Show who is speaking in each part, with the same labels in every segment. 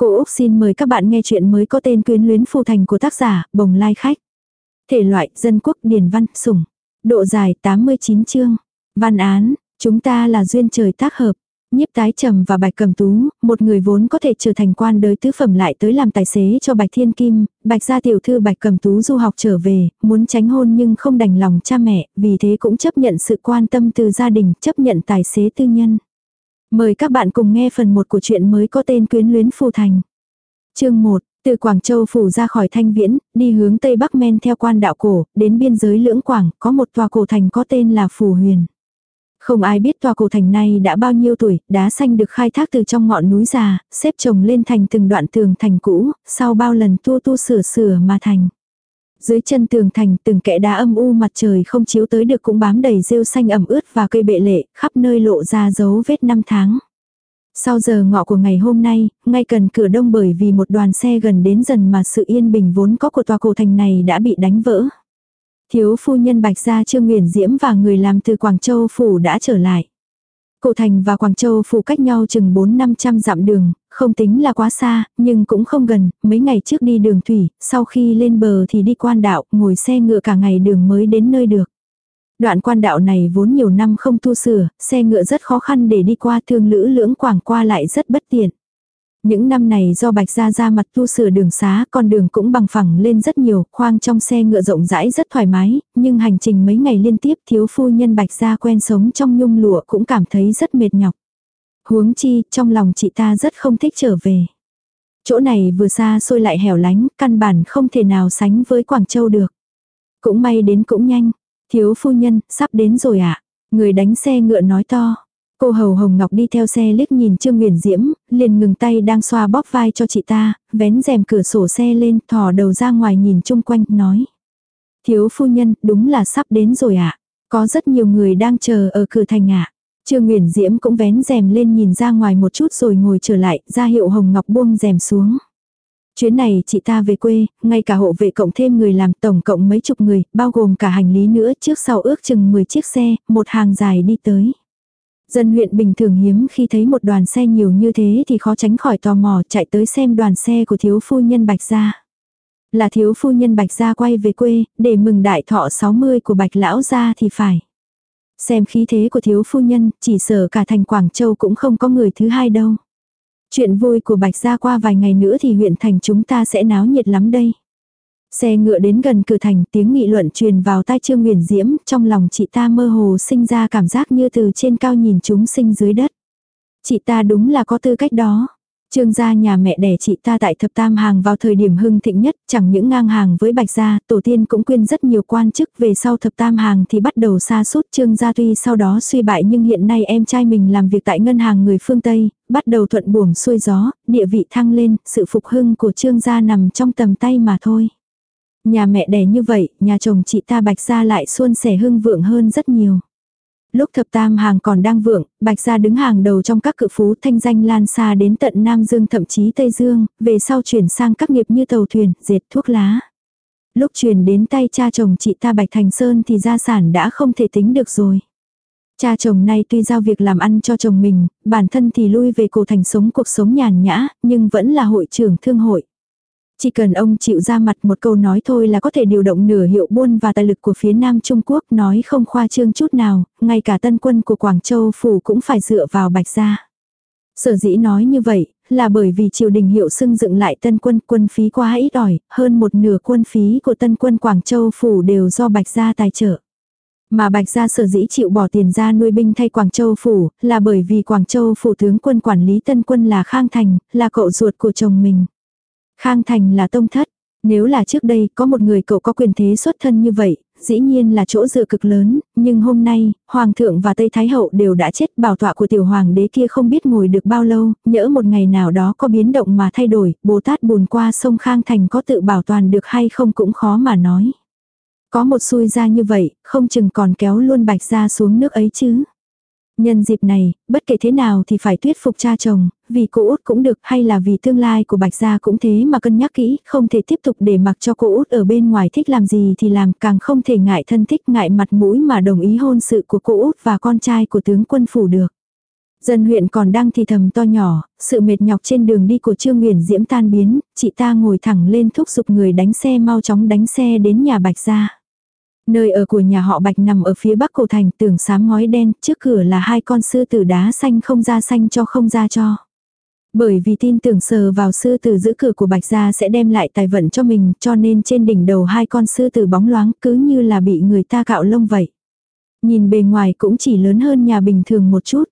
Speaker 1: Cô Úc xin mời các bạn nghe chuyện mới có tên Quyến luyến phù thành của tác giả Bồng Lai Khách. Thể loại dân quốc điển văn sủng. Độ dài 89 chương. Văn án, chúng ta là duyên trời tác hợp. Nhiếp tái trầm và bạch cầm tú, một người vốn có thể trở thành quan đới tứ phẩm lại tới làm tài xế cho bạch thiên kim, bạch gia tiểu thư bạch cầm tú du học trở về, muốn tránh hôn nhưng không đành lòng cha mẹ, vì thế cũng chấp nhận sự quan tâm từ gia đình, chấp nhận tài xế tư nhân. Mời các bạn cùng nghe phần 1 của chuyện mới có tên Quyến luyến phù thành. Chương 1, từ Quảng Châu phủ ra khỏi Thanh Viễn, đi hướng Tây Bắc men theo quan đạo cổ, đến biên giới lưỡng Quảng, có một tòa cổ thành có tên là phù Huyền. Không ai biết tòa cổ thành này đã bao nhiêu tuổi, đá xanh được khai thác từ trong ngọn núi già, xếp chồng lên thành từng đoạn tường thành cũ, sau bao lần tu tu sửa sửa mà thành. Dưới chân tường thành từng kẽ đá âm u mặt trời không chiếu tới được cũng bám đầy rêu xanh ẩm ướt và cây bệ lệ, khắp nơi lộ ra dấu vết năm tháng. Sau giờ ngọ của ngày hôm nay, ngay cần cửa đông bởi vì một đoàn xe gần đến dần mà sự yên bình vốn có của tòa cổ thành này đã bị đánh vỡ. Thiếu phu nhân Bạch Gia Trương Nguyễn Diễm và người làm từ Quảng Châu Phủ đã trở lại. Cổ thành và Quảng Châu Phủ cách nhau chừng 4-500 dặm đường, không tính là quá xa, nhưng cũng không gần, mấy ngày trước đi đường thủy, sau khi lên bờ thì đi quan đạo, ngồi xe ngựa cả ngày đường mới đến nơi được. Đoạn quan đạo này vốn nhiều năm không tu sửa, xe ngựa rất khó khăn để đi qua thương lữ lưỡng quảng qua lại rất bất tiện. Những năm này do Bạch Gia ra mặt tu sửa đường xá, con đường cũng bằng phẳng lên rất nhiều, khoang trong xe ngựa rộng rãi rất thoải mái, nhưng hành trình mấy ngày liên tiếp thiếu phu nhân Bạch Gia quen sống trong nhung lụa cũng cảm thấy rất mệt nhọc. Huống chi, trong lòng chị ta rất không thích trở về. Chỗ này vừa xa xôi lại hẻo lánh, căn bản không thể nào sánh với Quảng Châu được. Cũng may đến cũng nhanh. Thiếu phu nhân, sắp đến rồi ạ. À? Người đánh xe ngựa nói to. Cô hầu hồng ngọc đi theo xe liếc nhìn Trương Nguyễn Diễm, liền ngừng tay đang xoa bóp vai cho chị ta, vén rèm cửa sổ xe lên, thò đầu ra ngoài nhìn chung quanh, nói. Thiếu phu nhân, đúng là sắp đến rồi ạ. À? Có rất nhiều người đang chờ ở cửa thành ạ. À? Trương Nguyễn Diễm cũng vén rèm lên nhìn ra ngoài một chút rồi ngồi trở lại, ra hiệu Hồng Ngọc buông rèm xuống. Chuyến này chị ta về quê, ngay cả hộ vệ cộng thêm người làm tổng cộng mấy chục người, bao gồm cả hành lý nữa trước sau ước chừng 10 chiếc xe, một hàng dài đi tới. Dân huyện bình thường hiếm khi thấy một đoàn xe nhiều như thế thì khó tránh khỏi tò mò chạy tới xem đoàn xe của thiếu phu nhân Bạch Gia. Là thiếu phu nhân Bạch Gia quay về quê, để mừng đại thọ 60 của Bạch Lão Gia thì phải. Xem khí thế của thiếu phu nhân, chỉ sợ cả thành Quảng Châu cũng không có người thứ hai đâu. Chuyện vui của Bạch Gia qua vài ngày nữa thì huyện thành chúng ta sẽ náo nhiệt lắm đây. Xe ngựa đến gần cửa thành tiếng nghị luận truyền vào tai Trương Nguyền Diễm, trong lòng chị ta mơ hồ sinh ra cảm giác như từ trên cao nhìn chúng sinh dưới đất. Chị ta đúng là có tư cách đó. Trương gia nhà mẹ đẻ chị ta tại thập tam hàng vào thời điểm hưng thịnh nhất, chẳng những ngang hàng với bạch gia, tổ tiên cũng quyên rất nhiều quan chức về sau thập tam hàng thì bắt đầu xa sút trương gia tuy sau đó suy bại nhưng hiện nay em trai mình làm việc tại ngân hàng người phương Tây, bắt đầu thuận buồm xuôi gió, địa vị thăng lên, sự phục hưng của trương gia nằm trong tầm tay mà thôi. Nhà mẹ đẻ như vậy, nhà chồng chị ta bạch gia lại xuân sẻ hưng vượng hơn rất nhiều. Lúc thập tam hàng còn đang vượng, Bạch Gia đứng hàng đầu trong các cự phú thanh danh lan xa đến tận Nam Dương thậm chí Tây Dương, về sau chuyển sang các nghiệp như tàu thuyền, dệt thuốc lá. Lúc truyền đến tay cha chồng chị ta Bạch Thành Sơn thì gia sản đã không thể tính được rồi. Cha chồng nay tuy giao việc làm ăn cho chồng mình, bản thân thì lui về cổ thành sống cuộc sống nhàn nhã, nhưng vẫn là hội trưởng thương hội. Chỉ cần ông chịu ra mặt một câu nói thôi là có thể điều động nửa hiệu buôn và tài lực của phía Nam Trung Quốc nói không khoa trương chút nào, ngay cả tân quân của Quảng Châu Phủ cũng phải dựa vào Bạch Gia. Sở dĩ nói như vậy, là bởi vì triều đình hiệu xưng dựng lại tân quân quân phí quá ít ỏi, hơn một nửa quân phí của tân quân Quảng Châu Phủ đều do Bạch Gia tài trợ. Mà Bạch Gia sở dĩ chịu bỏ tiền ra nuôi binh thay Quảng Châu Phủ, là bởi vì Quảng Châu Phủ tướng quân quản lý tân quân là Khang Thành, là cậu ruột của chồng mình. Khang Thành là tông thất. Nếu là trước đây có một người cậu có quyền thế xuất thân như vậy, dĩ nhiên là chỗ dựa cực lớn, nhưng hôm nay, Hoàng thượng và Tây Thái Hậu đều đã chết bảo tọa của tiểu hoàng đế kia không biết ngồi được bao lâu, nhỡ một ngày nào đó có biến động mà thay đổi, Bồ Tát bùn qua sông Khang Thành có tự bảo toàn được hay không cũng khó mà nói. Có một xui ra như vậy, không chừng còn kéo luôn bạch ra xuống nước ấy chứ. Nhân dịp này, bất kể thế nào thì phải thuyết phục cha chồng, vì cô út cũng được hay là vì tương lai của Bạch Gia cũng thế mà cân nhắc kỹ, không thể tiếp tục để mặc cho cô út ở bên ngoài thích làm gì thì làm, càng không thể ngại thân thích ngại mặt mũi mà đồng ý hôn sự của cô út và con trai của tướng quân phủ được. Dân huyện còn đang thì thầm to nhỏ, sự mệt nhọc trên đường đi của Trương Nguyễn Diễm tan biến, chị ta ngồi thẳng lên thúc giục người đánh xe mau chóng đánh xe đến nhà Bạch gia. Nơi ở của nhà họ Bạch nằm ở phía bắc cổ thành tường sám ngói đen, trước cửa là hai con sư tử đá xanh không ra xanh cho không ra cho. Bởi vì tin tưởng sờ vào sư tử giữ cửa của Bạch Gia sẽ đem lại tài vận cho mình cho nên trên đỉnh đầu hai con sư tử bóng loáng cứ như là bị người ta cạo lông vậy. Nhìn bề ngoài cũng chỉ lớn hơn nhà bình thường một chút.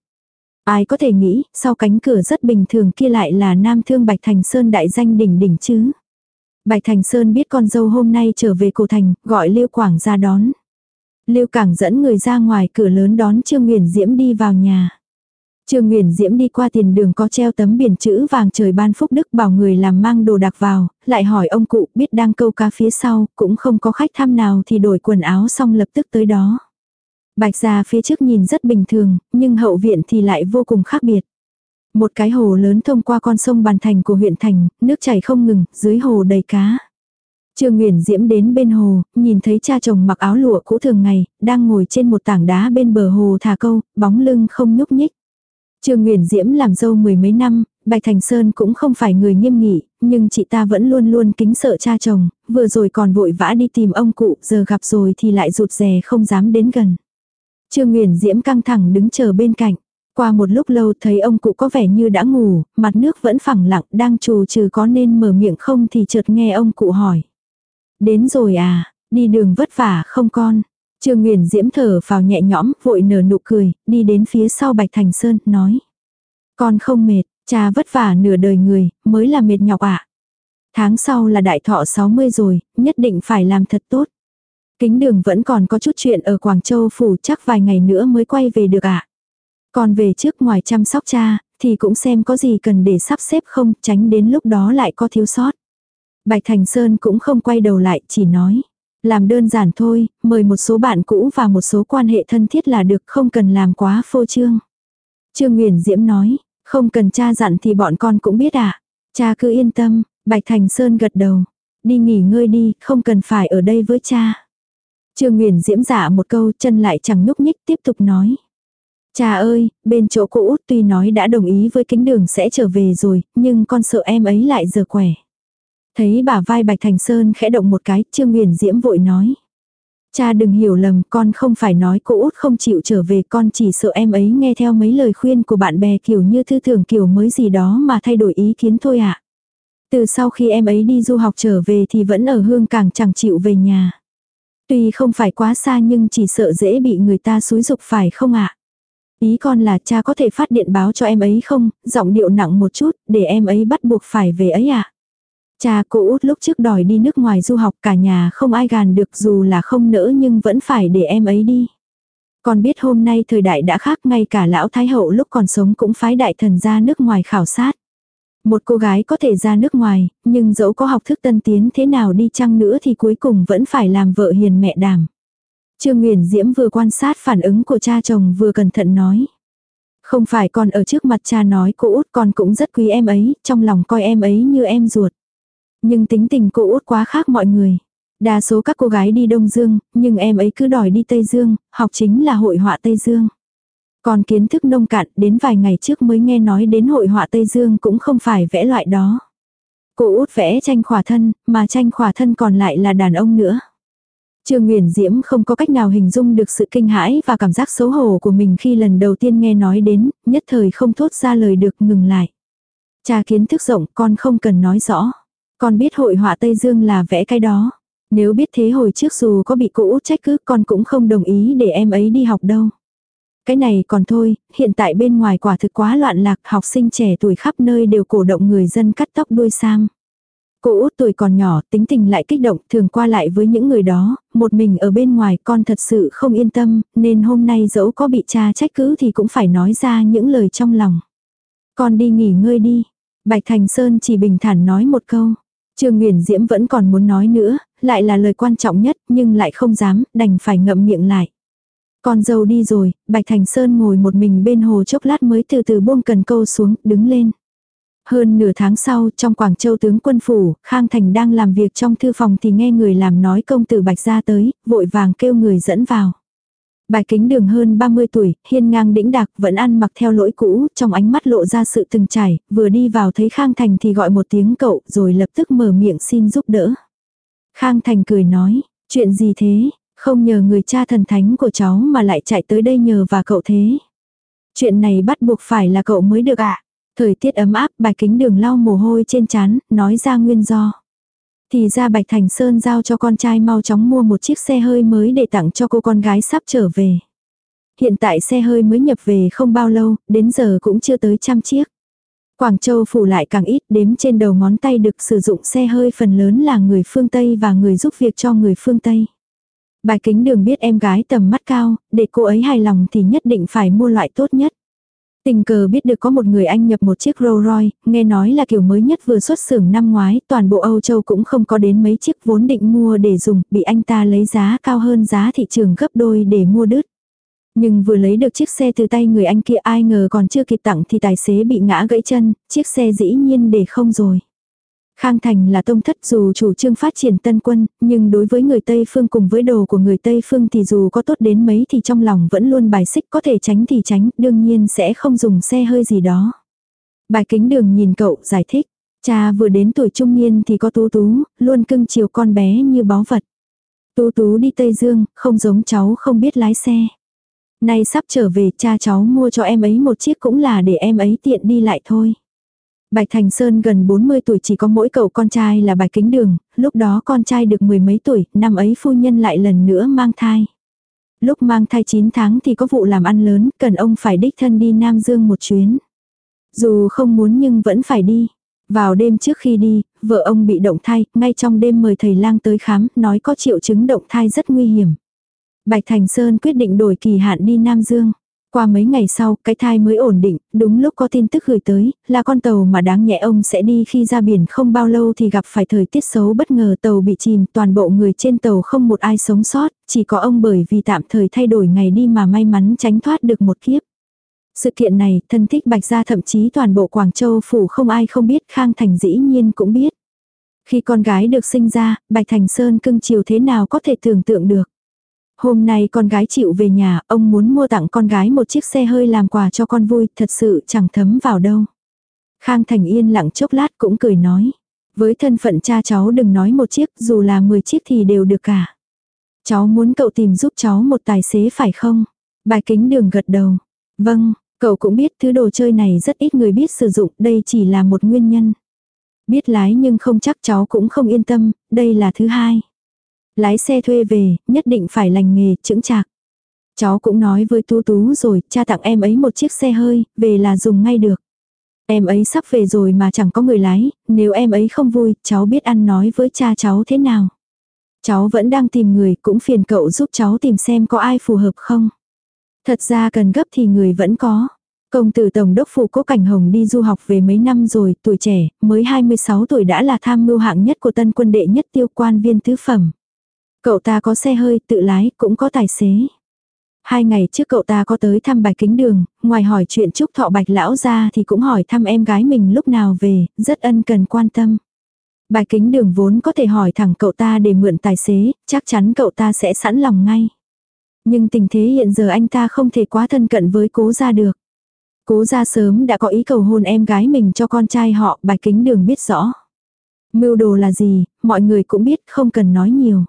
Speaker 1: Ai có thể nghĩ sau cánh cửa rất bình thường kia lại là nam thương Bạch Thành Sơn đại danh đỉnh đỉnh chứ. Bạch Thành Sơn biết con dâu hôm nay trở về cổ thành, gọi Lưu Quảng ra đón. Lưu Quảng dẫn người ra ngoài cửa lớn đón Trương Nguyễn Diễm đi vào nhà. Trương Nguyễn Diễm đi qua tiền đường có treo tấm biển chữ vàng trời ban phúc đức bảo người làm mang đồ đặc vào, lại hỏi ông cụ biết đang câu cá phía sau, cũng không có khách thăm nào thì đổi quần áo xong lập tức tới đó. Bạch gia phía trước nhìn rất bình thường, nhưng hậu viện thì lại vô cùng khác biệt. Một cái hồ lớn thông qua con sông Bàn Thành của huyện Thành, nước chảy không ngừng, dưới hồ đầy cá. Trương Nguyễn Diễm đến bên hồ, nhìn thấy cha chồng mặc áo lụa cũ thường ngày, đang ngồi trên một tảng đá bên bờ hồ thả câu, bóng lưng không nhúc nhích. Trương Nguyễn Diễm làm dâu mười mấy năm, Bạch Thành Sơn cũng không phải người nghiêm nghị, nhưng chị ta vẫn luôn luôn kính sợ cha chồng, vừa rồi còn vội vã đi tìm ông cụ, giờ gặp rồi thì lại rụt rè không dám đến gần. Trương Nguyễn Diễm căng thẳng đứng chờ bên cạnh. Qua một lúc lâu thấy ông cụ có vẻ như đã ngủ, mặt nước vẫn phẳng lặng, đang trù trừ có nên mở miệng không thì chợt nghe ông cụ hỏi. Đến rồi à, đi đường vất vả không con? Trương Nguyễn Diễm thở vào nhẹ nhõm, vội nở nụ cười, đi đến phía sau Bạch Thành Sơn, nói. Con không mệt, cha vất vả nửa đời người, mới là mệt nhọc ạ. À. Tháng sau là đại thọ 60 rồi, nhất định phải làm thật tốt. Kính đường vẫn còn có chút chuyện ở Quảng Châu phủ chắc vài ngày nữa mới quay về được ạ. À. Còn về trước ngoài chăm sóc cha, thì cũng xem có gì cần để sắp xếp không, tránh đến lúc đó lại có thiếu sót. Bạch Thành Sơn cũng không quay đầu lại, chỉ nói. Làm đơn giản thôi, mời một số bạn cũ và một số quan hệ thân thiết là được, không cần làm quá phô trương. Trương Nguyễn Diễm nói, không cần cha dặn thì bọn con cũng biết. À? Cha cứ yên tâm, Bạch Thành Sơn gật đầu. Đi nghỉ ngơi đi, không cần phải ở đây với cha. Trương Nguyễn Diễm giả một câu chân lại chẳng nhúc nhích tiếp tục nói. Cha ơi, bên chỗ cô út tuy nói đã đồng ý với kính đường sẽ trở về rồi, nhưng con sợ em ấy lại giờ quẻ. Thấy bà vai Bạch Thành Sơn khẽ động một cái, Trương Nguyền Diễm vội nói. Cha đừng hiểu lầm, con không phải nói cô út không chịu trở về, con chỉ sợ em ấy nghe theo mấy lời khuyên của bạn bè kiểu như thư thường kiểu mới gì đó mà thay đổi ý kiến thôi ạ. À. Từ sau khi em ấy đi du học trở về thì vẫn ở hương càng chẳng chịu về nhà. Tuy không phải quá xa nhưng chỉ sợ dễ bị người ta xúi dục phải không ạ? Ý con là cha có thể phát điện báo cho em ấy không, giọng điệu nặng một chút, để em ấy bắt buộc phải về ấy ạ. À? Cha cô út lúc trước đòi đi nước ngoài du học cả nhà không ai gàn được dù là không nỡ nhưng vẫn phải để em ấy đi. Còn biết hôm nay thời đại đã khác ngay cả lão thái hậu lúc còn sống cũng phái đại thần ra nước ngoài khảo sát. Một cô gái có thể ra nước ngoài, nhưng dẫu có học thức tân tiến thế nào đi chăng nữa thì cuối cùng vẫn phải làm vợ hiền mẹ đàm. Trương Nguyền Diễm vừa quan sát phản ứng của cha chồng vừa cẩn thận nói. Không phải con ở trước mặt cha nói cô út con cũng rất quý em ấy, trong lòng coi em ấy như em ruột. Nhưng tính tình cô út quá khác mọi người. Đa số các cô gái đi Đông Dương, nhưng em ấy cứ đòi đi Tây Dương, học chính là hội họa Tây Dương. Còn kiến thức nông cạn đến vài ngày trước mới nghe nói đến hội họa Tây Dương cũng không phải vẽ loại đó. Cô út vẽ tranh khỏa thân, mà tranh khỏa thân còn lại là đàn ông nữa. Trương Nguyễn Diễm không có cách nào hình dung được sự kinh hãi và cảm giác xấu hổ của mình khi lần đầu tiên nghe nói đến, nhất thời không thốt ra lời được ngừng lại. Cha kiến thức rộng con không cần nói rõ. Con biết hội họa Tây Dương là vẽ cái đó. Nếu biết thế hồi trước dù có bị cũ trách cứ con cũng không đồng ý để em ấy đi học đâu. Cái này còn thôi, hiện tại bên ngoài quả thực quá loạn lạc, học sinh trẻ tuổi khắp nơi đều cổ động người dân cắt tóc đuôi sam. Cô út tuổi còn nhỏ, tính tình lại kích động, thường qua lại với những người đó, một mình ở bên ngoài con thật sự không yên tâm, nên hôm nay dẫu có bị cha trách cứ thì cũng phải nói ra những lời trong lòng. Con đi nghỉ ngơi đi. Bạch Thành Sơn chỉ bình thản nói một câu. Trương Nguyễn Diễm vẫn còn muốn nói nữa, lại là lời quan trọng nhất, nhưng lại không dám, đành phải ngậm miệng lại. Con dâu đi rồi, Bạch Thành Sơn ngồi một mình bên hồ chốc lát mới từ từ buông cần câu xuống, đứng lên. Hơn nửa tháng sau, trong Quảng Châu tướng quân phủ, Khang Thành đang làm việc trong thư phòng thì nghe người làm nói công tử Bạch ra tới, vội vàng kêu người dẫn vào. Bài kính đường hơn 30 tuổi, hiên ngang đĩnh đạc, vẫn ăn mặc theo lỗi cũ, trong ánh mắt lộ ra sự từng trải, vừa đi vào thấy Khang Thành thì gọi một tiếng cậu, rồi lập tức mở miệng xin giúp đỡ. Khang Thành cười nói, chuyện gì thế, không nhờ người cha thần thánh của cháu mà lại chạy tới đây nhờ và cậu thế. Chuyện này bắt buộc phải là cậu mới được ạ. Thời tiết ấm áp, bài kính đường lau mồ hôi trên chán, nói ra nguyên do. Thì ra Bạch Thành Sơn giao cho con trai mau chóng mua một chiếc xe hơi mới để tặng cho cô con gái sắp trở về. Hiện tại xe hơi mới nhập về không bao lâu, đến giờ cũng chưa tới trăm chiếc. Quảng Châu phủ lại càng ít đếm trên đầu ngón tay được sử dụng xe hơi phần lớn là người phương Tây và người giúp việc cho người phương Tây. Bài kính đường biết em gái tầm mắt cao, để cô ấy hài lòng thì nhất định phải mua loại tốt nhất. Tình cờ biết được có một người anh nhập một chiếc Rolls Royce, nghe nói là kiểu mới nhất vừa xuất xưởng năm ngoái, toàn bộ Âu Châu cũng không có đến mấy chiếc vốn định mua để dùng, bị anh ta lấy giá cao hơn giá thị trường gấp đôi để mua đứt. Nhưng vừa lấy được chiếc xe từ tay người anh kia ai ngờ còn chưa kịp tặng thì tài xế bị ngã gãy chân, chiếc xe dĩ nhiên để không rồi. Khang Thành là tông thất dù chủ trương phát triển tân quân, nhưng đối với người Tây Phương cùng với đồ của người Tây Phương thì dù có tốt đến mấy thì trong lòng vẫn luôn bài xích có thể tránh thì tránh, đương nhiên sẽ không dùng xe hơi gì đó. Bài kính đường nhìn cậu giải thích, cha vừa đến tuổi trung niên thì có tú tú, luôn cưng chiều con bé như báu vật. Tú tú đi Tây Dương, không giống cháu không biết lái xe. Nay sắp trở về cha cháu mua cho em ấy một chiếc cũng là để em ấy tiện đi lại thôi. Bạch Thành Sơn gần 40 tuổi chỉ có mỗi cậu con trai là Bạch Kính Đường, lúc đó con trai được mười mấy tuổi, năm ấy phu nhân lại lần nữa mang thai. Lúc mang thai 9 tháng thì có vụ làm ăn lớn, cần ông phải đích thân đi Nam Dương một chuyến. Dù không muốn nhưng vẫn phải đi. Vào đêm trước khi đi, vợ ông bị động thai, ngay trong đêm mời thầy lang tới khám, nói có triệu chứng động thai rất nguy hiểm. Bạch Thành Sơn quyết định đổi kỳ hạn đi Nam Dương. Qua mấy ngày sau, cái thai mới ổn định, đúng lúc có tin tức gửi tới, là con tàu mà đáng nhẹ ông sẽ đi khi ra biển không bao lâu thì gặp phải thời tiết xấu bất ngờ tàu bị chìm, toàn bộ người trên tàu không một ai sống sót, chỉ có ông bởi vì tạm thời thay đổi ngày đi mà may mắn tránh thoát được một kiếp. Sự kiện này, thân thích Bạch Gia thậm chí toàn bộ Quảng Châu phủ không ai không biết, Khang Thành dĩ nhiên cũng biết. Khi con gái được sinh ra, Bạch Thành Sơn cưng chiều thế nào có thể tưởng tượng được. Hôm nay con gái chịu về nhà, ông muốn mua tặng con gái một chiếc xe hơi làm quà cho con vui, thật sự chẳng thấm vào đâu. Khang Thành yên lặng chốc lát cũng cười nói. Với thân phận cha cháu đừng nói một chiếc, dù là 10 chiếc thì đều được cả. Cháu muốn cậu tìm giúp cháu một tài xế phải không? Bài kính đường gật đầu. Vâng, cậu cũng biết thứ đồ chơi này rất ít người biết sử dụng, đây chỉ là một nguyên nhân. Biết lái nhưng không chắc cháu cũng không yên tâm, đây là thứ hai. Lái xe thuê về, nhất định phải lành nghề, chững chạc. Cháu cũng nói với Tú Tú rồi, cha tặng em ấy một chiếc xe hơi, về là dùng ngay được. Em ấy sắp về rồi mà chẳng có người lái, nếu em ấy không vui, cháu biết ăn nói với cha cháu thế nào. Cháu vẫn đang tìm người, cũng phiền cậu giúp cháu tìm xem có ai phù hợp không. Thật ra cần gấp thì người vẫn có. Công tử Tổng đốc phủ Cố Cảnh Hồng đi du học về mấy năm rồi, tuổi trẻ, mới 26 tuổi đã là tham mưu hạng nhất của tân quân đệ nhất tiêu quan viên tứ phẩm. Cậu ta có xe hơi tự lái, cũng có tài xế. Hai ngày trước cậu ta có tới thăm bạch kính đường, ngoài hỏi chuyện chúc thọ bạch lão ra thì cũng hỏi thăm em gái mình lúc nào về, rất ân cần quan tâm. Bạch kính đường vốn có thể hỏi thẳng cậu ta để mượn tài xế, chắc chắn cậu ta sẽ sẵn lòng ngay. Nhưng tình thế hiện giờ anh ta không thể quá thân cận với cố gia được. Cố gia sớm đã có ý cầu hôn em gái mình cho con trai họ, bạch kính đường biết rõ. Mưu đồ là gì, mọi người cũng biết không cần nói nhiều.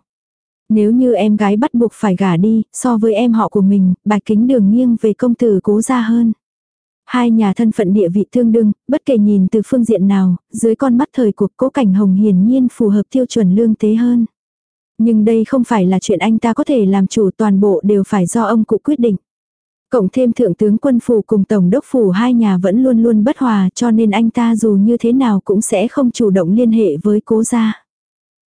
Speaker 1: Nếu như em gái bắt buộc phải gả đi, so với em họ của mình, bạch kính đường nghiêng về công tử cố ra hơn. Hai nhà thân phận địa vị tương đương, bất kể nhìn từ phương diện nào, dưới con mắt thời cuộc cố cảnh hồng hiển nhiên phù hợp tiêu chuẩn lương tế hơn. Nhưng đây không phải là chuyện anh ta có thể làm chủ toàn bộ đều phải do ông cụ quyết định. Cộng thêm thượng tướng quân phủ cùng tổng đốc phủ hai nhà vẫn luôn luôn bất hòa cho nên anh ta dù như thế nào cũng sẽ không chủ động liên hệ với cố gia.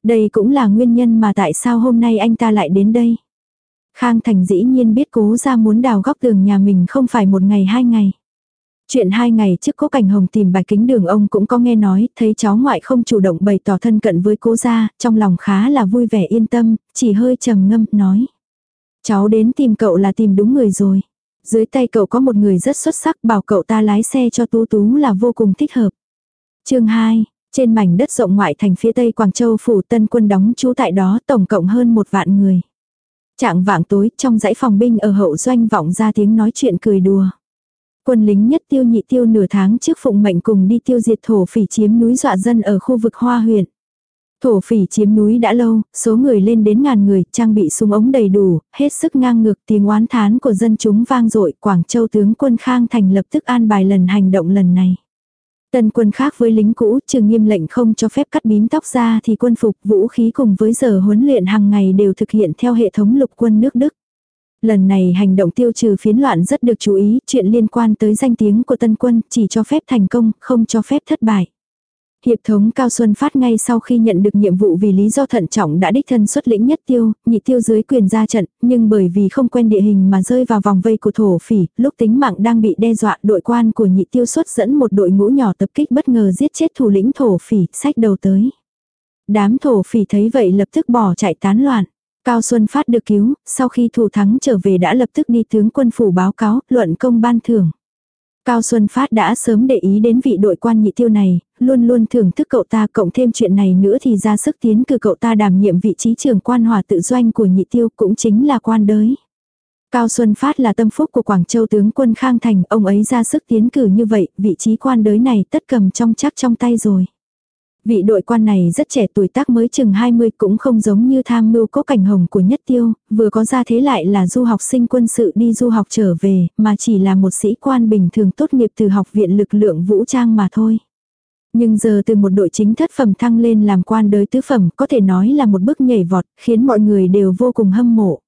Speaker 1: Đây cũng là nguyên nhân mà tại sao hôm nay anh ta lại đến đây. Khang Thành dĩ nhiên biết cố ra muốn đào góc tường nhà mình không phải một ngày hai ngày. Chuyện hai ngày trước cố cảnh hồng tìm bạch kính đường ông cũng có nghe nói, thấy cháu ngoại không chủ động bày tỏ thân cận với cố gia, trong lòng khá là vui vẻ yên tâm, chỉ hơi trầm ngâm, nói. Cháu đến tìm cậu là tìm đúng người rồi. Dưới tay cậu có một người rất xuất sắc bảo cậu ta lái xe cho tú tú là vô cùng thích hợp. chương 2, trên mảnh đất rộng ngoại thành phía tây Quảng Châu phủ tân quân đóng trú tại đó tổng cộng hơn một vạn người. Trạng vạng tối trong dãy phòng binh ở hậu doanh vọng ra tiếng nói chuyện cười đùa. Quân lính nhất tiêu nhị tiêu nửa tháng trước phụng mệnh cùng đi tiêu diệt thổ phỉ chiếm núi dọa dân ở khu vực Hoa huyện. Thổ phỉ chiếm núi đã lâu, số người lên đến ngàn người, trang bị súng ống đầy đủ, hết sức ngang ngược tiếng oán thán của dân chúng vang dội Quảng Châu tướng quân Khang Thành lập tức an bài lần hành động lần này. Tân quân khác với lính cũ, trừ nghiêm lệnh không cho phép cắt bím tóc ra thì quân phục vũ khí cùng với giờ huấn luyện hàng ngày đều thực hiện theo hệ thống lục quân nước Đức. Lần này hành động tiêu trừ phiến loạn rất được chú ý, chuyện liên quan tới danh tiếng của tân quân chỉ cho phép thành công, không cho phép thất bại. Hiệp thống Cao Xuân Phát ngay sau khi nhận được nhiệm vụ vì lý do thận trọng đã đích thân xuất lĩnh nhất tiêu, nhị tiêu dưới quyền ra trận, nhưng bởi vì không quen địa hình mà rơi vào vòng vây của thổ phỉ, lúc tính mạng đang bị đe dọa đội quan của nhị tiêu xuất dẫn một đội ngũ nhỏ tập kích bất ngờ giết chết thủ lĩnh thổ phỉ, sách đầu tới. Đám thổ phỉ thấy vậy lập tức bỏ chạy tán loạn. Cao Xuân Phát được cứu, sau khi thủ thắng trở về đã lập tức đi tướng quân phủ báo cáo, luận công ban thưởng. Cao Xuân Phát đã sớm để ý đến vị đội quan nhị tiêu này, luôn luôn thưởng thức cậu ta cộng thêm chuyện này nữa thì ra sức tiến cử cậu ta đảm nhiệm vị trí trưởng quan hòa tự doanh của nhị tiêu cũng chính là quan đới. Cao Xuân Phát là tâm phúc của Quảng Châu tướng quân Khang Thành, ông ấy ra sức tiến cử như vậy, vị trí quan đới này tất cầm trong chắc trong tay rồi. Vị đội quan này rất trẻ tuổi tác mới chừng 20 cũng không giống như tham mưu cố cảnh hồng của nhất tiêu, vừa có ra thế lại là du học sinh quân sự đi du học trở về, mà chỉ là một sĩ quan bình thường tốt nghiệp từ học viện lực lượng vũ trang mà thôi. Nhưng giờ từ một đội chính thất phẩm thăng lên làm quan đới tứ phẩm có thể nói là một bước nhảy vọt, khiến mọi người đều vô cùng hâm mộ.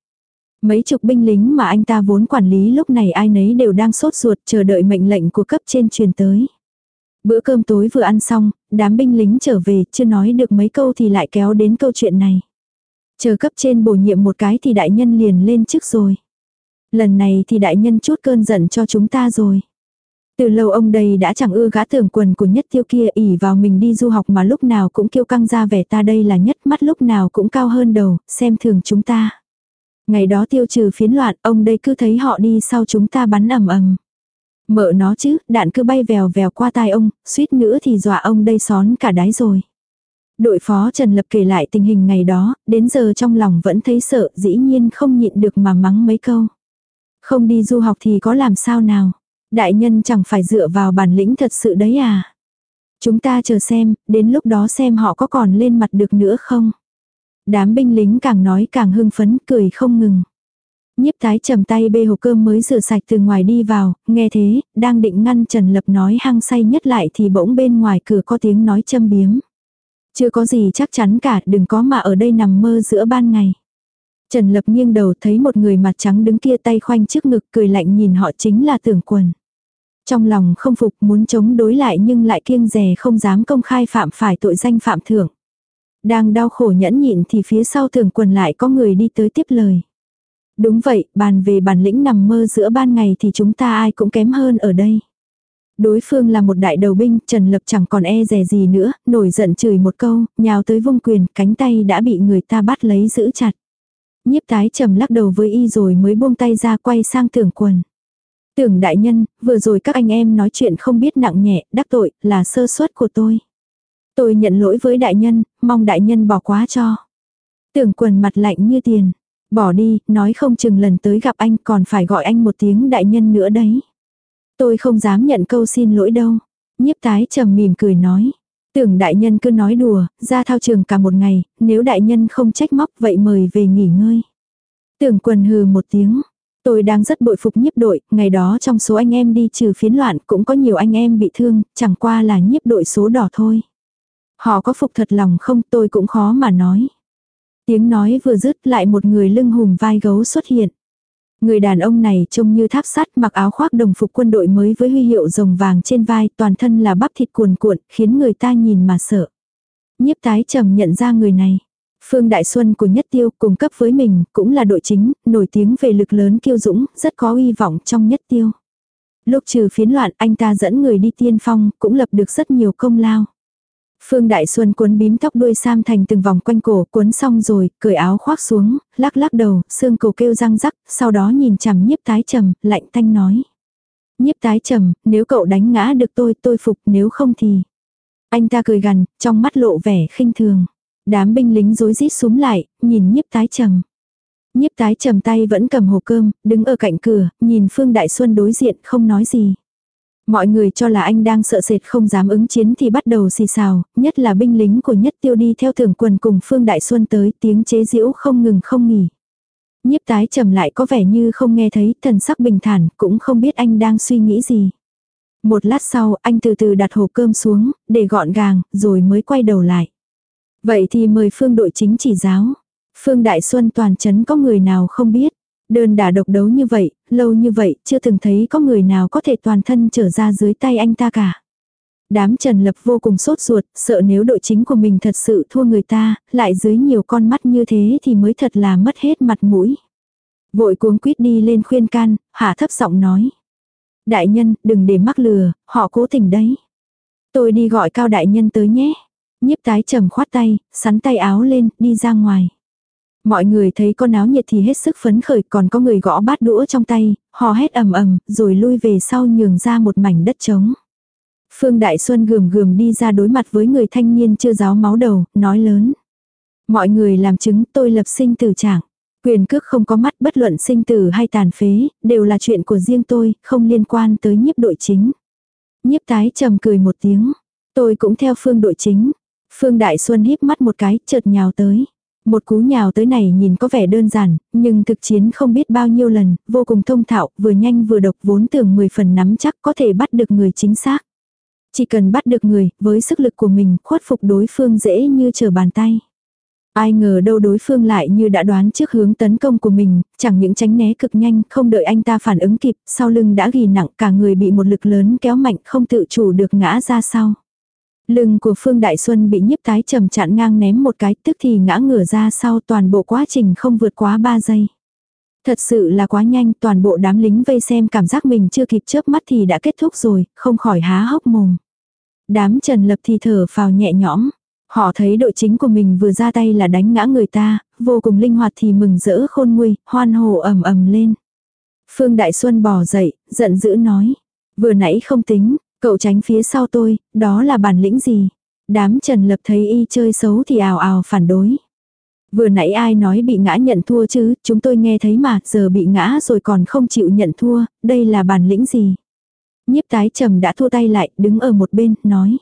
Speaker 1: Mấy chục binh lính mà anh ta vốn quản lý lúc này ai nấy đều đang sốt ruột chờ đợi mệnh lệnh của cấp trên truyền tới. Bữa cơm tối vừa ăn xong, đám binh lính trở về, chưa nói được mấy câu thì lại kéo đến câu chuyện này. Chờ cấp trên bổ nhiệm một cái thì đại nhân liền lên trước rồi. Lần này thì đại nhân chút cơn giận cho chúng ta rồi. Từ lâu ông đây đã chẳng ưa gã tưởng quần của nhất tiêu kia ỉ vào mình đi du học mà lúc nào cũng kêu căng ra vẻ ta đây là nhất mắt lúc nào cũng cao hơn đầu, xem thường chúng ta. Ngày đó tiêu trừ phiến loạn, ông đây cứ thấy họ đi sau chúng ta bắn ầm ầm. Mợ nó chứ, đạn cứ bay vèo vèo qua tai ông, suýt nữa thì dọa ông đây xón cả đáy rồi. Đội phó Trần Lập kể lại tình hình ngày đó, đến giờ trong lòng vẫn thấy sợ, dĩ nhiên không nhịn được mà mắng mấy câu. Không đi du học thì có làm sao nào. Đại nhân chẳng phải dựa vào bản lĩnh thật sự đấy à. Chúng ta chờ xem, đến lúc đó xem họ có còn lên mặt được nữa không. Đám binh lính càng nói càng hưng phấn, cười không ngừng. Nhiếp tái trầm tay bê hộp cơm mới rửa sạch từ ngoài đi vào, nghe thế, đang định ngăn Trần Lập nói hăng say nhất lại thì bỗng bên ngoài cửa có tiếng nói châm biếm. Chưa có gì chắc chắn cả, đừng có mà ở đây nằm mơ giữa ban ngày. Trần Lập nghiêng đầu thấy một người mặt trắng đứng kia tay khoanh trước ngực cười lạnh nhìn họ chính là tưởng quần. Trong lòng không phục muốn chống đối lại nhưng lại kiêng rè không dám công khai phạm phải tội danh phạm thưởng. Đang đau khổ nhẫn nhịn thì phía sau tưởng quần lại có người đi tới tiếp lời. Đúng vậy, bàn về bản lĩnh nằm mơ giữa ban ngày thì chúng ta ai cũng kém hơn ở đây. Đối phương là một đại đầu binh, Trần Lập chẳng còn e rè gì nữa, nổi giận chửi một câu, nhào tới vung quyền, cánh tay đã bị người ta bắt lấy giữ chặt. Nhiếp tái trầm lắc đầu với y rồi mới buông tay ra quay sang tưởng quần. Tưởng đại nhân, vừa rồi các anh em nói chuyện không biết nặng nhẹ, đắc tội, là sơ suất của tôi. Tôi nhận lỗi với đại nhân, mong đại nhân bỏ quá cho. Tưởng quần mặt lạnh như tiền. Bỏ đi, nói không chừng lần tới gặp anh còn phải gọi anh một tiếng đại nhân nữa đấy. Tôi không dám nhận câu xin lỗi đâu. Nhiếp tái trầm mỉm cười nói. Tưởng đại nhân cứ nói đùa, ra thao trường cả một ngày, nếu đại nhân không trách móc vậy mời về nghỉ ngơi. Tưởng quần hừ một tiếng. Tôi đang rất bội phục nhiếp đội, ngày đó trong số anh em đi trừ phiến loạn cũng có nhiều anh em bị thương, chẳng qua là nhiếp đội số đỏ thôi. Họ có phục thật lòng không tôi cũng khó mà nói. Tiếng nói vừa dứt lại một người lưng hùm vai gấu xuất hiện. Người đàn ông này trông như tháp sắt mặc áo khoác đồng phục quân đội mới với huy hiệu rồng vàng trên vai toàn thân là bắp thịt cuồn cuộn khiến người ta nhìn mà sợ. Nhiếp tái trầm nhận ra người này. Phương Đại Xuân của Nhất Tiêu cùng cấp với mình cũng là đội chính, nổi tiếng về lực lớn kiêu dũng, rất có uy vọng trong Nhất Tiêu. Lúc trừ phiến loạn anh ta dẫn người đi tiên phong cũng lập được rất nhiều công lao. Phương Đại Xuân cuốn bím tóc đuôi sam thành từng vòng quanh cổ, cuốn xong rồi, cởi áo khoác xuống, lắc lắc đầu, xương cổ kêu răng rắc, sau đó nhìn chằm nhiếp tái trầm, lạnh thanh nói. Nhiếp tái trầm, nếu cậu đánh ngã được tôi, tôi phục, nếu không thì... Anh ta cười gằn, trong mắt lộ vẻ khinh thường. Đám binh lính rối rít súng lại, nhìn nhiếp tái trầm. Nhiếp tái trầm tay vẫn cầm hộp cơm, đứng ở cạnh cửa, nhìn Phương Đại Xuân đối diện không nói gì. Mọi người cho là anh đang sợ sệt không dám ứng chiến thì bắt đầu xì xào, nhất là binh lính của nhất tiêu đi theo thưởng quần cùng Phương Đại Xuân tới tiếng chế giễu không ngừng không nghỉ. Nhiếp tái trầm lại có vẻ như không nghe thấy, thần sắc bình thản, cũng không biết anh đang suy nghĩ gì. Một lát sau, anh từ từ đặt hộp cơm xuống, để gọn gàng, rồi mới quay đầu lại. Vậy thì mời Phương đội chính chỉ giáo. Phương Đại Xuân toàn chấn có người nào không biết. Đơn đả độc đấu như vậy, lâu như vậy, chưa từng thấy có người nào có thể toàn thân trở ra dưới tay anh ta cả. Đám Trần Lập vô cùng sốt ruột, sợ nếu đội chính của mình thật sự thua người ta, lại dưới nhiều con mắt như thế thì mới thật là mất hết mặt mũi. Vội cuống quýt đi lên khuyên can, hạ thấp giọng nói. Đại nhân, đừng để mắc lừa, họ cố tình đấy. Tôi đi gọi cao đại nhân tới nhé. Nhiếp tái trầm khoát tay, sắn tay áo lên, đi ra ngoài. Mọi người thấy con áo nhiệt thì hết sức phấn khởi còn có người gõ bát đũa trong tay, hò hét ầm ầm, rồi lui về sau nhường ra một mảnh đất trống. Phương Đại Xuân gườm gườm đi ra đối mặt với người thanh niên chưa giáo máu đầu, nói lớn. Mọi người làm chứng tôi lập sinh tử trạng. Quyền cước không có mắt bất luận sinh tử hay tàn phế, đều là chuyện của riêng tôi, không liên quan tới nhiếp đội chính. Nhiếp tái trầm cười một tiếng. Tôi cũng theo phương đội chính. Phương Đại Xuân híp mắt một cái, chợt nhào tới. Một cú nhào tới này nhìn có vẻ đơn giản, nhưng thực chiến không biết bao nhiêu lần, vô cùng thông thạo, vừa nhanh vừa độc vốn tưởng 10 phần nắm chắc có thể bắt được người chính xác. Chỉ cần bắt được người, với sức lực của mình, khuất phục đối phương dễ như trở bàn tay. Ai ngờ đâu đối phương lại như đã đoán trước hướng tấn công của mình, chẳng những tránh né cực nhanh, không đợi anh ta phản ứng kịp, sau lưng đã ghi nặng cả người bị một lực lớn kéo mạnh không tự chủ được ngã ra sau. Lưng của Phương Đại Xuân bị nhiếp tái trầm chặn ngang ném một cái tức thì ngã ngửa ra sau toàn bộ quá trình không vượt quá 3 giây. Thật sự là quá nhanh toàn bộ đám lính vây xem cảm giác mình chưa kịp chớp mắt thì đã kết thúc rồi, không khỏi há hốc mồm. Đám trần lập thì thở phào nhẹ nhõm. Họ thấy đội chính của mình vừa ra tay là đánh ngã người ta, vô cùng linh hoạt thì mừng rỡ khôn nguôi, hoan hồ ầm ầm lên. Phương Đại Xuân bò dậy, giận dữ nói. Vừa nãy không tính, cậu tránh phía sau tôi, đó là bản lĩnh gì? Đám Trần Lập thấy y chơi xấu thì ào ào phản đối. Vừa nãy ai nói bị ngã nhận thua chứ, chúng tôi nghe thấy mà, giờ bị ngã rồi còn không chịu nhận thua, đây là bản lĩnh gì? Nhiếp tái trầm đã thua tay lại, đứng ở một bên, nói.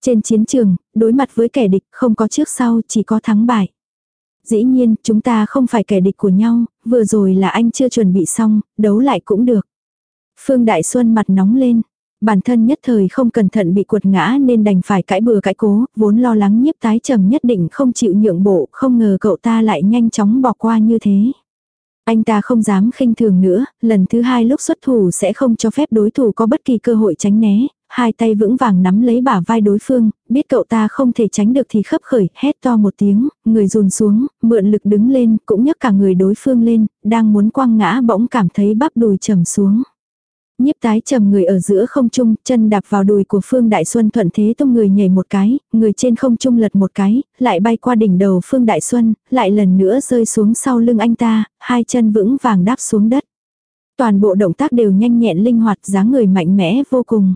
Speaker 1: Trên chiến trường, đối mặt với kẻ địch không có trước sau, chỉ có thắng bại. Dĩ nhiên, chúng ta không phải kẻ địch của nhau, vừa rồi là anh chưa chuẩn bị xong, đấu lại cũng được. Phương Đại Xuân mặt nóng lên. Bản thân nhất thời không cẩn thận bị quật ngã nên đành phải cãi bừa cãi cố, vốn lo lắng nhiếp tái trầm nhất định không chịu nhượng bộ, không ngờ cậu ta lại nhanh chóng bỏ qua như thế. Anh ta không dám khinh thường nữa, lần thứ hai lúc xuất thủ sẽ không cho phép đối thủ có bất kỳ cơ hội tránh né, hai tay vững vàng nắm lấy bả vai đối phương, biết cậu ta không thể tránh được thì khấp khởi, hét to một tiếng, người rùn xuống, mượn lực đứng lên, cũng nhấc cả người đối phương lên, đang muốn quăng ngã bỗng cảm thấy bắp đùi trầm xuống. Nhiếp tái trầm người ở giữa không trung, chân đạp vào đùi của Phương Đại Xuân thuận thế tung người nhảy một cái, người trên không trung lật một cái, lại bay qua đỉnh đầu Phương Đại Xuân, lại lần nữa rơi xuống sau lưng anh ta, hai chân vững vàng đáp xuống đất. Toàn bộ động tác đều nhanh nhẹn linh hoạt dáng người mạnh mẽ vô cùng.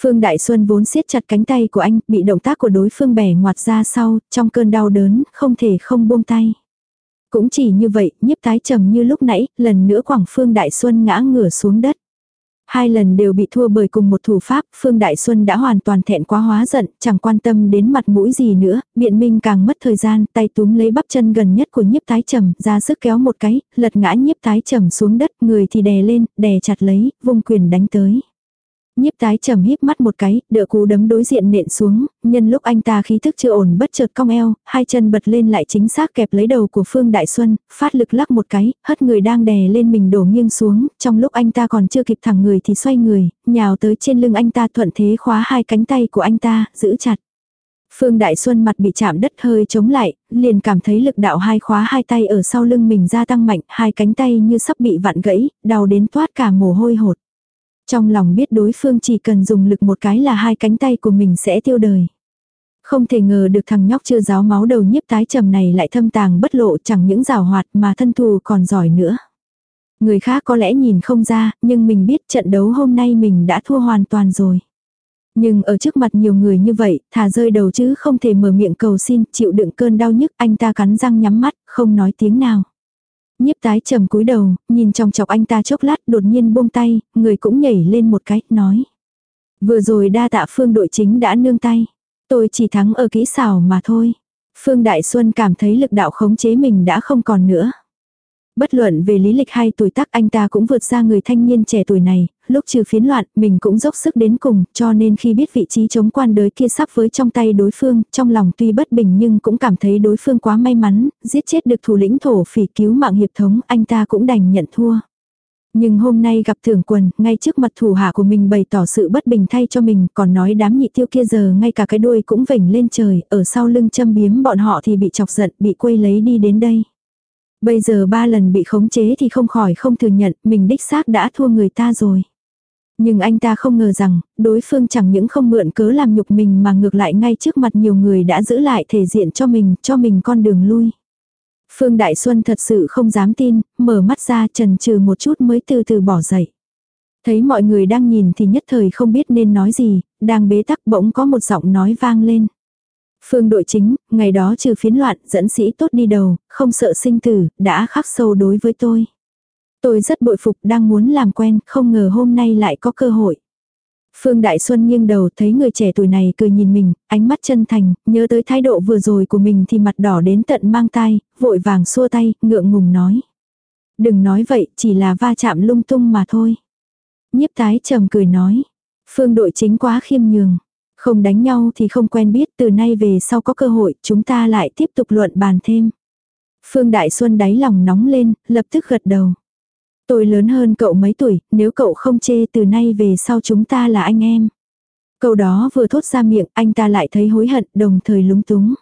Speaker 1: Phương Đại Xuân vốn siết chặt cánh tay của anh, bị động tác của đối phương bẻ ngoặt ra sau, trong cơn đau đớn, không thể không buông tay. Cũng chỉ như vậy, nhiếp tái trầm như lúc nãy, lần nữa Quảng Phương Đại Xuân ngã ngửa xuống đất. Hai lần đều bị thua bởi cùng một thủ pháp, Phương Đại Xuân đã hoàn toàn thẹn quá hóa giận, chẳng quan tâm đến mặt mũi gì nữa, biện minh càng mất thời gian, tay túm lấy bắp chân gần nhất của nhiếp tái trầm, ra sức kéo một cái, lật ngã nhiếp tái trầm xuống đất, người thì đè lên, đè chặt lấy, vung quyền đánh tới. Nhiếp tái trầm híp mắt một cái, đỡ cú đấm đối diện nện xuống, nhân lúc anh ta khí thức chưa ổn bất chợt cong eo, hai chân bật lên lại chính xác kẹp lấy đầu của Phương Đại Xuân, phát lực lắc một cái, hất người đang đè lên mình đổ nghiêng xuống, trong lúc anh ta còn chưa kịp thẳng người thì xoay người, nhào tới trên lưng anh ta thuận thế khóa hai cánh tay của anh ta, giữ chặt. Phương Đại Xuân mặt bị chạm đất hơi chống lại, liền cảm thấy lực đạo hai khóa hai tay ở sau lưng mình gia tăng mạnh, hai cánh tay như sắp bị vặn gãy, đau đến toát cả mồ hôi hột. Trong lòng biết đối phương chỉ cần dùng lực một cái là hai cánh tay của mình sẽ tiêu đời. Không thể ngờ được thằng nhóc chưa giáo máu đầu nhiếp tái trầm này lại thâm tàng bất lộ chẳng những rào hoạt mà thân thù còn giỏi nữa. Người khác có lẽ nhìn không ra, nhưng mình biết trận đấu hôm nay mình đã thua hoàn toàn rồi. Nhưng ở trước mặt nhiều người như vậy, thà rơi đầu chứ không thể mở miệng cầu xin, chịu đựng cơn đau nhức, anh ta cắn răng nhắm mắt, không nói tiếng nào. Nhiếp tái trầm cúi đầu, nhìn trong chọc anh ta chốc lát đột nhiên buông tay, người cũng nhảy lên một cái, nói. Vừa rồi đa tạ phương đội chính đã nương tay. Tôi chỉ thắng ở kỹ xảo mà thôi. Phương Đại Xuân cảm thấy lực đạo khống chế mình đã không còn nữa. Bất luận về lý lịch hay tuổi tác anh ta cũng vượt ra người thanh niên trẻ tuổi này, lúc trừ phiến loạn, mình cũng dốc sức đến cùng, cho nên khi biết vị trí chống quan đới kia sắp với trong tay đối phương, trong lòng tuy bất bình nhưng cũng cảm thấy đối phương quá may mắn, giết chết được thủ lĩnh thổ phỉ cứu mạng hiệp thống, anh ta cũng đành nhận thua. Nhưng hôm nay gặp thưởng quần, ngay trước mặt thủ hạ của mình bày tỏ sự bất bình thay cho mình, còn nói đám nhị tiêu kia giờ ngay cả cái đuôi cũng vểnh lên trời, ở sau lưng châm biếm bọn họ thì bị chọc giận, bị quây lấy đi đến đây. Bây giờ ba lần bị khống chế thì không khỏi không thừa nhận mình đích xác đã thua người ta rồi. Nhưng anh ta không ngờ rằng, đối phương chẳng những không mượn cớ làm nhục mình mà ngược lại ngay trước mặt nhiều người đã giữ lại thể diện cho mình, cho mình con đường lui. Phương Đại Xuân thật sự không dám tin, mở mắt ra trần trừ một chút mới từ từ bỏ dậy. Thấy mọi người đang nhìn thì nhất thời không biết nên nói gì, đang bế tắc bỗng có một giọng nói vang lên. Phương đội chính, ngày đó trừ phiến loạn, dẫn sĩ tốt đi đầu, không sợ sinh tử, đã khắc sâu đối với tôi. Tôi rất bội phục đang muốn làm quen, không ngờ hôm nay lại có cơ hội. Phương Đại Xuân nghiêng đầu thấy người trẻ tuổi này cười nhìn mình, ánh mắt chân thành, nhớ tới thái độ vừa rồi của mình thì mặt đỏ đến tận mang tay, vội vàng xua tay, ngượng ngùng nói. Đừng nói vậy, chỉ là va chạm lung tung mà thôi. Nhiếp tái trầm cười nói. Phương đội chính quá khiêm nhường. Không đánh nhau thì không quen biết, từ nay về sau có cơ hội, chúng ta lại tiếp tục luận bàn thêm. Phương Đại Xuân đáy lòng nóng lên, lập tức gật đầu. Tôi lớn hơn cậu mấy tuổi, nếu cậu không chê từ nay về sau chúng ta là anh em. Câu đó vừa thốt ra miệng, anh ta lại thấy hối hận, đồng thời lúng túng.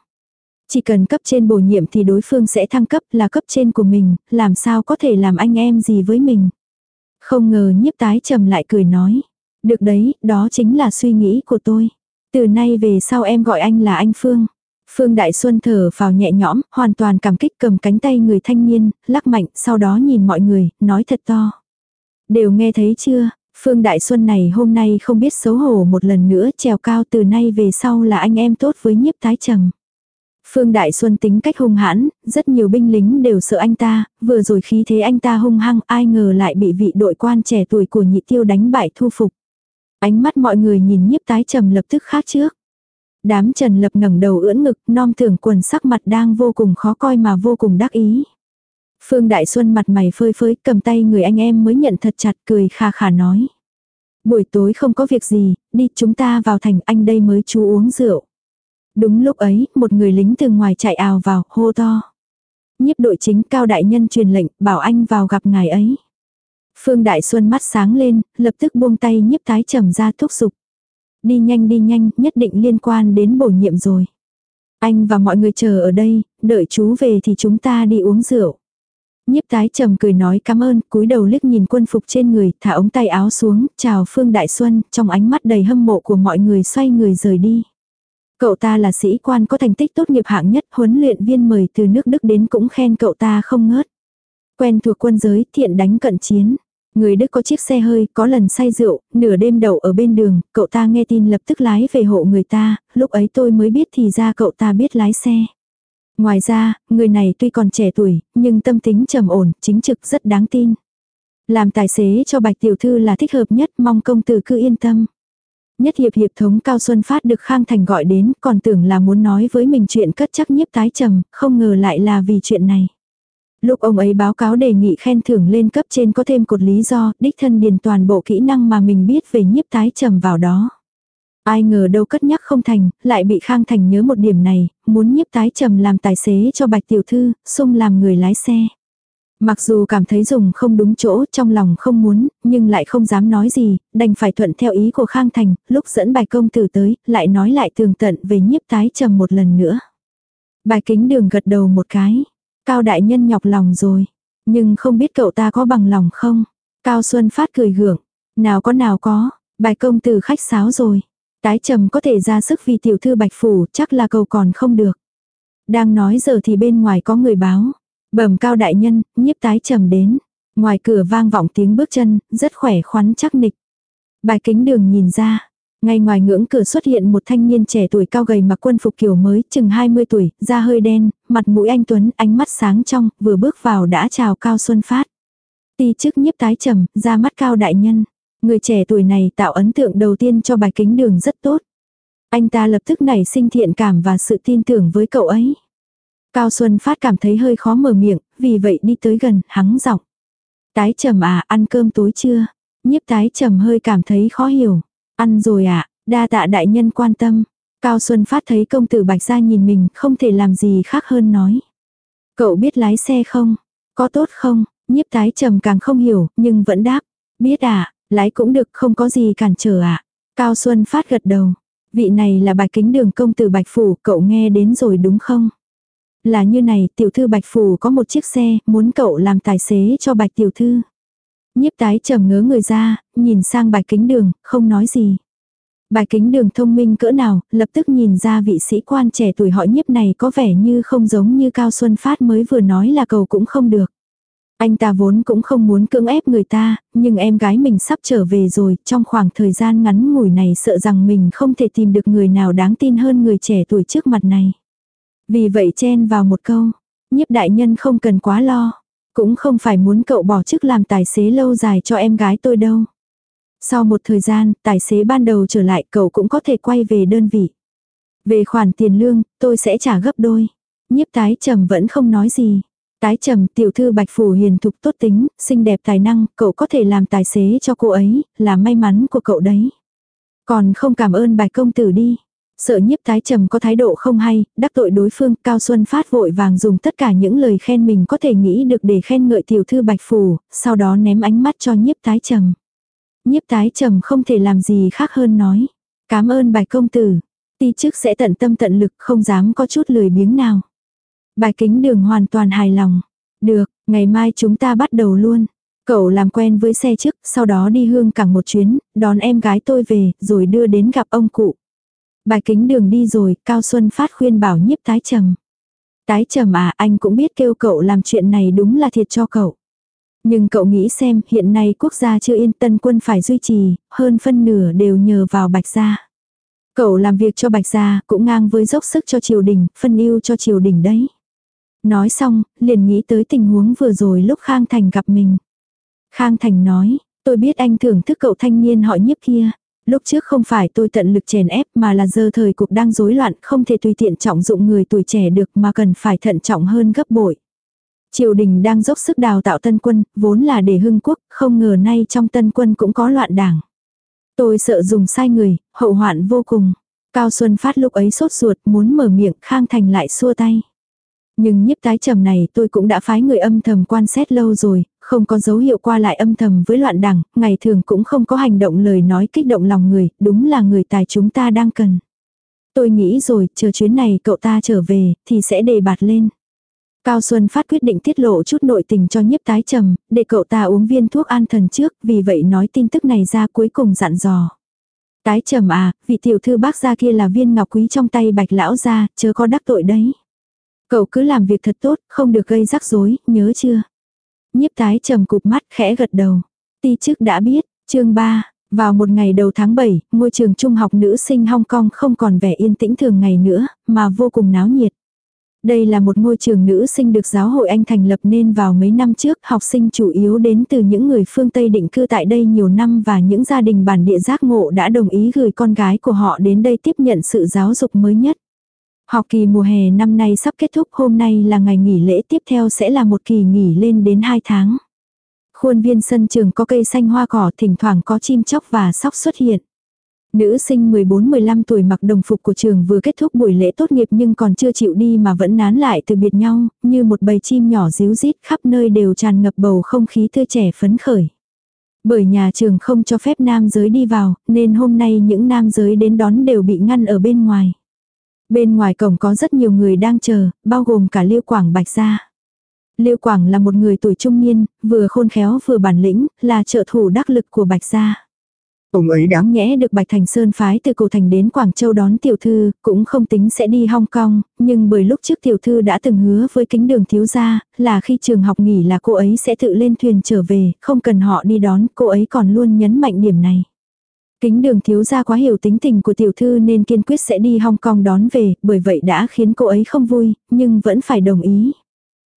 Speaker 1: Chỉ cần cấp trên bổ nhiệm thì đối phương sẽ thăng cấp là cấp trên của mình, làm sao có thể làm anh em gì với mình. Không ngờ nhiếp tái trầm lại cười nói. Được đấy, đó chính là suy nghĩ của tôi. Từ nay về sau em gọi anh là anh Phương. Phương Đại Xuân thở vào nhẹ nhõm, hoàn toàn cảm kích cầm cánh tay người thanh niên, lắc mạnh, sau đó nhìn mọi người, nói thật to. Đều nghe thấy chưa, Phương Đại Xuân này hôm nay không biết xấu hổ một lần nữa trèo cao từ nay về sau là anh em tốt với nhiếp tái trầm. Phương Đại Xuân tính cách hung hãn, rất nhiều binh lính đều sợ anh ta, vừa rồi khí thế anh ta hung hăng ai ngờ lại bị vị đội quan trẻ tuổi của nhị tiêu đánh bại thu phục. Ánh mắt mọi người nhìn nhiếp tái trầm lập tức khác trước. Đám trần lập ngẩng đầu ưỡn ngực, non thưởng quần sắc mặt đang vô cùng khó coi mà vô cùng đắc ý. Phương Đại Xuân mặt mày phơi phới, cầm tay người anh em mới nhận thật chặt cười kha khà nói. Buổi tối không có việc gì, đi chúng ta vào thành anh đây mới chú uống rượu. Đúng lúc ấy, một người lính từ ngoài chạy ào vào, hô to. Nhiếp đội chính cao đại nhân truyền lệnh, bảo anh vào gặp ngài ấy. Phương Đại Xuân mắt sáng lên, lập tức buông tay nhiếp tái trầm ra thúc giục. Đi nhanh đi nhanh, nhất định liên quan đến bổ nhiệm rồi. Anh và mọi người chờ ở đây, đợi chú về thì chúng ta đi uống rượu. Nhiếp tái trầm cười nói cảm ơn, cúi đầu liếc nhìn quân phục trên người, thả ống tay áo xuống, chào Phương Đại Xuân, trong ánh mắt đầy hâm mộ của mọi người xoay người rời đi. Cậu ta là sĩ quan có thành tích tốt nghiệp hạng nhất, huấn luyện viên mời từ nước Đức đến cũng khen cậu ta không ngớt. Quen thuộc quân giới, thiện đánh cận chiến. Người Đức có chiếc xe hơi, có lần say rượu, nửa đêm đậu ở bên đường, cậu ta nghe tin lập tức lái về hộ người ta, lúc ấy tôi mới biết thì ra cậu ta biết lái xe. Ngoài ra, người này tuy còn trẻ tuổi, nhưng tâm tính trầm ổn, chính trực rất đáng tin. Làm tài xế cho bạch tiểu thư là thích hợp nhất, mong công tử cứ yên tâm. Nhất hiệp hiệp thống Cao Xuân Phát được Khang Thành gọi đến, còn tưởng là muốn nói với mình chuyện cất chắc nhiếp tái trầm, không ngờ lại là vì chuyện này. Lúc ông ấy báo cáo đề nghị khen thưởng lên cấp trên có thêm cột lý do, đích thân điền toàn bộ kỹ năng mà mình biết về nhiếp tái trầm vào đó. Ai ngờ đâu cất nhắc không thành, lại bị Khang Thành nhớ một điểm này, muốn nhiếp tái trầm làm tài xế cho bạch tiểu thư, xung làm người lái xe. Mặc dù cảm thấy dùng không đúng chỗ trong lòng không muốn, nhưng lại không dám nói gì, đành phải thuận theo ý của Khang Thành, lúc dẫn bài công tử tới, lại nói lại tường tận về nhiếp tái trầm một lần nữa. Bài kính đường gật đầu một cái. Cao đại nhân nhọc lòng rồi. Nhưng không biết cậu ta có bằng lòng không? Cao Xuân Phát cười gượng. Nào có nào có, bài công từ khách sáo rồi. Tái trầm có thể ra sức vì tiểu thư bạch phủ, chắc là cầu còn không được. Đang nói giờ thì bên ngoài có người báo. Bẩm cao đại nhân, nhiếp tái trầm đến. Ngoài cửa vang vọng tiếng bước chân, rất khỏe khoắn chắc nịch. Bài kính đường nhìn ra, ngay ngoài ngưỡng cửa xuất hiện một thanh niên trẻ tuổi cao gầy mặc quân phục kiểu mới, chừng 20 tuổi, da hơi đen, mặt mũi anh Tuấn, ánh mắt sáng trong, vừa bước vào đã chào Cao Xuân Phát. Ti chức nhiếp tái trầm, ra mắt Cao Đại Nhân. Người trẻ tuổi này tạo ấn tượng đầu tiên cho bài kính đường rất tốt. Anh ta lập tức nảy sinh thiện cảm và sự tin tưởng với cậu ấy. Cao Xuân Phát cảm thấy hơi khó mở miệng, vì vậy đi tới gần, hắng giọng. Tái trầm à, ăn cơm tối chưa? Nhiếp tái trầm hơi cảm thấy khó hiểu. Ăn rồi à, đa tạ đại nhân quan tâm. Cao Xuân Phát thấy công tử Bạch Gia nhìn mình không thể làm gì khác hơn nói. Cậu biết lái xe không? Có tốt không? Nhiếp tái trầm càng không hiểu, nhưng vẫn đáp. Biết à, lái cũng được không có gì cản trở à. Cao Xuân Phát gật đầu. Vị này là bạch kính đường công tử Bạch Phủ, cậu nghe đến rồi đúng không? Là như này, tiểu thư Bạch Phủ có một chiếc xe, muốn cậu làm tài xế cho Bạch tiểu thư. Nhiếp tái trầm ngớ người ra, nhìn sang bạch kính đường, không nói gì. Bài kính đường thông minh cỡ nào, lập tức nhìn ra vị sĩ quan trẻ tuổi họ nhiếp này có vẻ như không giống như Cao Xuân Phát mới vừa nói là cầu cũng không được. Anh ta vốn cũng không muốn cưỡng ép người ta, nhưng em gái mình sắp trở về rồi, trong khoảng thời gian ngắn ngủi này sợ rằng mình không thể tìm được người nào đáng tin hơn người trẻ tuổi trước mặt này. Vì vậy chen vào một câu, nhiếp đại nhân không cần quá lo, cũng không phải muốn cậu bỏ chức làm tài xế lâu dài cho em gái tôi đâu. Sau một thời gian, tài xế ban đầu trở lại cậu cũng có thể quay về đơn vị. Về khoản tiền lương, tôi sẽ trả gấp đôi. Nhiếp tái trầm vẫn không nói gì. Tái trầm tiểu thư bạch phủ hiền thục tốt tính, xinh đẹp tài năng, cậu có thể làm tài xế cho cô ấy, là may mắn của cậu đấy. Còn không cảm ơn bạch công tử đi. Sợ nhiếp tái trầm có thái độ không hay, đắc tội đối phương, Cao Xuân Phát vội vàng dùng tất cả những lời khen mình có thể nghĩ được để khen ngợi tiểu thư bạch phủ, sau đó ném ánh mắt cho nhiếp tái trầm. Nhiếp tái trầm không thể làm gì khác hơn nói. Cảm ơn bài công tử. Ti chức sẽ tận tâm tận lực không dám có chút lười biếng nào. Bài kính đường hoàn toàn hài lòng. Được, ngày mai chúng ta bắt đầu luôn. Cậu làm quen với xe trước, sau đó đi hương cảng một chuyến, đón em gái tôi về, rồi đưa đến gặp ông cụ. Bài kính đường đi rồi, Cao Xuân Phát khuyên bảo nhiếp tái trầm. Tái trầm à, anh cũng biết kêu cậu làm chuyện này đúng là thiệt cho cậu. Nhưng cậu nghĩ xem, hiện nay quốc gia chưa yên tân quân phải duy trì, hơn phân nửa đều nhờ vào bạch gia. Cậu làm việc cho bạch gia, cũng ngang với dốc sức cho triều đình, phân ưu cho triều đình đấy. Nói xong, liền nghĩ tới tình huống vừa rồi lúc Khang Thành gặp mình. Khang Thành nói, tôi biết anh thưởng thức cậu thanh niên họ nhiếp kia. Lúc trước không phải tôi tận lực chèn ép mà là giờ thời cục đang rối loạn không thể tùy tiện trọng dụng người tuổi trẻ được mà cần phải thận trọng hơn gấp bội. Triều đình đang dốc sức đào tạo tân quân, vốn là để hưng quốc, không ngờ nay trong tân quân cũng có loạn đảng. Tôi sợ dùng sai người, hậu hoạn vô cùng. Cao Xuân Phát lúc ấy sốt ruột muốn mở miệng Khang Thành lại xua tay. Nhưng nhiếp tái trầm này tôi cũng đã phái người âm thầm quan xét lâu rồi, không có dấu hiệu qua lại âm thầm với loạn đảng, ngày thường cũng không có hành động lời nói kích động lòng người, đúng là người tài chúng ta đang cần. Tôi nghĩ rồi, chờ chuyến này cậu ta trở về, thì sẽ đề bạt lên. Cao Xuân Phát quyết định tiết lộ chút nội tình cho nhiếp tái trầm, để cậu ta uống viên thuốc an thần trước, vì vậy nói tin tức này ra cuối cùng dặn dò. Tái trầm à, vị tiểu thư bác gia kia là viên ngọc quý trong tay bạch lão gia, chớ có đắc tội đấy. Cậu cứ làm việc thật tốt, không được gây rắc rối, nhớ chưa? Nhiếp tái trầm cụp mắt khẽ gật đầu. Ti chức đã biết, chương 3, vào một ngày đầu tháng 7, ngôi trường trung học nữ sinh Hong Kong không còn vẻ yên tĩnh thường ngày nữa, mà vô cùng náo nhiệt. Đây là một ngôi trường nữ sinh được giáo hội Anh thành lập nên vào mấy năm trước, học sinh chủ yếu đến từ những người phương Tây định cư tại đây nhiều năm và những gia đình bản địa giác ngộ đã đồng ý gửi con gái của họ đến đây tiếp nhận sự giáo dục mới nhất. Học kỳ mùa hè năm nay sắp kết thúc, hôm nay là ngày nghỉ lễ tiếp theo sẽ là một kỳ nghỉ lên đến 2 tháng. Khuôn viên sân trường có cây xanh hoa cỏ, thỉnh thoảng có chim chóc và sóc xuất hiện. Nữ sinh 14-15 tuổi mặc đồng phục của trường vừa kết thúc buổi lễ tốt nghiệp nhưng còn chưa chịu đi mà vẫn nán lại từ biệt nhau, như một bầy chim nhỏ díu rít khắp nơi đều tràn ngập bầu không khí tươi trẻ phấn khởi. Bởi nhà trường không cho phép nam giới đi vào, nên hôm nay những nam giới đến đón đều bị ngăn ở bên ngoài. Bên ngoài cổng có rất nhiều người đang chờ, bao gồm cả Liêu Quảng Bạch Gia. Liêu Quảng là một người tuổi trung niên, vừa khôn khéo vừa bản lĩnh, là trợ thủ đắc lực của Bạch Gia. Ông ấy đáng nhẽ được Bạch Thành Sơn phái từ cổ thành đến Quảng Châu đón tiểu thư, cũng không tính sẽ đi Hong Kong, nhưng bởi lúc trước tiểu thư đã từng hứa với kính đường thiếu gia, là khi trường học nghỉ là cô ấy sẽ tự lên thuyền trở về, không cần họ đi đón, cô ấy còn luôn nhấn mạnh điểm này. Kính đường thiếu gia quá hiểu tính tình của tiểu thư nên kiên quyết sẽ đi Hong Kong đón về, bởi vậy đã khiến cô ấy không vui, nhưng vẫn phải đồng ý.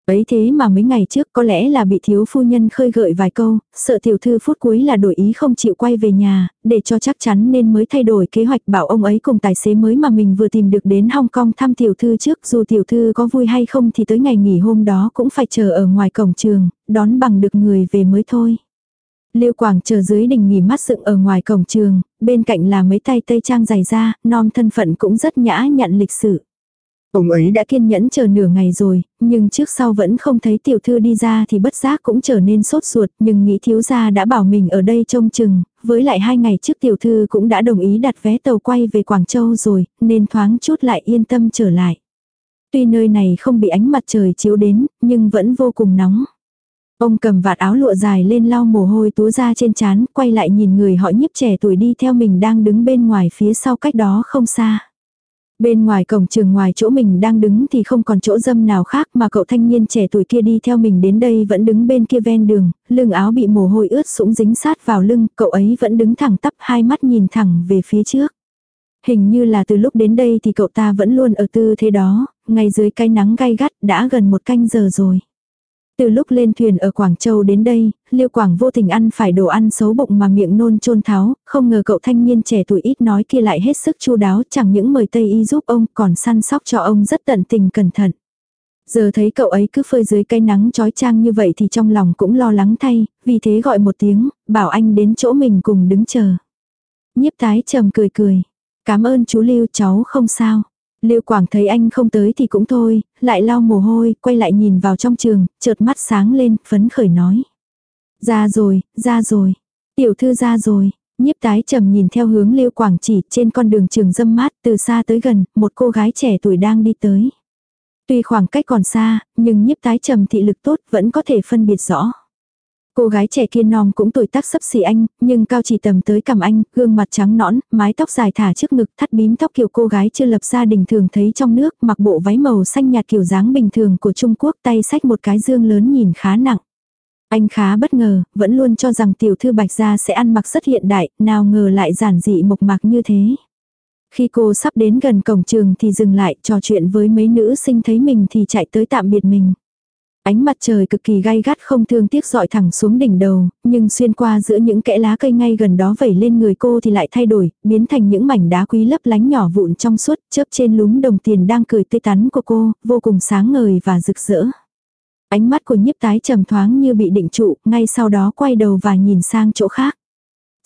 Speaker 1: Ấy thế mà mấy ngày trước có lẽ là bị thiếu phu nhân khơi gợi vài câu, sợ tiểu thư phút cuối là đổi ý không chịu quay về nhà, để cho chắc chắn nên mới thay đổi kế hoạch bảo ông ấy cùng tài xế mới mà mình vừa tìm được đến Hong Kong thăm tiểu thư trước dù tiểu thư có vui hay không thì tới ngày nghỉ hôm đó cũng phải chờ ở ngoài cổng trường, đón bằng được người về mới thôi. Liêu Quảng chờ dưới đình nghỉ mắt dựng ở ngoài cổng trường, bên cạnh là mấy tay tây trang dày da, non thân phận cũng rất nhã nhặn lịch sự. Ông ấy đã kiên nhẫn chờ nửa ngày rồi, nhưng trước sau vẫn không thấy tiểu thư đi ra thì bất giác cũng trở nên sốt ruột, nhưng nghĩ thiếu gia đã bảo mình ở đây trông chừng, với lại hai ngày trước tiểu thư cũng đã đồng ý đặt vé tàu quay về Quảng Châu rồi, nên thoáng chút lại yên tâm trở lại. Tuy nơi này không bị ánh mặt trời chiếu đến, nhưng vẫn vô cùng nóng. Ông cầm vạt áo lụa dài lên lau mồ hôi túa ra trên trán, quay lại nhìn người họ nhiếp trẻ tuổi đi theo mình đang đứng bên ngoài phía sau cách đó không xa. Bên ngoài cổng trường ngoài chỗ mình đang đứng thì không còn chỗ dâm nào khác mà cậu thanh niên trẻ tuổi kia đi theo mình đến đây vẫn đứng bên kia ven đường, lưng áo bị mồ hôi ướt sũng dính sát vào lưng, cậu ấy vẫn đứng thẳng tắp hai mắt nhìn thẳng về phía trước. Hình như là từ lúc đến đây thì cậu ta vẫn luôn ở tư thế đó, ngay dưới cái nắng gay gắt đã gần một canh giờ rồi. Từ lúc lên thuyền ở Quảng Châu đến đây, Liêu Quảng vô tình ăn phải đồ ăn xấu bụng mà miệng nôn trôn tháo, không ngờ cậu thanh niên trẻ tuổi ít nói kia lại hết sức chu đáo chẳng những mời Tây Y giúp ông còn săn sóc cho ông rất tận tình cẩn thận. Giờ thấy cậu ấy cứ phơi dưới cây nắng trói trang như vậy thì trong lòng cũng lo lắng thay, vì thế gọi một tiếng, bảo anh đến chỗ mình cùng đứng chờ. Nhiếp tái trầm cười cười. Cảm ơn chú Lưu cháu không sao. Lưu Quảng thấy anh không tới thì cũng thôi, lại lau mồ hôi, quay lại nhìn vào trong trường, chợt mắt sáng lên, phấn khởi nói. Ra rồi, ra rồi. Tiểu thư ra rồi. Nhiếp tái trầm nhìn theo hướng Lưu Quảng chỉ trên con đường trường dâm mát từ xa tới gần, một cô gái trẻ tuổi đang đi tới. Tuy khoảng cách còn xa, nhưng nhiếp tái trầm thị lực tốt vẫn có thể phân biệt rõ. Cô gái trẻ kia non cũng tuổi tác sấp xỉ anh, nhưng cao chỉ tầm tới cằm anh, gương mặt trắng nõn, mái tóc dài thả trước ngực, thắt bím tóc kiểu cô gái chưa lập gia đình thường thấy trong nước, mặc bộ váy màu xanh nhạt kiểu dáng bình thường của Trung Quốc, tay xách một cái dương lớn nhìn khá nặng. Anh khá bất ngờ, vẫn luôn cho rằng tiểu thư bạch gia sẽ ăn mặc rất hiện đại, nào ngờ lại giản dị mộc mạc như thế. Khi cô sắp đến gần cổng trường thì dừng lại trò chuyện với mấy nữ sinh thấy mình thì chạy tới tạm biệt mình. Ánh mặt trời cực kỳ gay gắt không thương tiếc dọi thẳng xuống đỉnh đầu, nhưng xuyên qua giữa những kẽ lá cây ngay gần đó vẩy lên người cô thì lại thay đổi, biến thành những mảnh đá quý lấp lánh nhỏ vụn trong suốt, chớp trên lúm đồng tiền đang cười tươi tắn của cô, vô cùng sáng ngời và rực rỡ. Ánh mắt của nhiếp tái trầm thoáng như bị định trụ, ngay sau đó quay đầu và nhìn sang chỗ khác.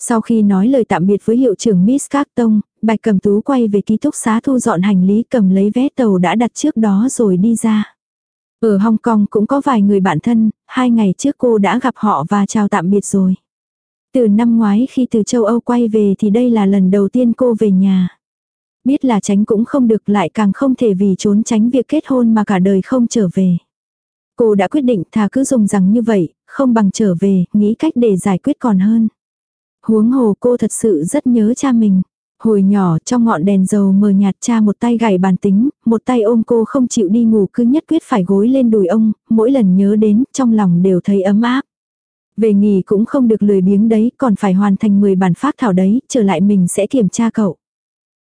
Speaker 1: Sau khi nói lời tạm biệt với hiệu trưởng Miss Carton, Bạch Cầm Tú quay về ký túc xá thu dọn hành lý cầm lấy vé tàu đã đặt trước đó rồi đi ra. Ở Hong Kong cũng có vài người bạn thân, hai ngày trước cô đã gặp họ và chào tạm biệt rồi. Từ năm ngoái khi từ châu Âu quay về thì đây là lần đầu tiên cô về nhà. Biết là tránh cũng không được lại càng không thể vì trốn tránh việc kết hôn mà cả đời không trở về. Cô đã quyết định thà cứ dùng rằng như vậy, không bằng trở về, nghĩ cách để giải quyết còn hơn. Huống hồ cô thật sự rất nhớ cha mình. Hồi nhỏ trong ngọn đèn dầu mờ nhạt cha một tay gảy bàn tính, một tay ôm cô không chịu đi ngủ cứ nhất quyết phải gối lên đùi ông, mỗi lần nhớ đến trong lòng đều thấy ấm áp. Về nghỉ cũng không được lười biếng đấy, còn phải hoàn thành 10 bản phát thảo đấy, trở lại mình sẽ kiểm tra cậu.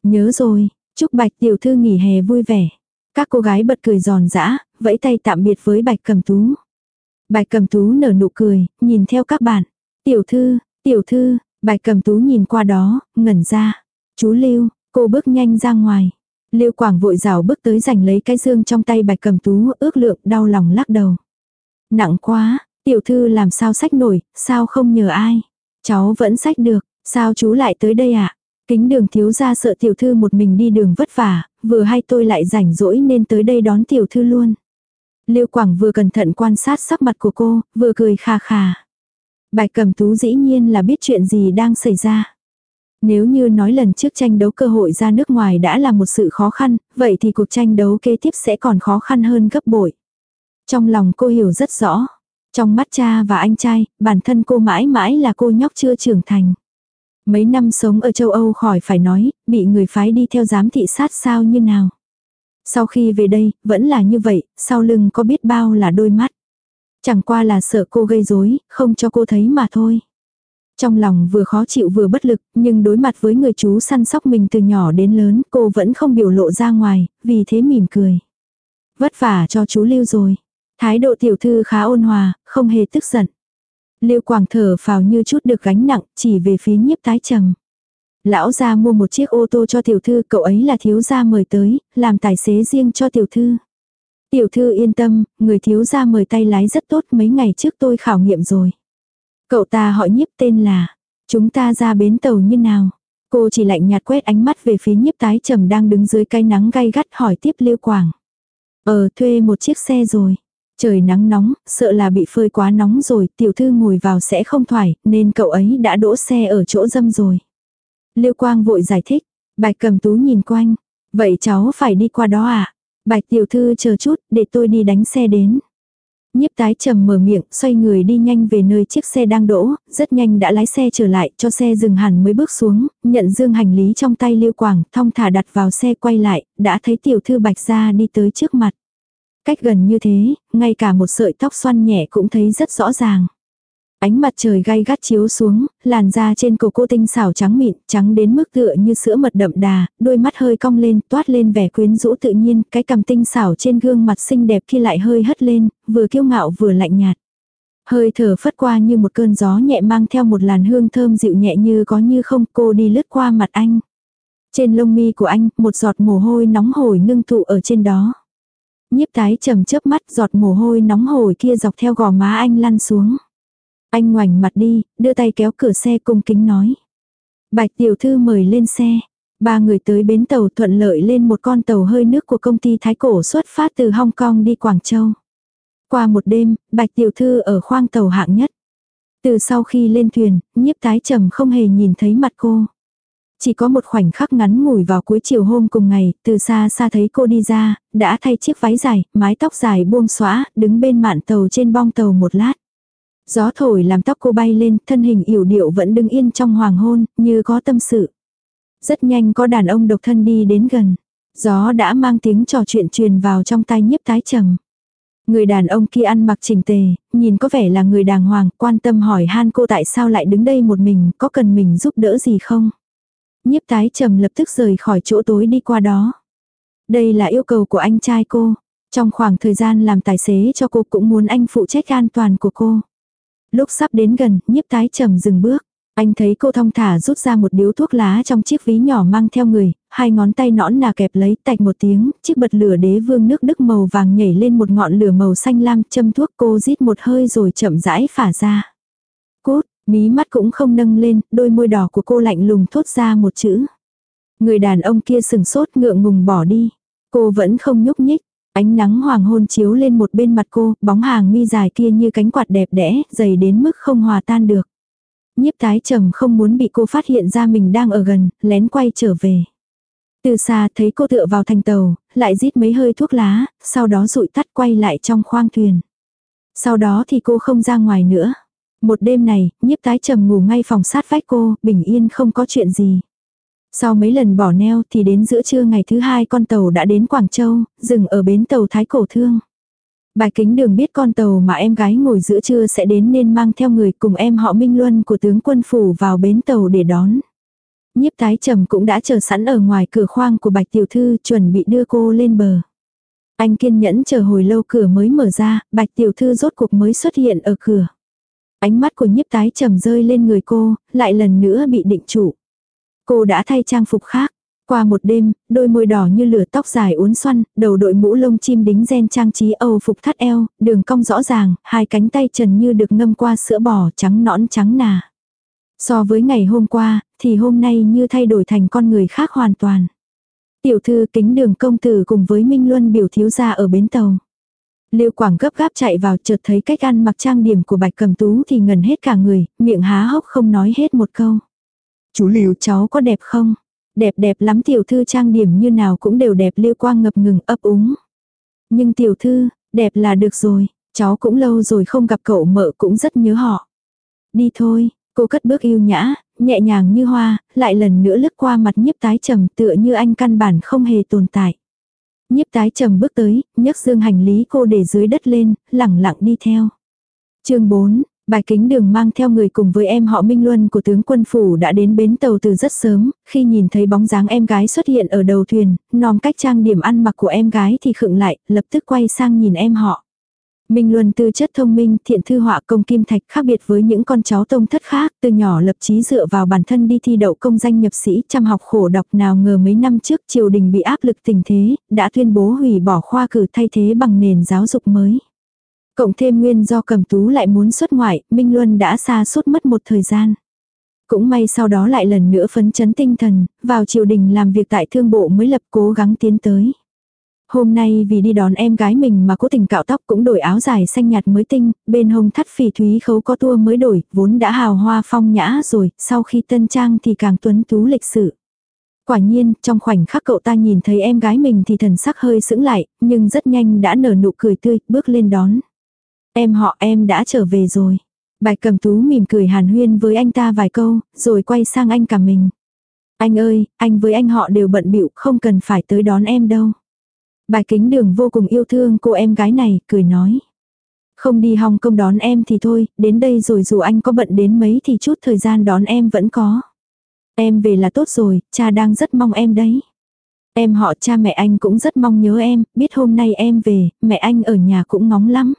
Speaker 1: Nhớ rồi, chúc Bạch tiểu thư nghỉ hè vui vẻ. Các cô gái bật cười giòn giã, vẫy tay tạm biệt với Bạch cầm tú. Bạch cầm tú nở nụ cười, nhìn theo các bạn. Tiểu thư, tiểu thư, Bạch cầm tú nhìn qua đó, ngẩn ra. Chú Lưu, cô bước nhanh ra ngoài. Lưu Quảng vội rào bước tới giành lấy cái dương trong tay bạch cầm tú ước lượng đau lòng lắc đầu. Nặng quá, tiểu thư làm sao sách nổi, sao không nhờ ai. Cháu vẫn sách được, sao chú lại tới đây ạ? À? Kính đường thiếu ra sợ tiểu thư một mình đi đường vất vả, vừa hay tôi lại rảnh rỗi nên tới đây đón tiểu thư luôn. Lưu Quảng vừa cẩn thận quan sát sắc mặt của cô, vừa cười khà khà. Bạch cầm tú dĩ nhiên là biết chuyện gì đang xảy ra. Nếu như nói lần trước tranh đấu cơ hội ra nước ngoài đã là một sự khó khăn, vậy thì cuộc tranh đấu kế tiếp sẽ còn khó khăn hơn gấp bội. Trong lòng cô hiểu rất rõ. Trong mắt cha và anh trai, bản thân cô mãi mãi là cô nhóc chưa trưởng thành. Mấy năm sống ở châu Âu khỏi phải nói, bị người phái đi theo giám thị sát sao như nào. Sau khi về đây, vẫn là như vậy, sau lưng có biết bao là đôi mắt. Chẳng qua là sợ cô gây rối, không cho cô thấy mà thôi. Trong lòng vừa khó chịu vừa bất lực, nhưng đối mặt với người chú săn sóc mình từ nhỏ đến lớn, cô vẫn không biểu lộ ra ngoài, vì thế mỉm cười. Vất vả cho chú Lưu rồi. Thái độ tiểu thư khá ôn hòa, không hề tức giận. Lưu Quảng thở phào như chút được gánh nặng, chỉ về phía nhiếp tái trầm. Lão gia mua một chiếc ô tô cho tiểu thư, cậu ấy là thiếu gia mời tới, làm tài xế riêng cho tiểu thư. Tiểu thư yên tâm, người thiếu gia mời tay lái rất tốt mấy ngày trước tôi khảo nghiệm rồi. Cậu ta họ nhiếp tên là, chúng ta ra bến tàu như nào? Cô chỉ lạnh nhạt quét ánh mắt về phía nhiếp tái trầm đang đứng dưới cái nắng gay gắt hỏi tiếp Lưu Quảng. Ờ thuê một chiếc xe rồi. Trời nắng nóng, sợ là bị phơi quá nóng rồi, tiểu thư ngồi vào sẽ không thoải, nên cậu ấy đã đỗ xe ở chỗ dâm rồi. Lưu Quang vội giải thích, bạch cầm tú nhìn quanh, vậy cháu phải đi qua đó à? Bạch tiểu thư chờ chút, để tôi đi đánh xe đến. Nhiếp tái trầm mở miệng, xoay người đi nhanh về nơi chiếc xe đang đỗ, rất nhanh đã lái xe trở lại, cho xe dừng hẳn mới bước xuống, nhận dương hành lý trong tay Lưu Quảng, thong thả đặt vào xe quay lại, đã thấy tiểu thư bạch ra đi tới trước mặt. Cách gần như thế, ngay cả một sợi tóc xoăn nhẹ cũng thấy rất rõ ràng. Ánh mặt trời gay gắt chiếu xuống, làn da trên cổ cô tinh xảo trắng mịn, trắng đến mức tựa như sữa mật đậm đà, đôi mắt hơi cong lên, toát lên vẻ quyến rũ tự nhiên, cái cằm tinh xảo trên gương mặt xinh đẹp khi lại hơi hất lên, vừa kiêu ngạo vừa lạnh nhạt. Hơi thở phất qua như một cơn gió nhẹ mang theo một làn hương thơm dịu nhẹ như có như không cô đi lướt qua mặt anh. Trên lông mi của anh, một giọt mồ hôi nóng hổi ngưng tụ ở trên đó. Nhiếp tái trầm chớp mắt giọt mồ hôi nóng hổi kia dọc theo gò má anh lăn xuống. Anh ngoảnh mặt đi, đưa tay kéo cửa xe cung kính nói. Bạch tiểu thư mời lên xe. Ba người tới bến tàu thuận lợi lên một con tàu hơi nước của công ty Thái Cổ xuất phát từ Hong Kong đi Quảng Châu. Qua một đêm, Bạch tiểu thư ở khoang tàu hạng nhất. Từ sau khi lên thuyền, nhiếp tái trầm không hề nhìn thấy mặt cô. Chỉ có một khoảnh khắc ngắn ngủi vào cuối chiều hôm cùng ngày, từ xa xa thấy cô đi ra, đã thay chiếc váy dài, mái tóc dài buông xõa, đứng bên mạn tàu trên bong tàu một lát. Gió thổi làm tóc cô bay lên, thân hình yểu điệu vẫn đứng yên trong hoàng hôn, như có tâm sự. Rất nhanh có đàn ông độc thân đi đến gần. Gió đã mang tiếng trò chuyện truyền vào trong tai nhiếp tái trầm. Người đàn ông kia ăn mặc chỉnh tề, nhìn có vẻ là người đàng hoàng, quan tâm hỏi han cô tại sao lại đứng đây một mình, có cần mình giúp đỡ gì không? Nhiếp tái trầm lập tức rời khỏi chỗ tối đi qua đó. Đây là yêu cầu của anh trai cô. Trong khoảng thời gian làm tài xế cho cô cũng muốn anh phụ trách an toàn của cô. Lúc sắp đến gần, nhiếp tái trầm dừng bước. Anh thấy cô thong thả rút ra một điếu thuốc lá trong chiếc ví nhỏ mang theo người, hai ngón tay nõn nà kẹp lấy tạch một tiếng, chiếc bật lửa đế vương nước đức màu vàng nhảy lên một ngọn lửa màu xanh lam châm thuốc cô rít một hơi rồi chậm rãi phả ra. Cút, mí mắt cũng không nâng lên, đôi môi đỏ của cô lạnh lùng thốt ra một chữ. Người đàn ông kia sừng sốt ngượng ngùng bỏ đi. Cô vẫn không nhúc nhích, Ánh nắng hoàng hôn chiếu lên một bên mặt cô, bóng hàng mi dài kia như cánh quạt đẹp đẽ, dày đến mức không hòa tan được. Nhiếp tái trầm không muốn bị cô phát hiện ra mình đang ở gần, lén quay trở về. Từ xa thấy cô tựa vào thành tàu, lại rít mấy hơi thuốc lá, sau đó rụi tắt quay lại trong khoang thuyền. Sau đó thì cô không ra ngoài nữa. Một đêm này, nhiếp tái trầm ngủ ngay phòng sát vách cô, bình yên không có chuyện gì. Sau mấy lần bỏ neo thì đến giữa trưa ngày thứ hai con tàu đã đến Quảng Châu, dừng ở bến tàu Thái Cổ Thương. Bài kính đường biết con tàu mà em gái ngồi giữa trưa sẽ đến nên mang theo người cùng em họ Minh Luân của tướng quân phủ vào bến tàu để đón. Nhiếp tái trầm cũng đã chờ sẵn ở ngoài cửa khoang của bạch tiểu thư chuẩn bị đưa cô lên bờ. Anh kiên nhẫn chờ hồi lâu cửa mới mở ra, bạch tiểu thư rốt cuộc mới xuất hiện ở cửa. Ánh mắt của nhiếp tái trầm rơi lên người cô, lại lần nữa bị định trụ. Cô đã thay trang phục khác. Qua một đêm, đôi môi đỏ như lửa tóc dài uốn xoăn, đầu đội mũ lông chim đính ren trang trí âu phục thắt eo, đường cong rõ ràng, hai cánh tay trần như được ngâm qua sữa bò trắng nõn trắng nà. So với ngày hôm qua, thì hôm nay như thay đổi thành con người khác hoàn toàn. Tiểu thư kính đường công tử cùng với Minh Luân biểu thiếu gia ở bến tàu. Liêu Quảng gấp gáp chạy vào chợt thấy cách ăn mặc trang điểm của bạch cầm tú thì ngần hết cả người, miệng há hốc không nói hết một câu. Chú Lưu cháu có đẹp không? Đẹp đẹp lắm tiểu thư trang điểm như nào cũng đều đẹp Lưu Quang ngập ngừng ấp úng. Nhưng tiểu thư, đẹp là được rồi, cháu cũng lâu rồi không gặp cậu mợ cũng rất nhớ họ. Đi thôi, cô cất bước yêu nhã, nhẹ nhàng như hoa, lại lần nữa lướt qua mặt nhiếp tái trầm tựa như anh căn bản không hề tồn tại. Nhiếp tái trầm bước tới, nhấc dương hành lý cô để dưới đất lên, lẳng lặng đi theo. chương 4, Bài kính đường mang theo người cùng với em họ Minh Luân của tướng quân phủ đã đến bến tàu từ rất sớm, khi nhìn thấy bóng dáng em gái xuất hiện ở đầu thuyền, nòm cách trang điểm ăn mặc của em gái thì khựng lại, lập tức quay sang nhìn em họ. Minh Luân tư chất thông minh, thiện thư họa công kim thạch khác biệt với những con cháu tông thất khác, từ nhỏ lập chí dựa vào bản thân đi thi đậu công danh nhập sĩ, chăm học khổ đọc nào ngờ mấy năm trước triều đình bị áp lực tình thế, đã tuyên bố hủy bỏ khoa cử thay thế bằng nền giáo dục mới. Cộng thêm nguyên do cầm tú lại muốn xuất ngoại, Minh Luân đã xa suốt mất một thời gian. Cũng may sau đó lại lần nữa phấn chấn tinh thần, vào triều đình làm việc tại thương bộ mới lập cố gắng tiến tới. Hôm nay vì đi đón em gái mình mà cố tình cạo tóc cũng đổi áo dài xanh nhạt mới tinh, bên hông thắt phỉ thúy khấu có tua mới đổi, vốn đã hào hoa phong nhã rồi, sau khi tân trang thì càng tuấn tú lịch sự. Quả nhiên, trong khoảnh khắc cậu ta nhìn thấy em gái mình thì thần sắc hơi sững lại, nhưng rất nhanh đã nở nụ cười tươi, bước lên đón. Em họ em đã trở về rồi. Bạch cầm tú mỉm cười hàn huyên với anh ta vài câu, rồi quay sang anh cả mình. Anh ơi, anh với anh họ đều bận bịu không cần phải tới đón em đâu. Bài kính đường vô cùng yêu thương cô em gái này, cười nói. Không đi Hong Kong đón em thì thôi, đến đây rồi dù anh có bận đến mấy thì chút thời gian đón em vẫn có. Em về là tốt rồi, cha đang rất mong em đấy. Em họ cha mẹ anh cũng rất mong nhớ em, biết hôm nay em về, mẹ anh ở nhà cũng ngóng lắm.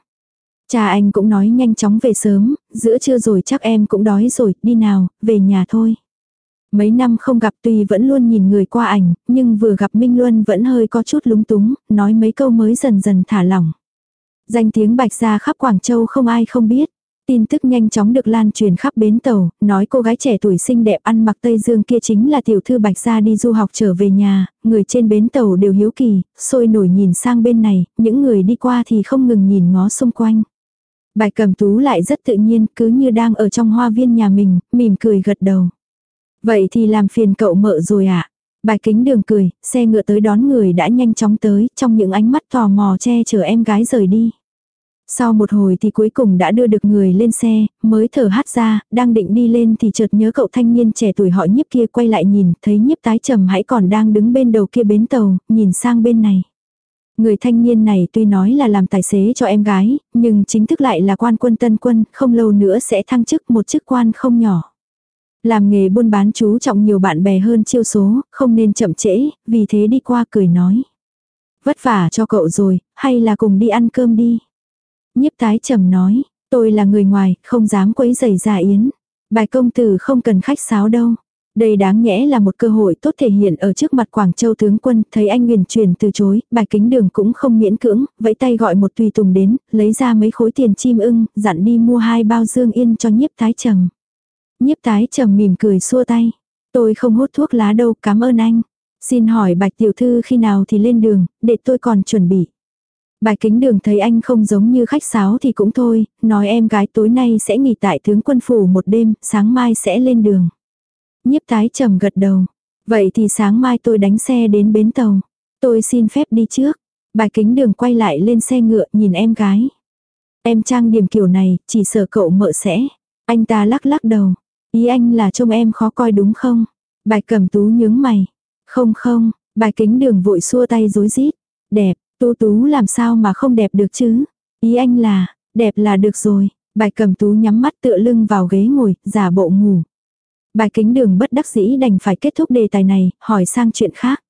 Speaker 1: Cha anh cũng nói nhanh chóng về sớm, giữa trưa rồi chắc em cũng đói rồi, đi nào, về nhà thôi. Mấy năm không gặp tuy vẫn luôn nhìn người qua ảnh, nhưng vừa gặp Minh Luân vẫn hơi có chút lúng túng, nói mấy câu mới dần dần thả lỏng. Danh tiếng bạch ra khắp Quảng Châu không ai không biết. Tin tức nhanh chóng được lan truyền khắp bến tàu, nói cô gái trẻ tuổi xinh đẹp ăn mặc Tây Dương kia chính là tiểu thư Bạch Gia đi du học trở về nhà, người trên bến tàu đều hiếu kỳ, sôi nổi nhìn sang bên này, những người đi qua thì không ngừng nhìn ngó xung quanh bài cầm tú lại rất tự nhiên, cứ như đang ở trong hoa viên nhà mình, mỉm cười gật đầu. Vậy thì làm phiền cậu mợ rồi ạ. À? Bài kính đường cười, xe ngựa tới đón người đã nhanh chóng tới, trong những ánh mắt tò mò che chở em gái rời đi. Sau một hồi thì cuối cùng đã đưa được người lên xe, mới thở hát ra, đang định đi lên thì chợt nhớ cậu thanh niên trẻ tuổi họ nhiếp kia quay lại nhìn, thấy nhiếp tái trầm hãy còn đang đứng bên đầu kia bến tàu, nhìn sang bên này. Người thanh niên này tuy nói là làm tài xế cho em gái, nhưng chính thức lại là quan quân tân quân, không lâu nữa sẽ thăng chức một chức quan không nhỏ. Làm nghề buôn bán chú trọng nhiều bạn bè hơn chiêu số, không nên chậm trễ, vì thế đi qua cười nói. Vất vả cho cậu rồi, hay là cùng đi ăn cơm đi. Nhiếp tái trầm nói, tôi là người ngoài, không dám quấy giày già yến. Bài công tử không cần khách sáo đâu. Đây đáng nhẽ là một cơ hội tốt thể hiện ở trước mặt Quảng Châu tướng quân, thấy anh nguyền truyền từ chối, bài kính đường cũng không miễn cưỡng, vẫy tay gọi một tùy tùng đến, lấy ra mấy khối tiền chim ưng, dặn đi mua hai bao dương yên cho nhiếp tái trầm. Nhiếp tái trầm mỉm cười xua tay. Tôi không hút thuốc lá đâu, cảm ơn anh. Xin hỏi bạch tiểu thư khi nào thì lên đường, để tôi còn chuẩn bị. Bạch kính đường thấy anh không giống như khách sáo thì cũng thôi, nói em gái tối nay sẽ nghỉ tại tướng quân phủ một đêm, sáng mai sẽ lên đường. Nhiếp tái trầm gật đầu. Vậy thì sáng mai tôi đánh xe đến bến tàu. Tôi xin phép đi trước. Bài kính đường quay lại lên xe ngựa nhìn em gái. Em trang điểm kiểu này, chỉ sợ cậu mợ sẽ. Anh ta lắc lắc đầu. Ý anh là trông em khó coi đúng không? Bài cầm tú nhướng mày. Không không, bài kính đường vội xua tay dối rít Đẹp, tú tú làm sao mà không đẹp được chứ? Ý anh là, đẹp là được rồi. Bài cầm tú nhắm mắt tựa lưng vào ghế ngồi, giả bộ ngủ. Bài kính đường bất đắc dĩ đành phải kết thúc đề tài này, hỏi sang chuyện khác.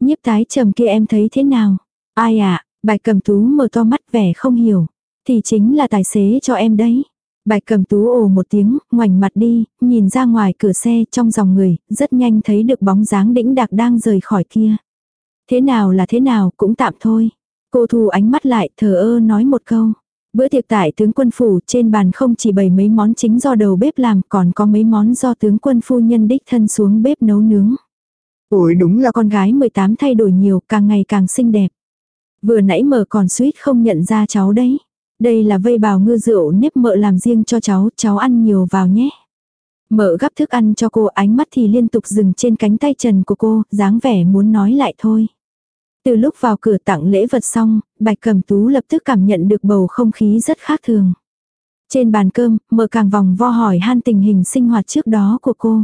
Speaker 1: Nhiếp tái trầm kia em thấy thế nào? Ai ạ, à, bài cầm tú mở to mắt vẻ không hiểu. Thì chính là tài xế cho em đấy. bài cầm tú ồ một tiếng, ngoảnh mặt đi, nhìn ra ngoài cửa xe trong dòng người, rất nhanh thấy được bóng dáng đĩnh đạc đang rời khỏi kia. Thế nào là thế nào cũng tạm thôi. Cô thu ánh mắt lại thờ ơ nói một câu. Bữa tiệc tại tướng quân phủ trên bàn không chỉ bày mấy món chính do đầu bếp làm còn có mấy món do tướng quân phu nhân đích thân xuống bếp nấu nướng. Ôi đúng là con gái 18 thay đổi nhiều càng ngày càng xinh đẹp. Vừa nãy mở còn suýt không nhận ra cháu đấy. Đây là vây bào ngư rượu nếp mợ làm riêng cho cháu, cháu ăn nhiều vào nhé. Mợ gắp thức ăn cho cô ánh mắt thì liên tục dừng trên cánh tay trần của cô, dáng vẻ muốn nói lại thôi. Từ lúc vào cửa tặng lễ vật xong, bạch cẩm tú lập tức cảm nhận được bầu không khí rất khác thường. Trên bàn cơm, mợ càng vòng vo hỏi han tình hình sinh hoạt trước đó của cô.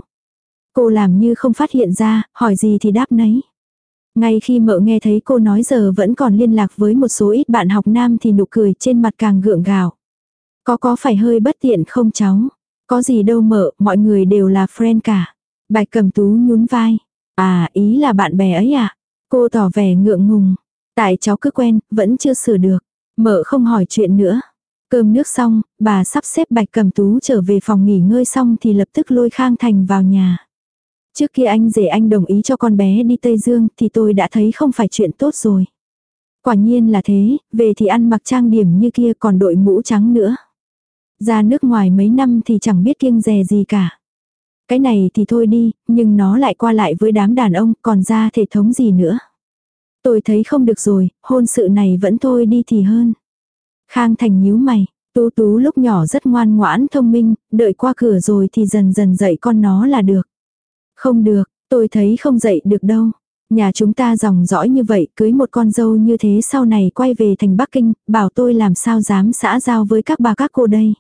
Speaker 1: Cô làm như không phát hiện ra, hỏi gì thì đáp nấy. Ngay khi mợ nghe thấy cô nói giờ vẫn còn liên lạc với một số ít bạn học nam thì nụ cười trên mặt càng gượng gạo. Có có phải hơi bất tiện không cháu? Có gì đâu mợ, mọi người đều là friend cả. Bạch cầm tú nhún vai. À, ý là bạn bè ấy à? Cô tỏ vẻ ngượng ngùng. Tại cháu cứ quen, vẫn chưa sửa được. Mợ không hỏi chuyện nữa. Cơm nước xong, bà sắp xếp bạch cầm tú trở về phòng nghỉ ngơi xong thì lập tức lôi Khang Thành vào nhà. Trước kia anh rể anh đồng ý cho con bé đi Tây Dương thì tôi đã thấy không phải chuyện tốt rồi. Quả nhiên là thế, về thì ăn mặc trang điểm như kia còn đội mũ trắng nữa. Ra nước ngoài mấy năm thì chẳng biết kiêng dè gì cả. Cái này thì thôi đi, nhưng nó lại qua lại với đám đàn ông còn ra thể thống gì nữa. Tôi thấy không được rồi, hôn sự này vẫn thôi đi thì hơn. Khang Thành nhíu mày, Tú Tú lúc nhỏ rất ngoan ngoãn thông minh, đợi qua cửa rồi thì dần dần dạy con nó là được. Không được, tôi thấy không dạy được đâu. Nhà chúng ta dòng dõi như vậy, cưới một con dâu như thế sau này quay về thành Bắc Kinh, bảo tôi làm sao dám xã giao với các bà các cô đây.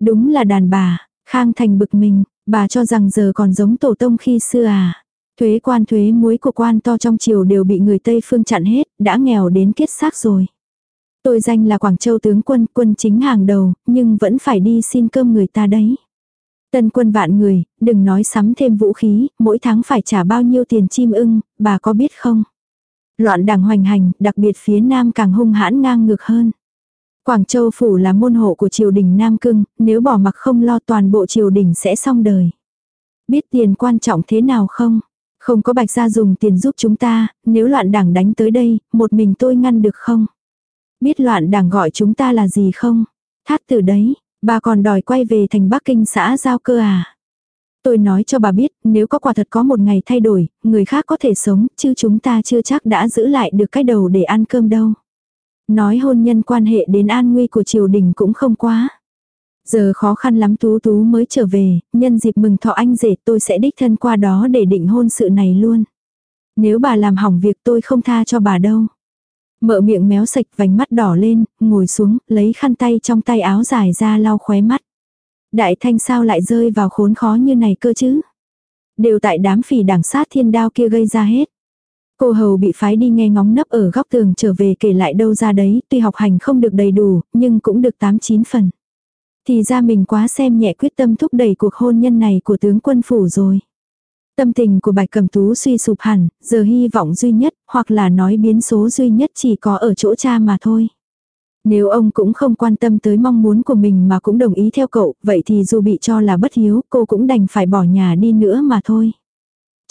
Speaker 1: Đúng là đàn bà, Khang Thành bực mình, bà cho rằng giờ còn giống tổ tông khi xưa à. Thuế quan thuế muối của quan to trong triều đều bị người Tây phương chặn hết, đã nghèo đến kết xác rồi. Tôi danh là Quảng Châu tướng quân, quân chính hàng đầu, nhưng vẫn phải đi xin cơm người ta đấy. Tân quân vạn người, đừng nói sắm thêm vũ khí, mỗi tháng phải trả bao nhiêu tiền chim ưng, bà có biết không? Loạn đảng hoành hành, đặc biệt phía nam càng hung hãn ngang ngược hơn. Quảng Châu phủ là môn hộ của triều đình Nam Cưng, nếu bỏ mặc không lo toàn bộ triều đình sẽ xong đời. Biết tiền quan trọng thế nào không? Không có bạch gia dùng tiền giúp chúng ta, nếu loạn đảng đánh tới đây, một mình tôi ngăn được không? Biết loạn đảng gọi chúng ta là gì không? Thát từ đấy, bà còn đòi quay về thành Bắc Kinh xã giao cơ à? Tôi nói cho bà biết, nếu có quả thật có một ngày thay đổi, người khác có thể sống, chứ chúng ta chưa chắc đã giữ lại được cái đầu để ăn cơm đâu. Nói hôn nhân quan hệ đến an nguy của triều đình cũng không quá. Giờ khó khăn lắm Tú Tú mới trở về, nhân dịp mừng thọ anh rể tôi sẽ đích thân qua đó để định hôn sự này luôn. Nếu bà làm hỏng việc tôi không tha cho bà đâu. Mợ miệng méo sạch vành mắt đỏ lên, ngồi xuống, lấy khăn tay trong tay áo dài ra lau khóe mắt. Đại thanh sao lại rơi vào khốn khó như này cơ chứ? Đều tại đám phỉ đảng sát thiên đao kia gây ra hết. Cô hầu bị phái đi nghe ngóng nấp ở góc tường trở về kể lại đâu ra đấy, tuy học hành không được đầy đủ, nhưng cũng được 8-9 phần. Thì ra mình quá xem nhẹ quyết tâm thúc đẩy cuộc hôn nhân này của tướng quân phủ rồi. Tâm tình của bạch cầm tú suy sụp hẳn, giờ hy vọng duy nhất, hoặc là nói biến số duy nhất chỉ có ở chỗ cha mà thôi. Nếu ông cũng không quan tâm tới mong muốn của mình mà cũng đồng ý theo cậu, vậy thì dù bị cho là bất hiếu, cô cũng đành phải bỏ nhà đi nữa mà thôi.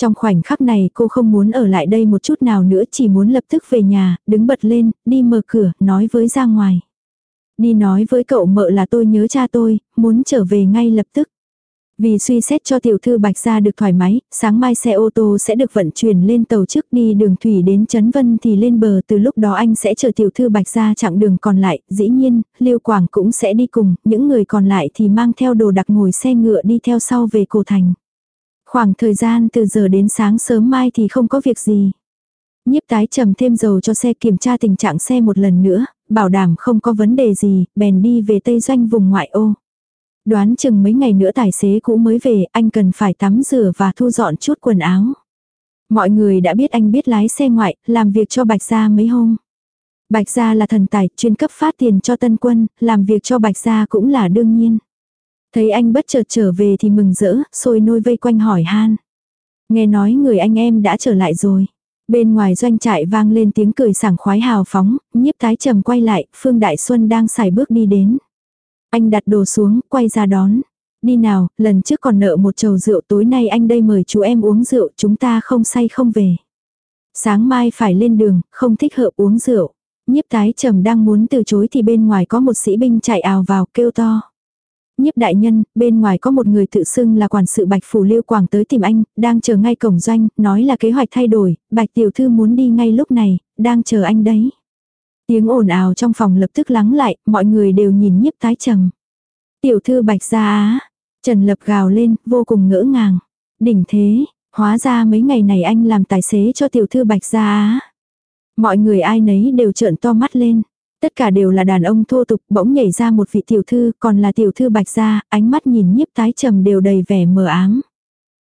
Speaker 1: Trong khoảnh khắc này cô không muốn ở lại đây một chút nào nữa chỉ muốn lập tức về nhà, đứng bật lên, đi mở cửa, nói với ra ngoài. Đi nói với cậu mợ là tôi nhớ cha tôi, muốn trở về ngay lập tức. Vì suy xét cho tiểu thư Bạch Gia được thoải mái, sáng mai xe ô tô sẽ được vận chuyển lên tàu trước đi đường thủy đến Trấn Vân thì lên bờ từ lúc đó anh sẽ chờ tiểu thư Bạch Gia chặng đường còn lại, dĩ nhiên, Lưu Quảng cũng sẽ đi cùng, những người còn lại thì mang theo đồ đặc ngồi xe ngựa đi theo sau về cổ thành. Khoảng thời gian từ giờ đến sáng sớm mai thì không có việc gì. Nhiếp tái trầm thêm dầu cho xe kiểm tra tình trạng xe một lần nữa, bảo đảm không có vấn đề gì, bèn đi về Tây Doanh vùng ngoại ô. Đoán chừng mấy ngày nữa tài xế cũ mới về, anh cần phải tắm rửa và thu dọn chút quần áo. Mọi người đã biết anh biết lái xe ngoại, làm việc cho Bạch Gia mấy hôm. Bạch Gia là thần tài, chuyên cấp phát tiền cho tân quân, làm việc cho Bạch Gia cũng là đương nhiên. Thấy anh bất chợt trở về thì mừng rỡ, sôi nôi vây quanh hỏi han. Nghe nói người anh em đã trở lại rồi. Bên ngoài doanh trại vang lên tiếng cười sảng khoái hào phóng, nhiếp thái trầm quay lại, Phương Đại Xuân đang xài bước đi đến. Anh đặt đồ xuống, quay ra đón. Đi nào, lần trước còn nợ một chầu rượu tối nay anh đây mời chú em uống rượu, chúng ta không say không về. Sáng mai phải lên đường, không thích hợp uống rượu. Nhiếp thái trầm đang muốn từ chối thì bên ngoài có một sĩ binh chạy ào vào kêu to. Nhiếp đại nhân, bên ngoài có một người tự xưng là quản sự Bạch Phủ Liêu Quảng tới tìm anh, đang chờ ngay cổng doanh, nói là kế hoạch thay đổi, Bạch Tiểu Thư muốn đi ngay lúc này, đang chờ anh đấy. Tiếng ồn ào trong phòng lập tức lắng lại, mọi người đều nhìn nhiếp tái trầm. Tiểu thư Bạch gia á, Trần Lập gào lên, vô cùng ngỡ ngàng. Đỉnh thế, hóa ra mấy ngày này anh làm tài xế cho tiểu thư Bạch gia á. Mọi người ai nấy đều trợn to mắt lên. Tất cả đều là đàn ông thô tục bỗng nhảy ra một vị tiểu thư còn là tiểu thư bạch gia, ánh mắt nhìn nhiếp tái trầm đều đầy vẻ mờ ám.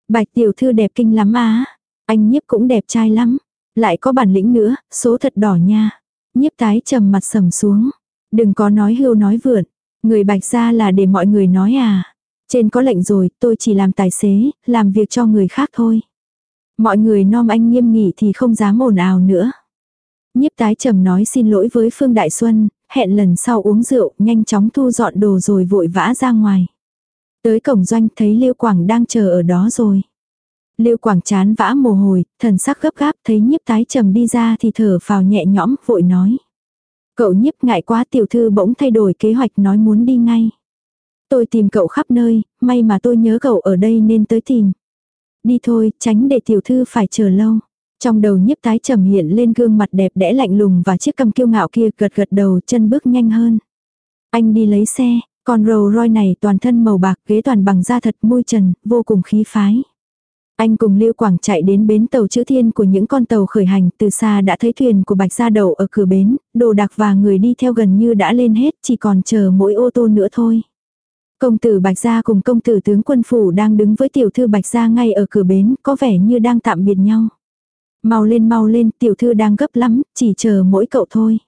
Speaker 1: Bạch tiểu thư đẹp kinh lắm á, anh nhiếp cũng đẹp trai lắm, lại có bản lĩnh nữa, số thật đỏ nha. Nhiếp tái trầm mặt sầm xuống, đừng có nói hưu nói vượn, Người bạch gia là để mọi người nói à. Trên có lệnh rồi, tôi chỉ làm tài xế, làm việc cho người khác thôi. Mọi người nom anh nghiêm nghị thì không dám ồn ào nữa. Nhiếp tái trầm nói xin lỗi với Phương Đại Xuân, hẹn lần sau uống rượu, nhanh chóng thu dọn đồ rồi vội vã ra ngoài. Tới cổng doanh thấy Liêu Quảng đang chờ ở đó rồi. Liêu Quảng chán vã mồ hôi, thần sắc gấp gáp thấy nhiếp tái trầm đi ra thì thở phào nhẹ nhõm, vội nói. Cậu nhiếp ngại quá tiểu thư bỗng thay đổi kế hoạch nói muốn đi ngay. Tôi tìm cậu khắp nơi, may mà tôi nhớ cậu ở đây nên tới tìm. Đi thôi, tránh để tiểu thư phải chờ lâu. Trong đầu nhiếp tái trầm hiện lên gương mặt đẹp đẽ lạnh lùng và chiếc cầm kiêu ngạo kia gật gật đầu chân bước nhanh hơn. Anh đi lấy xe, con Rolls Royce này toàn thân màu bạc ghế toàn bằng da thật môi trần, vô cùng khí phái. Anh cùng Lưu Quảng chạy đến bến tàu chữ thiên của những con tàu khởi hành, từ xa đã thấy thuyền của Bạch Gia đậu ở cửa bến, đồ đạc và người đi theo gần như đã lên hết, chỉ còn chờ mỗi ô tô nữa thôi. Công tử Bạch Gia cùng công tử tướng quân phủ đang đứng với tiểu thư Bạch Gia ngay ở cửa bến, có vẻ như đang tạm biệt nhau. Mau lên mau lên, tiểu thư đang gấp lắm, chỉ chờ mỗi cậu thôi.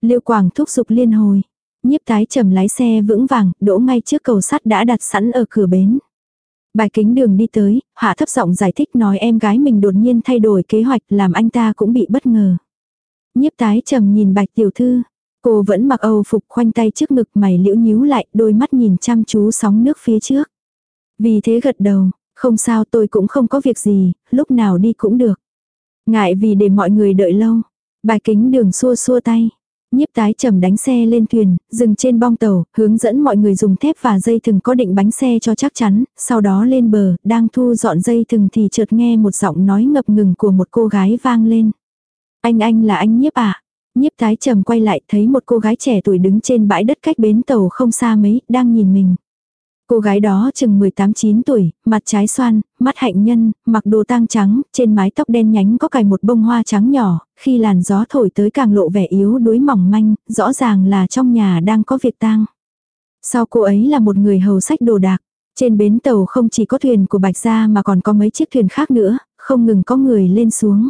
Speaker 1: Lưu Quảng thúc giục liên hồi. Nhiếp tái trầm lái xe vững vàng, đỗ ngay trước cầu sắt đã đặt sẵn ở cửa bến. Bài kính đường đi tới, hạ thấp giọng giải thích nói em gái mình đột nhiên thay đổi kế hoạch làm anh ta cũng bị bất ngờ. Nhiếp tái trầm nhìn bạch tiểu thư. Cô vẫn mặc âu phục khoanh tay trước ngực mày liễu nhíu lại, đôi mắt nhìn chăm chú sóng nước phía trước. Vì thế gật đầu, không sao tôi cũng không có việc gì, lúc nào đi cũng được. Ngại vì để mọi người đợi lâu. Bài kính đường xua xua tay. Nhiếp tái trầm đánh xe lên thuyền, dừng trên bong tàu, hướng dẫn mọi người dùng thép và dây thừng có định bánh xe cho chắc chắn, sau đó lên bờ, đang thu dọn dây thừng thì chợt nghe một giọng nói ngập ngừng của một cô gái vang lên. Anh anh là anh nhiếp à? Nhiếp tái trầm quay lại thấy một cô gái trẻ tuổi đứng trên bãi đất cách bến tàu không xa mấy, đang nhìn mình. Cô gái đó chừng 18-9 tuổi, mặt trái xoan, mắt hạnh nhân, mặc đồ tang trắng, trên mái tóc đen nhánh có cài một bông hoa trắng nhỏ, khi làn gió thổi tới càng lộ vẻ yếu đuối mỏng manh, rõ ràng là trong nhà đang có việc tang. Sau cô ấy là một người hầu sách đồ đạc. Trên bến tàu không chỉ có thuyền của Bạch Gia mà còn có mấy chiếc thuyền khác nữa, không ngừng có người lên xuống.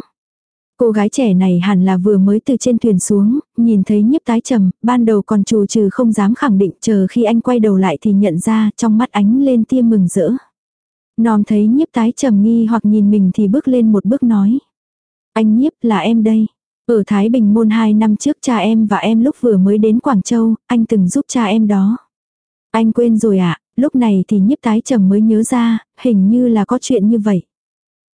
Speaker 1: Cô gái trẻ này hẳn là vừa mới từ trên thuyền xuống, nhìn thấy nhiếp tái trầm, ban đầu còn trù trừ không dám khẳng định chờ khi anh quay đầu lại thì nhận ra trong mắt ánh lên tia mừng rỡ. Nòm thấy nhiếp tái trầm nghi hoặc nhìn mình thì bước lên một bước nói. Anh nhiếp là em đây. Ở Thái Bình môn 2 năm trước cha em và em lúc vừa mới đến Quảng Châu, anh từng giúp cha em đó. Anh quên rồi ạ, à? lúc này thì nhiếp tái trầm mới nhớ ra, hình như là có chuyện như vậy.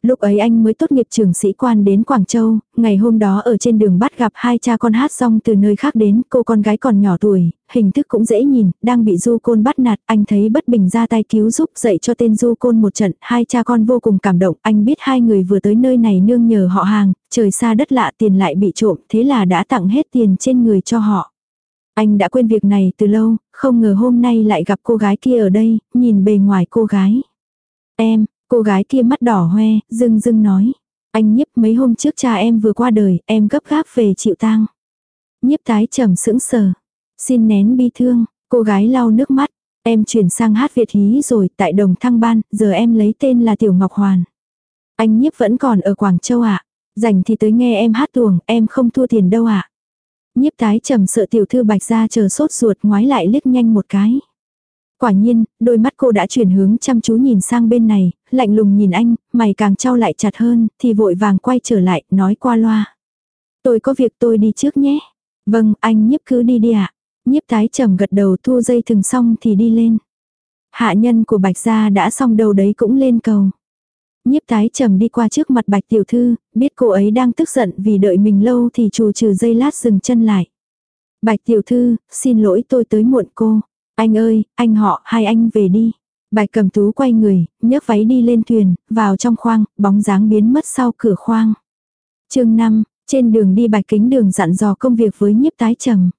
Speaker 1: Lúc ấy anh mới tốt nghiệp trường sĩ quan đến Quảng Châu, ngày hôm đó ở trên đường bắt gặp hai cha con hát xong từ nơi khác đến, cô con gái còn nhỏ tuổi, hình thức cũng dễ nhìn, đang bị du côn bắt nạt, anh thấy bất bình ra tay cứu giúp dạy cho tên du côn một trận, hai cha con vô cùng cảm động, anh biết hai người vừa tới nơi này nương nhờ họ hàng, trời xa đất lạ tiền lại bị trộm, thế là đã tặng hết tiền trên người cho họ. Anh đã quên việc này từ lâu, không ngờ hôm nay lại gặp cô gái kia ở đây, nhìn bề ngoài cô gái. Em, Cô gái kia mắt đỏ hoe, dưng dưng nói. Anh nhiếp mấy hôm trước cha em vừa qua đời, em gấp gáp về chịu tang. Nhiếp tái trầm sững sờ. Xin nén bi thương, cô gái lau nước mắt. Em chuyển sang hát Việt hí rồi, tại đồng thăng ban, giờ em lấy tên là Tiểu Ngọc Hoàn. Anh nhiếp vẫn còn ở Quảng Châu ạ. À? Dành thì tới nghe em hát tuồng, em không thua tiền đâu ạ. À? Nhiếp tái trầm sợ tiểu thư bạch ra chờ sốt ruột ngoái lại liếc nhanh một cái. Quả nhiên, đôi mắt cô đã chuyển hướng chăm chú nhìn sang bên này, lạnh lùng nhìn anh, mày càng trao lại chặt hơn, thì vội vàng quay trở lại, nói qua loa. Tôi có việc tôi đi trước nhé. Vâng, anh nhiếp cứ đi đi ạ. À. Nhiếp tái trầm gật đầu thu dây thừng xong thì đi lên. Hạ nhân của bạch gia đã xong đầu đấy cũng lên cầu. Nhiếp tái trầm đi qua trước mặt bạch tiểu thư, biết cô ấy đang tức giận vì đợi mình lâu thì trù trừ dây lát dừng chân lại. Bạch tiểu thư, xin lỗi tôi tới muộn cô. Anh ơi, anh họ, hai anh về đi. Bạch cầm tú quay người, nhấc váy đi lên thuyền, vào trong khoang, bóng dáng biến mất sau cửa khoang. chương 5, trên đường đi bạch kính đường dặn dò công việc với nhiếp tái trầm.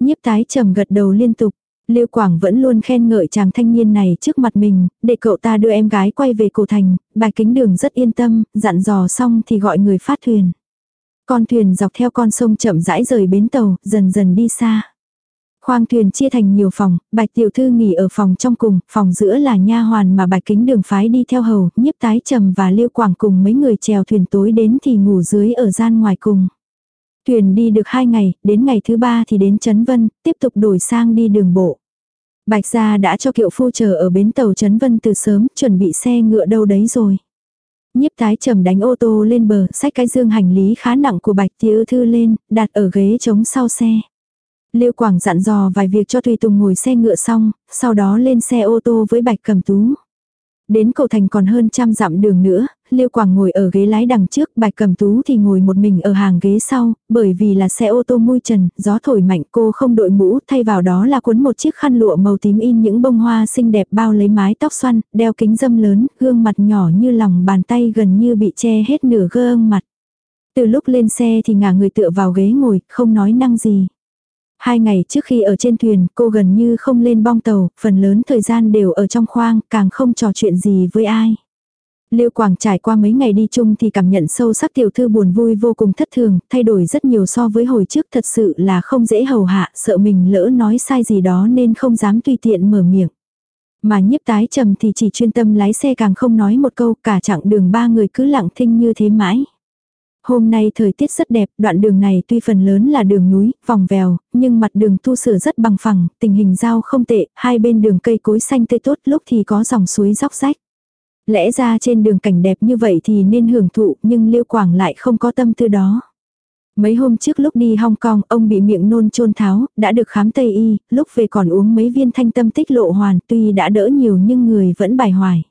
Speaker 1: Nhiếp tái trầm gật đầu liên tục. Liêu Quảng vẫn luôn khen ngợi chàng thanh niên này trước mặt mình, để cậu ta đưa em gái quay về cổ thành, bạch kính đường rất yên tâm, dặn dò xong thì gọi người phát thuyền. Con thuyền dọc theo con sông chậm rãi rời bến tàu, dần dần đi xa. Khoang thuyền chia thành nhiều phòng, Bạch tiểu thư nghỉ ở phòng trong cùng, phòng giữa là nha hoàn mà Bạch Kính Đường phái đi theo hầu, Nhiếp Tái Trầm và Liêu Quảng cùng mấy người chèo thuyền tối đến thì ngủ dưới ở gian ngoài cùng. Thuyền đi được hai ngày, đến ngày thứ ba thì đến Trấn Vân, tiếp tục đổi sang đi đường bộ. Bạch gia đã cho kiệu phu chờ ở bến tàu Trấn Vân từ sớm, chuẩn bị xe ngựa đâu đấy rồi. Nhiếp tái trầm đánh ô tô lên bờ, xách cái dương hành lý khá nặng của Bạch Tiểu Thư lên, đặt ở ghế trống sau xe. Lưu Quảng dặn dò vài việc cho Tùy Tùng ngồi xe ngựa xong, sau đó lên xe ô tô với Bạch Cẩm Tú. Đến cầu thành còn hơn trăm dặm đường nữa, Lưu Quảng ngồi ở ghế lái đằng trước, Bạch Cẩm Tú thì ngồi một mình ở hàng ghế sau, bởi vì là xe ô tô mui trần, gió thổi mạnh cô không đội mũ, thay vào đó là cuốn một chiếc khăn lụa màu tím in những bông hoa xinh đẹp bao lấy mái tóc xoăn, đeo kính dâm lớn, gương mặt nhỏ như lòng bàn tay gần như bị che hết nửa gương mặt. Từ lúc lên xe thì ngả người tựa vào ghế ngồi, không nói năng gì. Hai ngày trước khi ở trên thuyền, cô gần như không lên bong tàu, phần lớn thời gian đều ở trong khoang, càng không trò chuyện gì với ai. Liêu Quảng trải qua mấy ngày đi chung thì cảm nhận sâu sắc tiểu thư buồn vui vô cùng thất thường, thay đổi rất nhiều so với hồi trước thật sự là không dễ hầu hạ, sợ mình lỡ nói sai gì đó nên không dám tùy tiện mở miệng. Mà nhiếp tái trầm thì chỉ chuyên tâm lái xe càng không nói một câu cả chặng đường ba người cứ lặng thinh như thế mãi. Hôm nay thời tiết rất đẹp, đoạn đường này tuy phần lớn là đường núi, vòng vèo, nhưng mặt đường tu sửa rất bằng phẳng, tình hình giao không tệ, hai bên đường cây cối xanh tươi tốt lúc thì có dòng suối róc rách. Lẽ ra trên đường cảnh đẹp như vậy thì nên hưởng thụ, nhưng Liêu Quảng lại không có tâm tư đó. Mấy hôm trước lúc đi Hong Kong, ông bị miệng nôn trôn tháo, đã được khám Tây Y, lúc về còn uống mấy viên thanh tâm tích lộ hoàn, tuy đã đỡ nhiều nhưng người vẫn bài hoài.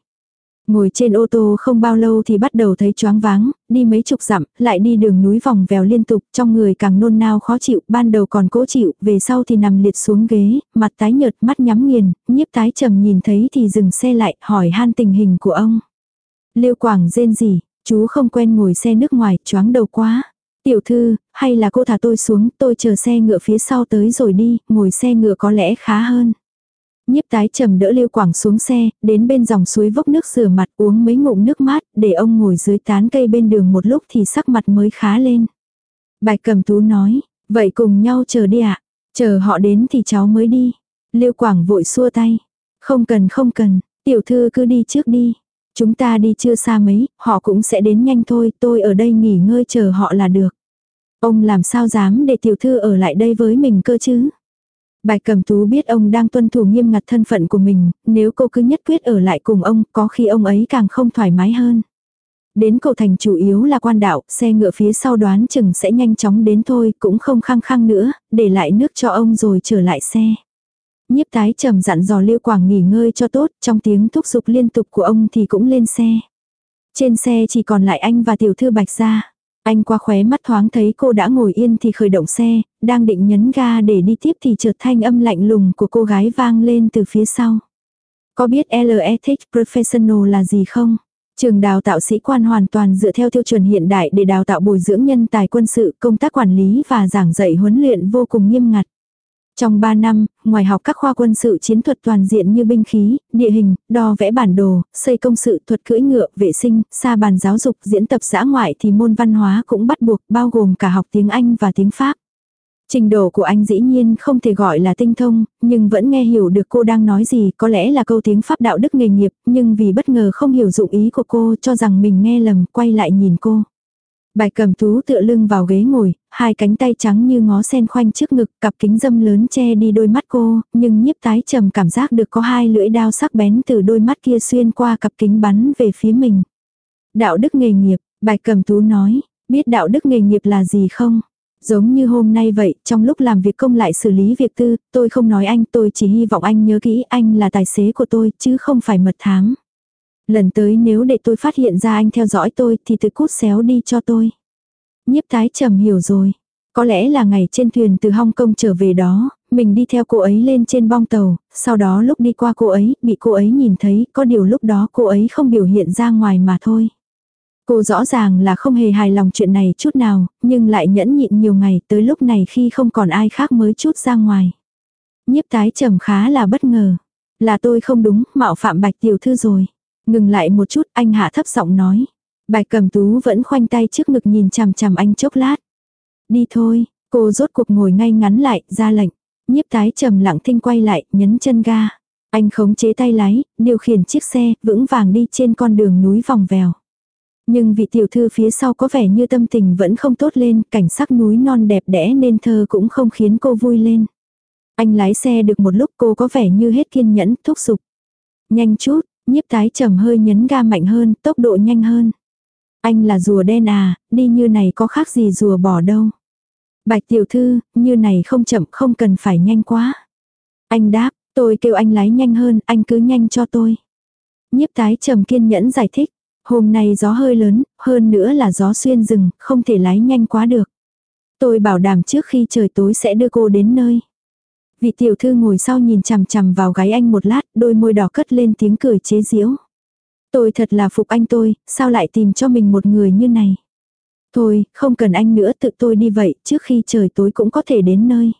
Speaker 1: Ngồi trên ô tô không bao lâu thì bắt đầu thấy choáng váng, đi mấy chục dặm, lại đi đường núi vòng vèo liên tục, trong người càng nôn nao khó chịu, ban đầu còn cố chịu, về sau thì nằm liệt xuống ghế, mặt tái nhợt, mắt nhắm nghiền, nhiếp tái trầm nhìn thấy thì dừng xe lại, hỏi han tình hình của ông. Liêu Quảng rên gì, chú không quen ngồi xe nước ngoài, choáng đầu quá. Tiểu thư, hay là cô thả tôi xuống, tôi chờ xe ngựa phía sau tới rồi đi, ngồi xe ngựa có lẽ khá hơn. Nhiếp tái trầm đỡ Lưu Quảng xuống xe, đến bên dòng suối vốc nước rửa mặt uống mấy ngụm nước mát, để ông ngồi dưới tán cây bên đường một lúc thì sắc mặt mới khá lên. Bạch cầm tú nói, vậy cùng nhau chờ đi ạ, chờ họ đến thì cháu mới đi. Lưu Quảng vội xua tay, không cần không cần, tiểu thư cứ đi trước đi. Chúng ta đi chưa xa mấy, họ cũng sẽ đến nhanh thôi, tôi ở đây nghỉ ngơi chờ họ là được. Ông làm sao dám để tiểu thư ở lại đây với mình cơ chứ? Bài cầm tú biết ông đang tuân thủ nghiêm ngặt thân phận của mình, nếu cô cứ nhất quyết ở lại cùng ông, có khi ông ấy càng không thoải mái hơn. Đến cầu thành chủ yếu là quan đạo, xe ngựa phía sau đoán chừng sẽ nhanh chóng đến thôi, cũng không khăng khăng nữa, để lại nước cho ông rồi trở lại xe. Nhiếp tái trầm dặn dò Liêu Quảng nghỉ ngơi cho tốt, trong tiếng thúc giục liên tục của ông thì cũng lên xe. Trên xe chỉ còn lại anh và tiểu thư Bạch Gia. Anh qua khóe mắt thoáng thấy cô đã ngồi yên thì khởi động xe, đang định nhấn ga để đi tiếp thì chợt thanh âm lạnh lùng của cô gái vang lên từ phía sau. Có biết LEThic Professional là gì không? Trường đào tạo sĩ quan hoàn toàn dựa theo tiêu chuẩn hiện đại để đào tạo bồi dưỡng nhân tài quân sự, công tác quản lý và giảng dạy huấn luyện vô cùng nghiêm ngặt. Trong 3 năm, ngoài học các khoa quân sự chiến thuật toàn diện như binh khí, địa hình, đo vẽ bản đồ, xây công sự, thuật cưỡi ngựa, vệ sinh, xa bàn giáo dục, diễn tập xã ngoại thì môn văn hóa cũng bắt buộc bao gồm cả học tiếng Anh và tiếng Pháp. Trình độ của anh dĩ nhiên không thể gọi là tinh thông, nhưng vẫn nghe hiểu được cô đang nói gì, có lẽ là câu tiếng Pháp đạo đức nghề nghiệp, nhưng vì bất ngờ không hiểu dụng ý của cô cho rằng mình nghe lầm, quay lại nhìn cô. Bài cầm tú tựa lưng vào ghế ngồi, hai cánh tay trắng như ngó sen khoanh trước ngực, cặp kính dâm lớn che đi đôi mắt cô, nhưng nhiếp tái trầm cảm giác được có hai lưỡi đao sắc bén từ đôi mắt kia xuyên qua cặp kính bắn về phía mình. Đạo đức nghề nghiệp, bài cầm tú nói, biết đạo đức nghề nghiệp là gì không? Giống như hôm nay vậy, trong lúc làm việc công lại xử lý việc tư, tôi không nói anh, tôi chỉ hy vọng anh nhớ kỹ anh là tài xế của tôi, chứ không phải mật thám. Lần tới nếu để tôi phát hiện ra anh theo dõi tôi thì từ cút xéo đi cho tôi. Nhiếp tái trầm hiểu rồi. Có lẽ là ngày trên thuyền từ Hong Kong trở về đó, mình đi theo cô ấy lên trên bong tàu, sau đó lúc đi qua cô ấy, bị cô ấy nhìn thấy, có điều lúc đó cô ấy không biểu hiện ra ngoài mà thôi. Cô rõ ràng là không hề hài lòng chuyện này chút nào, nhưng lại nhẫn nhịn nhiều ngày tới lúc này khi không còn ai khác mới chút ra ngoài. Nhiếp tái trầm khá là bất ngờ. Là tôi không đúng, mạo phạm bạch tiểu thư rồi. Ngừng lại một chút, anh hạ thấp giọng nói. Bạch cầm tú vẫn khoanh tay trước ngực nhìn chằm chằm anh chốc lát. Đi thôi, cô rốt cuộc ngồi ngay ngắn lại, ra lệnh. Nhiếp tái trầm lặng thinh quay lại, nhấn chân ga. Anh khống chế tay lái, điều khiển chiếc xe, vững vàng đi trên con đường núi vòng vèo. Nhưng vị tiểu thư phía sau có vẻ như tâm tình vẫn không tốt lên, cảnh sắc núi non đẹp đẽ nên thơ cũng không khiến cô vui lên. Anh lái xe được một lúc cô có vẻ như hết kiên nhẫn, thúc giục. Nhanh chút, nhiếp tái trầm hơi nhấn ga mạnh hơn, tốc độ nhanh hơn. Anh là rùa đen à, đi như này có khác gì rùa bỏ đâu. Bạch tiểu thư, như này không chậm không cần phải nhanh quá. Anh đáp, tôi kêu anh lái nhanh hơn, anh cứ nhanh cho tôi. Nhiếp tái trầm kiên nhẫn giải thích. Hôm nay gió hơi lớn, hơn nữa là gió xuyên rừng, không thể lái nhanh quá được. Tôi bảo đảm trước khi trời tối sẽ đưa cô đến nơi. Vị tiểu thư ngồi sau nhìn chằm chằm vào gái anh một lát, đôi môi đỏ cất lên tiếng cười chế giễu. Tôi thật là phục anh tôi, sao lại tìm cho mình một người như này. Thôi, không cần anh nữa tự tôi đi vậy, trước khi trời tối cũng có thể đến nơi.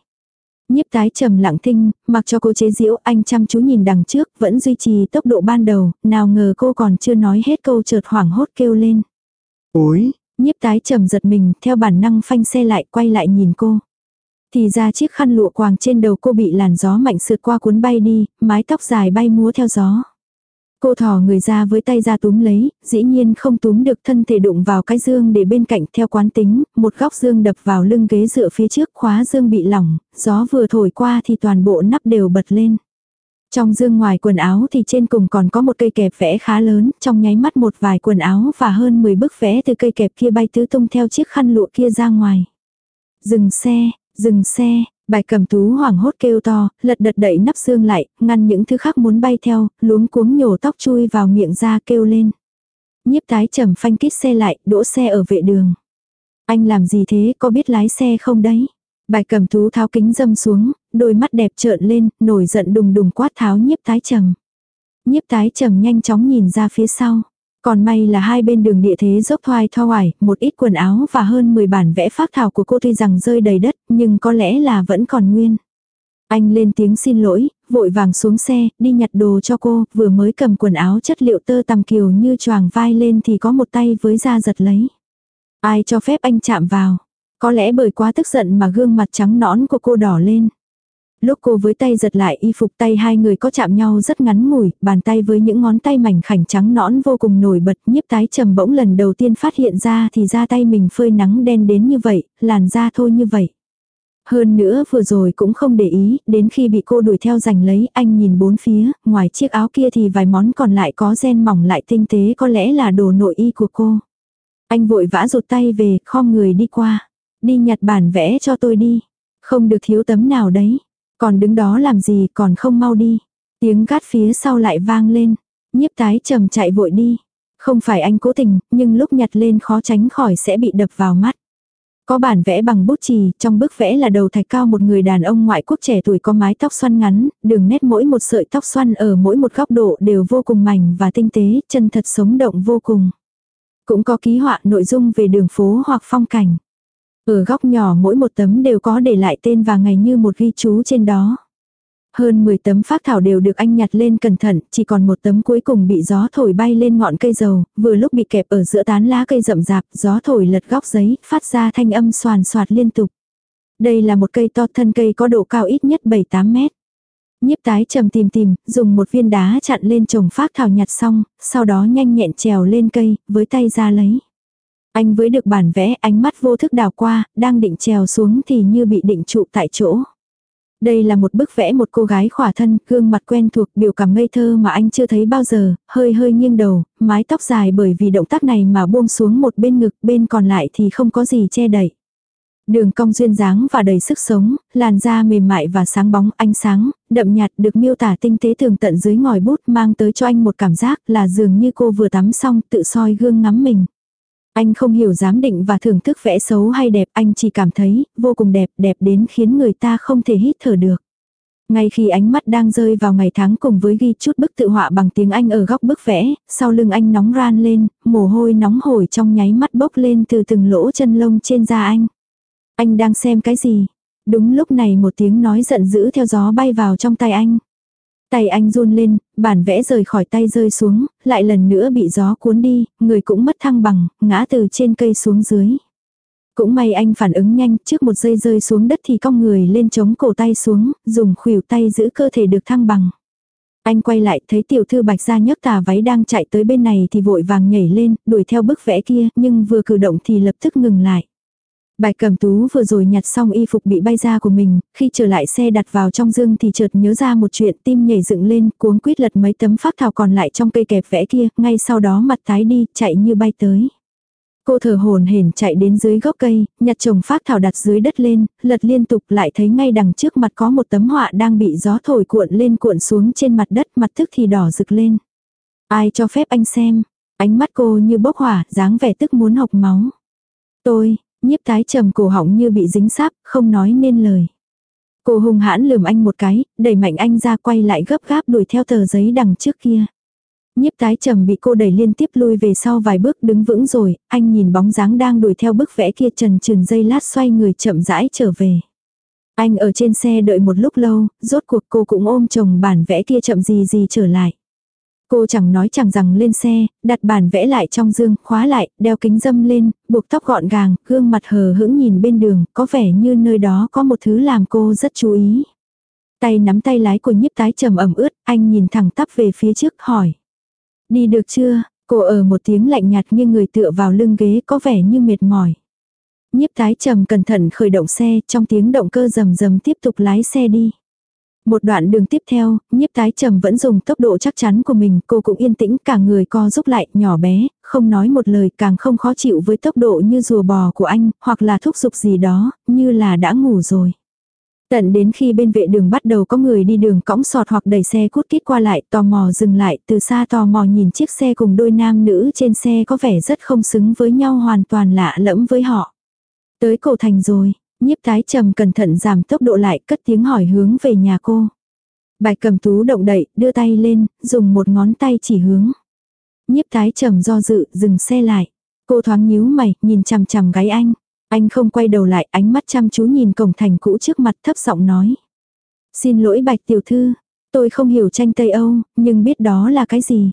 Speaker 1: Nhiếp tái trầm lặng thinh, mặc cho cô chế giễu anh chăm chú nhìn đằng trước, vẫn duy trì tốc độ ban đầu, nào ngờ cô còn chưa nói hết câu chợt hoảng hốt kêu lên. Ôi, nhiếp tái trầm giật mình, theo bản năng phanh xe lại, quay lại nhìn cô. Thì ra chiếc khăn lụa quàng trên đầu cô bị làn gió mạnh sượt qua cuốn bay đi, mái tóc dài bay múa theo gió. Cô thò người ra với tay ra túm lấy, dĩ nhiên không túm được thân thể đụng vào cái dương để bên cạnh theo quán tính, một góc dương đập vào lưng ghế dựa phía trước khóa dương bị lỏng, gió vừa thổi qua thì toàn bộ nắp đều bật lên. Trong dương ngoài quần áo thì trên cùng còn có một cây kẹp vẽ khá lớn, trong nháy mắt một vài quần áo và hơn 10 bức vẽ từ cây kẹp kia bay tứ tung theo chiếc khăn lụa kia ra ngoài. Dừng xe, dừng xe, Bài cầm tú hoảng hốt kêu to, lật đật đẩy nắp xương lại, ngăn những thứ khác muốn bay theo, luống cuống nhổ tóc chui vào miệng ra kêu lên. Nhiếp tái trầm phanh kít xe lại, đỗ xe ở vệ đường. Anh làm gì thế, có biết lái xe không đấy? Bài cầm tú tháo kính dâm xuống, đôi mắt đẹp trợn lên, nổi giận đùng đùng quát tháo nhiếp tái trầm. Nhiếp tái trầm nhanh chóng nhìn ra phía sau. Còn may là hai bên đường địa thế dốc thoai thoa hoài, một ít quần áo và hơn 10 bản vẽ phác thảo của cô tuy rằng rơi đầy đất, nhưng có lẽ là vẫn còn nguyên. Anh lên tiếng xin lỗi, vội vàng xuống xe, đi nhặt đồ cho cô, vừa mới cầm quần áo chất liệu tơ tằm kiều như choàng vai lên thì có một tay với da giật lấy. Ai cho phép anh chạm vào. Có lẽ bởi quá tức giận mà gương mặt trắng nõn của cô đỏ lên. Lúc cô với tay giật lại y phục tay hai người có chạm nhau rất ngắn ngủi, bàn tay với những ngón tay mảnh khảnh trắng nõn vô cùng nổi bật nhiếp tái trầm bỗng lần đầu tiên phát hiện ra thì da tay mình phơi nắng đen đến như vậy, làn da thôi như vậy. Hơn nữa vừa rồi cũng không để ý, đến khi bị cô đuổi theo giành lấy, anh nhìn bốn phía, ngoài chiếc áo kia thì vài món còn lại có gen mỏng lại tinh tế có lẽ là đồ nội y của cô. Anh vội vã rụt tay về, khom người đi qua. Đi nhặt bản vẽ cho tôi đi. Không được thiếu tấm nào đấy. Còn đứng đó làm gì còn không mau đi. Tiếng gắt phía sau lại vang lên. Nhiếp tái trầm chạy vội đi. Không phải anh cố tình, nhưng lúc nhặt lên khó tránh khỏi sẽ bị đập vào mắt. Có bản vẽ bằng bút chì, trong bức vẽ là đầu thạch cao một người đàn ông ngoại quốc trẻ tuổi có mái tóc xoăn ngắn, đường nét mỗi một sợi tóc xoăn ở mỗi một góc độ đều vô cùng mảnh và tinh tế, chân thật sống động vô cùng. Cũng có ký họa nội dung về đường phố hoặc phong cảnh. Ở góc nhỏ mỗi một tấm đều có để lại tên và ngày như một ghi chú trên đó. Hơn 10 tấm phác thảo đều được anh nhặt lên cẩn thận, chỉ còn một tấm cuối cùng bị gió thổi bay lên ngọn cây dầu, vừa lúc bị kẹp ở giữa tán lá cây rậm rạp, gió thổi lật góc giấy, phát ra thanh âm soàn soạt liên tục. Đây là một cây to thân cây có độ cao ít nhất 7-8 mét. Nhiếp tái trầm tìm tìm, dùng một viên đá chặn lên chồng phác thảo nhặt xong, sau đó nhanh nhẹn trèo lên cây, với tay ra lấy. Anh với được bản vẽ ánh mắt vô thức đào qua, đang định trèo xuống thì như bị định trụ tại chỗ. Đây là một bức vẽ một cô gái khỏa thân, gương mặt quen thuộc, biểu cảm ngây thơ mà anh chưa thấy bao giờ, hơi hơi nghiêng đầu, mái tóc dài bởi vì động tác này mà buông xuống một bên ngực, bên còn lại thì không có gì che đậy. Đường cong duyên dáng và đầy sức sống, làn da mềm mại và sáng bóng ánh sáng, đậm nhạt được miêu tả tinh tế tường tận dưới ngòi bút mang tới cho anh một cảm giác là dường như cô vừa tắm xong tự soi gương ngắm mình. Anh không hiểu giám định và thưởng thức vẽ xấu hay đẹp, anh chỉ cảm thấy vô cùng đẹp, đẹp đến khiến người ta không thể hít thở được. Ngay khi ánh mắt đang rơi vào ngày tháng cùng với ghi chút bức tự họa bằng tiếng Anh ở góc bức vẽ, sau lưng anh nóng ran lên, mồ hôi nóng hổi trong nháy mắt bốc lên từ từng lỗ chân lông trên da anh. Anh đang xem cái gì? Đúng lúc này một tiếng nói giận dữ theo gió bay vào trong tay anh. Tay anh run lên, bản vẽ rời khỏi tay rơi xuống, lại lần nữa bị gió cuốn đi, người cũng mất thăng bằng, ngã từ trên cây xuống dưới. Cũng may anh phản ứng nhanh, trước một giây rơi xuống đất thì cong người lên chống cổ tay xuống, dùng khuỷu tay giữ cơ thể được thăng bằng. Anh quay lại thấy tiểu thư bạch gia nhấc tà váy đang chạy tới bên này thì vội vàng nhảy lên, đuổi theo bức vẽ kia, nhưng vừa cử động thì lập tức ngừng lại. Bạch cầm tú vừa rồi nhặt xong y phục bị bay ra của mình, khi trở lại xe đặt vào trong dương thì chợt nhớ ra một chuyện tim nhảy dựng lên, cuống quýt lật mấy tấm phác thảo còn lại trong cây kẹp vẽ kia, ngay sau đó mặt tái đi, chạy như bay tới. Cô thở hồn hển chạy đến dưới gốc cây, nhặt chồng phác thảo đặt dưới đất lên, lật liên tục lại thấy ngay đằng trước mặt có một tấm họa đang bị gió thổi cuộn lên cuộn xuống trên mặt đất mặt thức thì đỏ rực lên. Ai cho phép anh xem, ánh mắt cô như bốc hỏa, dáng vẻ tức muốn học máu. Tôi, nhiếp tái trầm cổ họng như bị dính sáp, không nói nên lời. Cô hung hãn lườm anh một cái, đẩy mạnh anh ra quay lại gấp gáp đuổi theo tờ giấy đằng trước kia. Nhiếp tái trầm bị cô đẩy liên tiếp lui về sau vài bước đứng vững rồi, anh nhìn bóng dáng đang đuổi theo bức vẽ kia trần trừng dây lát xoay người chậm rãi trở về. Anh ở trên xe đợi một lúc lâu, rốt cuộc cô cũng ôm chồng bản vẽ kia chậm gì gì trở lại. Cô chẳng nói chẳng rằng lên xe, đặt bàn vẽ lại trong dương, khóa lại, đeo kính dâm lên, buộc tóc gọn gàng, gương mặt hờ hững nhìn bên đường, có vẻ như nơi đó có một thứ làm cô rất chú ý. Tay nắm tay lái của nhiếp tái trầm ẩm ướt, anh nhìn thẳng tắp về phía trước hỏi. Đi được chưa? Cô ở một tiếng lạnh nhạt như người tựa vào lưng ghế có vẻ như mệt mỏi. Nhiếp tái trầm cẩn thận khởi động xe, trong tiếng động cơ rầm rầm tiếp tục lái xe đi. Một đoạn đường tiếp theo, nhiếp tái trầm vẫn dùng tốc độ chắc chắn của mình, cô cũng yên tĩnh cả người co giúp lại, nhỏ bé, không nói một lời càng không khó chịu với tốc độ như rùa bò của anh, hoặc là thúc giục gì đó, như là đã ngủ rồi. Tận đến khi bên vệ đường bắt đầu có người đi đường cõng sọt hoặc đẩy xe cút kít qua lại, tò mò dừng lại, từ xa tò mò nhìn chiếc xe cùng đôi nam nữ trên xe có vẻ rất không xứng với nhau hoàn toàn lạ lẫm với họ. Tới cổ thành rồi, nhiếp tái trầm cẩn thận giảm tốc độ lại cất tiếng hỏi hướng về nhà cô. Bạch cầm tú động đậy, đưa tay lên, dùng một ngón tay chỉ hướng. Nhiếp tái trầm do dự, dừng xe lại. Cô thoáng nhíu mày, nhìn chằm chằm gái anh. Anh không quay đầu lại, ánh mắt chăm chú nhìn cổng thành cũ trước mặt thấp giọng nói. Xin lỗi bạch tiểu thư, tôi không hiểu tranh Tây Âu, nhưng biết đó là cái gì.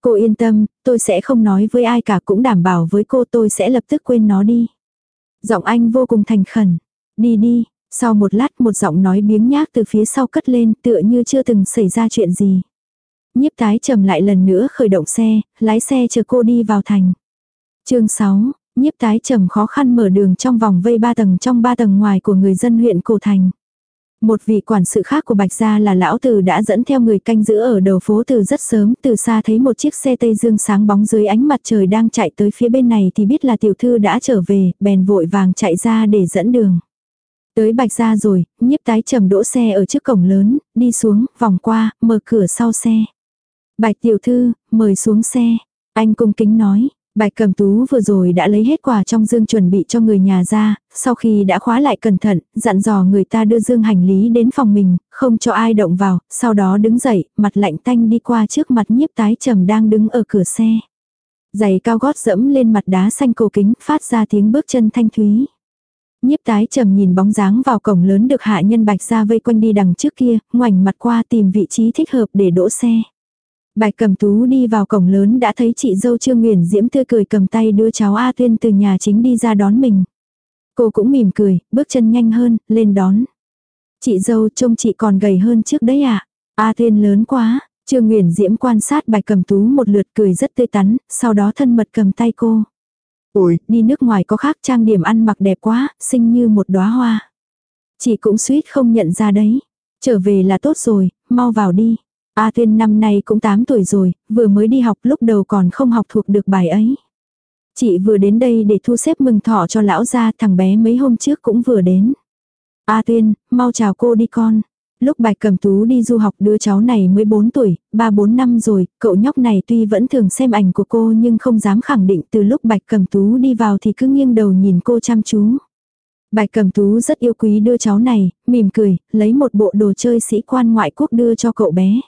Speaker 1: Cô yên tâm, tôi sẽ không nói với ai cả cũng đảm bảo với cô tôi sẽ lập tức quên nó đi. Giọng anh vô cùng thành khẩn. Đi đi, sau một lát một giọng nói biếng nhác từ phía sau cất lên tựa như chưa từng xảy ra chuyện gì. Nhiếp tái trầm lại lần nữa khởi động xe, lái xe chờ cô đi vào thành. chương 6, nhiếp tái trầm khó khăn mở đường trong vòng vây ba tầng trong ba tầng ngoài của người dân huyện Cổ Thành. Một vị quản sự khác của Bạch Gia là lão từ đã dẫn theo người canh giữ ở đầu phố từ rất sớm, từ xa thấy một chiếc xe tây dương sáng bóng dưới ánh mặt trời đang chạy tới phía bên này thì biết là tiểu thư đã trở về, bèn vội vàng chạy ra để dẫn đường. Tới Bạch Gia rồi, nhiếp tái trầm đỗ xe ở trước cổng lớn, đi xuống, vòng qua, mở cửa sau xe. Bạch tiểu thư, mời xuống xe. Anh cung kính nói, Bạch cầm tú vừa rồi đã lấy hết quà trong dương chuẩn bị cho người nhà ra, sau khi đã khóa lại cẩn thận, dặn dò người ta đưa dương hành lý đến phòng mình, không cho ai động vào, sau đó đứng dậy, mặt lạnh tanh đi qua trước mặt nhiếp tái trầm đang đứng ở cửa xe. Giày cao gót dẫm lên mặt đá xanh cổ kính, phát ra tiếng bước chân thanh thúy. Nhiếp tái trầm nhìn bóng dáng vào cổng lớn được hạ nhân bạch ra vây quanh đi đằng trước kia, ngoảnh mặt qua tìm vị trí thích hợp để đỗ xe. Bạch cầm tú đi vào cổng lớn đã thấy chị dâu Trương Nguyền Diễm tươi cười cầm tay đưa cháu A Tuyên từ nhà chính đi ra đón mình. Cô cũng mỉm cười, bước chân nhanh hơn, lên đón. Chị dâu trông chị còn gầy hơn trước đấy ạ. À? A Tuyên lớn quá, Trương Nguyền Diễm quan sát bạch cầm tú một lượt cười rất tươi tắn, sau đó thân mật cầm tay cô. Ôi, đi nước ngoài có khác trang điểm ăn mặc đẹp quá, xinh như một đóa hoa. Chị cũng suýt không nhận ra đấy. Trở về là tốt rồi, mau vào đi. A Tuyên năm nay cũng 8 tuổi rồi, vừa mới đi học lúc đầu còn không học thuộc được bài ấy. Chị vừa đến đây để thu xếp mừng thọ cho lão gia thằng bé mấy hôm trước cũng vừa đến. A Tuyên, mau chào cô đi con. Lúc Bạch Cầm Tú đi du học đứa cháu này mới 4 tuổi, 3-4 năm rồi, cậu nhóc này tuy vẫn thường xem ảnh của cô nhưng không dám khẳng định từ lúc Bạch Cầm Tú đi vào thì cứ nghiêng đầu nhìn cô chăm chú. Bạch Cầm Tú rất yêu quý đưa cháu này, mỉm cười, lấy một bộ đồ chơi sĩ quan ngoại quốc đưa cho cậu bé.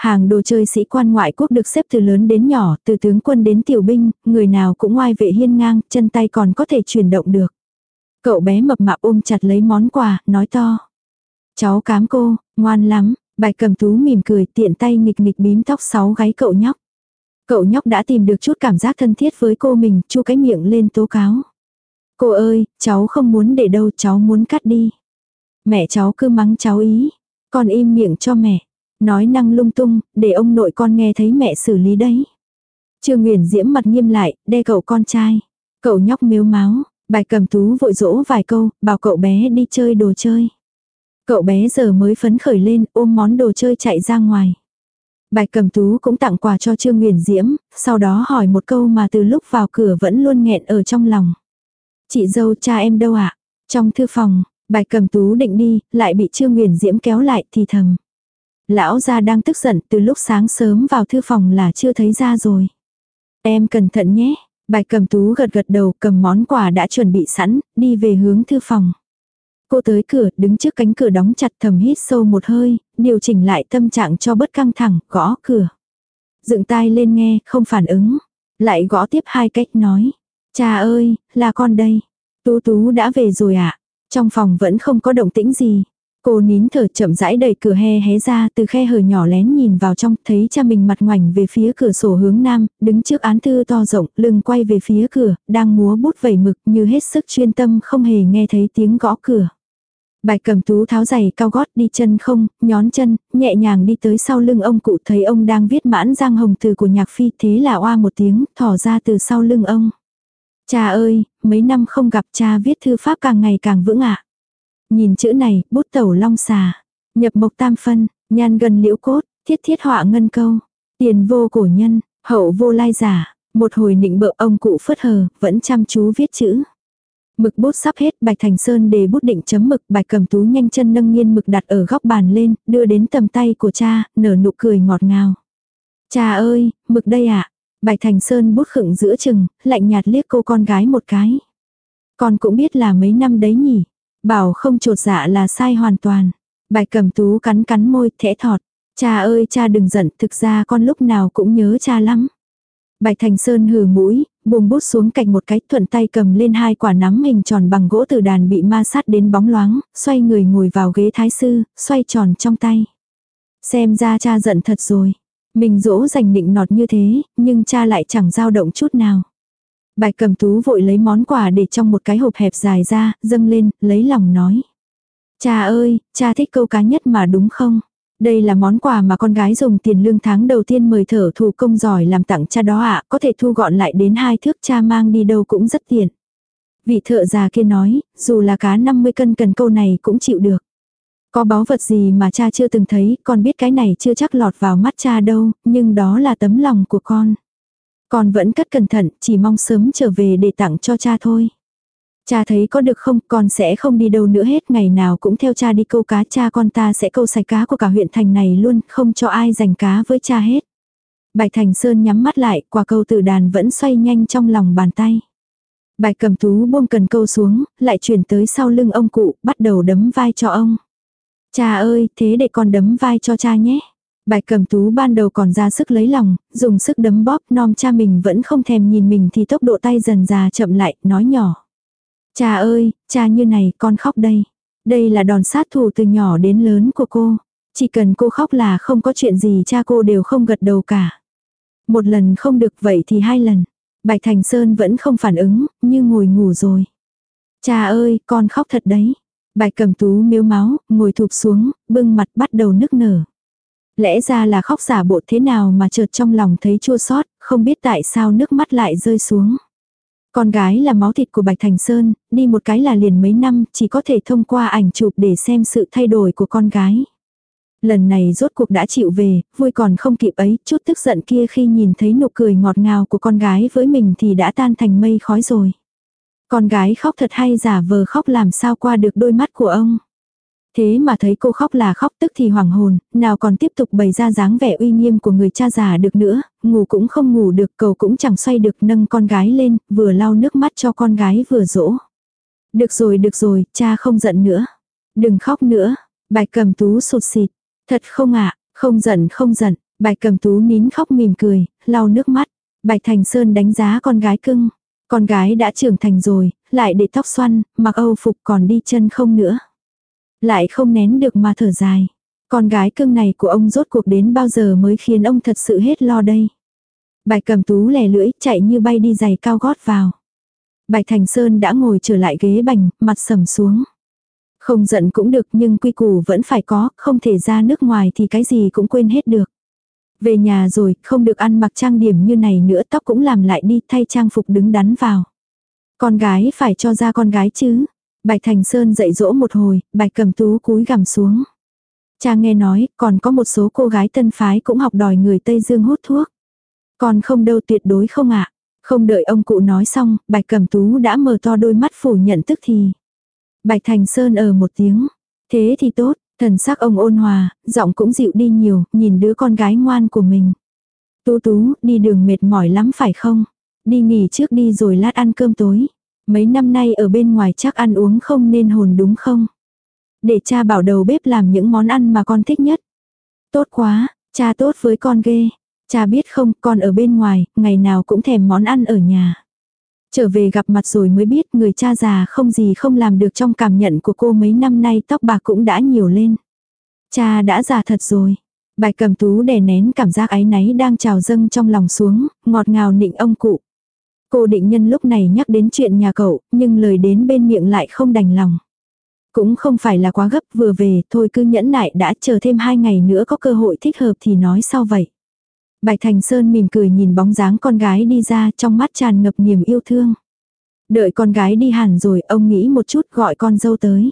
Speaker 1: Hàng đồ chơi sĩ quan ngoại quốc được xếp từ lớn đến nhỏ, từ tướng quân đến tiểu binh, người nào cũng ngoai vệ hiên ngang, chân tay còn có thể chuyển động được. Cậu bé mập mạp ôm chặt lấy món quà, nói to. Cháu cám cô, ngoan lắm, bài cầm tú mỉm cười tiện tay nghịch nghịch bím tóc sáu gáy cậu nhóc. Cậu nhóc đã tìm được chút cảm giác thân thiết với cô mình, chu cái miệng lên tố cáo. Cô ơi, cháu không muốn để đâu, cháu muốn cắt đi. Mẹ cháu cứ mắng cháu ý. Con im miệng cho mẹ. Nói năng lung tung, để ông nội con nghe thấy mẹ xử lý đấy. Trương Nguyễn Diễm mặt nghiêm lại, đe cậu con trai. Cậu nhóc miếu máu, Bài cầm tú vội dỗ vài câu, bảo cậu bé đi chơi đồ chơi. Cậu bé giờ mới phấn khởi lên, ôm món đồ chơi chạy ra ngoài. Bài cầm tú cũng tặng quà cho Trương Nguyễn Diễm, sau đó hỏi một câu mà từ lúc vào cửa vẫn luôn nghẹn ở trong lòng. Chị dâu cha em đâu ạ? Trong thư phòng, bài cầm tú định đi, lại bị Trương Nguyễn Diễm kéo lại thì thầm. Lão gia đang tức giận từ lúc sáng sớm vào thư phòng là chưa thấy ra rồi. Em cẩn thận nhé. Bài cầm tú gật gật đầu cầm món quà đã chuẩn bị sẵn, đi về hướng thư phòng. Cô tới cửa, đứng trước cánh cửa đóng chặt thầm hít sâu một hơi, điều chỉnh lại tâm trạng cho bớt căng thẳng, gõ cửa. Dựng tai lên nghe, không phản ứng. Lại gõ tiếp hai cách nói. Cha ơi, là con đây. Tú tú đã về rồi ạ. À? Trong phòng vẫn không có động tĩnh gì. Cô nín thở chậm rãi đẩy cửa he hé ra từ khe hở nhỏ lén nhìn vào trong thấy cha mình mặt ngoảnh về phía cửa sổ hướng nam, đứng trước án thư to rộng, lưng quay về phía cửa, đang múa bút vẩy mực như hết sức chuyên tâm không hề nghe thấy tiếng gõ cửa. bạch cầm tú tháo giày cao gót đi chân không, nhón chân, nhẹ nhàng đi tới sau lưng ông cụ thấy ông đang viết mãn giang hồng từ của nhạc phi thế là oa một tiếng, thỏ ra từ sau lưng ông. Cha ơi, mấy năm không gặp cha viết thư pháp càng ngày càng vững ạ. Nhìn chữ này, bút tẩu long xà. Nhập mộc tam phân, nhan gần liễu cốt, thiết thiết họa ngân câu. Tiền vô cổ nhân, hậu vô lai giả. Một hồi nịnh bợ ông cụ phớt hờ, vẫn chăm chú viết chữ. Mực bút sắp hết, Bạch Thành Sơn đề bút định chấm mực, Bạch cầm tú nhanh chân nâng nghiên mực đặt ở góc bàn lên, đưa đến tầm tay của cha, nở nụ cười ngọt ngào. Cha ơi, mực đây ạ. À? Bạch Thành Sơn bút khựng giữa chừng, lạnh nhạt liếc cô con gái một cái. Con cũng biết là mấy năm đấy nhỉ. Bảo không trột dạ là sai hoàn toàn. Bạch cầm tú cắn cắn môi, thẽ thọt. Cha ơi cha đừng giận, thực ra con lúc nào cũng nhớ cha lắm. Bạch Thành Sơn hừ mũi, buông bút xuống cạnh một cái thuận tay cầm lên hai quả nắm hình tròn bằng gỗ từ đàn bị ma sát đến bóng loáng, xoay người ngồi vào ghế thái sư, xoay tròn trong tay. Xem ra cha giận thật rồi. Mình dỗ dành định nọt như thế, nhưng cha lại chẳng dao động chút nào. Bạch cầm tú vội lấy món quà để trong một cái hộp hẹp dài ra, dâng lên, lấy lòng nói. Cha ơi, cha thích câu cá nhất mà đúng không? Đây là món quà mà con gái dùng tiền lương tháng đầu tiên mời thở thủ công giỏi làm tặng cha đó ạ, có thể thu gọn lại đến hai thước cha mang đi đâu cũng rất tiện. Vị thợ già kia nói, dù là cá 50 cân cần câu này cũng chịu được. Có báu vật gì mà cha chưa từng thấy, con biết cái này chưa chắc lọt vào mắt cha đâu, nhưng đó là tấm lòng của con. Con vẫn cất cẩn thận, chỉ mong sớm trở về để tặng cho cha thôi. Cha thấy có được không, con sẽ không đi đâu nữa hết, ngày nào cũng theo cha đi câu cá, cha con ta sẽ câu sạch cá của cả huyện thành này luôn, không cho ai giành cá với cha hết. Bạch Thành Sơn nhắm mắt lại, quả câu tử đàn vẫn xoay nhanh trong lòng bàn tay. Bạch cầm tú buông cần câu xuống, lại chuyển tới sau lưng ông cụ, bắt đầu đấm vai cho ông. Cha ơi, thế để con đấm vai cho cha nhé. Bạch cầm tú ban đầu còn ra sức lấy lòng, dùng sức đấm bóp non cha mình vẫn không thèm nhìn mình thì tốc độ tay dần già chậm lại, nói nhỏ. Cha ơi, cha như này con khóc đây. Đây là đòn sát thủ từ nhỏ đến lớn của cô. Chỉ cần cô khóc là không có chuyện gì cha cô đều không gật đầu cả. Một lần không được vậy thì hai lần. Bạch Thành Sơn vẫn không phản ứng, như ngồi ngủ rồi. Cha ơi, con khóc thật đấy. Bạch cầm tú miếu máu, ngồi thụp xuống, bưng mặt bắt đầu nức nở. Lẽ ra là khóc giả bộ thế nào mà chợt trong lòng thấy chua xót, không biết tại sao nước mắt lại rơi xuống. Con gái là máu thịt của Bạch Thành Sơn, đi một cái là liền mấy năm, chỉ có thể thông qua ảnh chụp để xem sự thay đổi của con gái. Lần này rốt cuộc đã chịu về, vui còn không kịp ấy, chút tức giận kia khi nhìn thấy nụ cười ngọt ngào của con gái với mình thì đã tan thành mây khói rồi. Con gái khóc thật hay giả vờ khóc làm sao qua được đôi mắt của ông. Thế mà thấy cô khóc là khóc tức thì hoàng hồn, nào còn tiếp tục bày ra dáng vẻ uy nghiêm của người cha già được nữa, ngủ cũng không ngủ được cầu cũng chẳng xoay được nâng con gái lên, vừa lau nước mắt cho con gái vừa dỗ. Được rồi được rồi, cha không giận nữa. Đừng khóc nữa, bạch cầm tú sụt xịt. Thật không ạ, không giận không giận, bạch cầm tú nín khóc mỉm cười, lau nước mắt. Bạch Thành Sơn đánh giá con gái cưng. Con gái đã trưởng thành rồi, lại để tóc xoăn, mặc âu phục còn đi chân không nữa. Lại không nén được mà thở dài. Con gái cưng này của ông rốt cuộc đến bao giờ mới khiến ông thật sự hết lo đây. Bạch cầm tú lẻ lưỡi chạy như bay đi giày cao gót vào. Bạch Thành Sơn đã ngồi trở lại ghế bành, mặt sầm xuống. Không giận cũng được nhưng quy củ vẫn phải có, không thể ra nước ngoài thì cái gì cũng quên hết được. Về nhà rồi, không được ăn mặc trang điểm như này nữa tóc cũng làm lại đi thay trang phục đứng đắn vào. Con gái phải cho ra con gái chứ. Bạch Thành Sơn dạy dỗ một hồi, Bạch Cẩm Tú cúi gằm xuống. Cha nghe nói, còn có một số cô gái tân phái cũng học đòi người Tây Dương hút thuốc. Còn không đâu tuyệt đối không ạ. Không đợi ông cụ nói xong, Bạch Cẩm Tú đã mở to đôi mắt phủ nhận tức thì. Bạch Thành Sơn ở một tiếng. Thế thì tốt, thần sắc ông ôn hòa, giọng cũng dịu đi nhiều, nhìn đứa con gái ngoan của mình. Tú tú, đi đường mệt mỏi lắm phải không? Đi nghỉ trước đi rồi lát ăn cơm tối. Mấy năm nay ở bên ngoài chắc ăn uống không nên hồn đúng không? Để cha bảo đầu bếp làm những món ăn mà con thích nhất. Tốt quá, cha tốt với con ghê. Cha biết không, con ở bên ngoài, ngày nào cũng thèm món ăn ở nhà. Trở về gặp mặt rồi mới biết người cha già không gì không làm được trong cảm nhận của cô mấy năm nay tóc bạc cũng đã nhiều lên. Cha đã già thật rồi. Bài cầm tú đè nén cảm giác áy náy đang trào dâng trong lòng xuống, ngọt ngào nịnh ông cụ. Cô định nhân lúc này nhắc đến chuyện nhà cậu, nhưng lời đến bên miệng lại không đành lòng. Cũng không phải là quá gấp vừa về, thôi cứ nhẫn nại đã chờ thêm hai ngày nữa có cơ hội thích hợp thì nói sau vậy. Bạch Thành Sơn mỉm cười nhìn bóng dáng con gái đi ra trong mắt tràn ngập niềm yêu thương. Đợi con gái đi hẳn rồi ông nghĩ một chút gọi con dâu tới.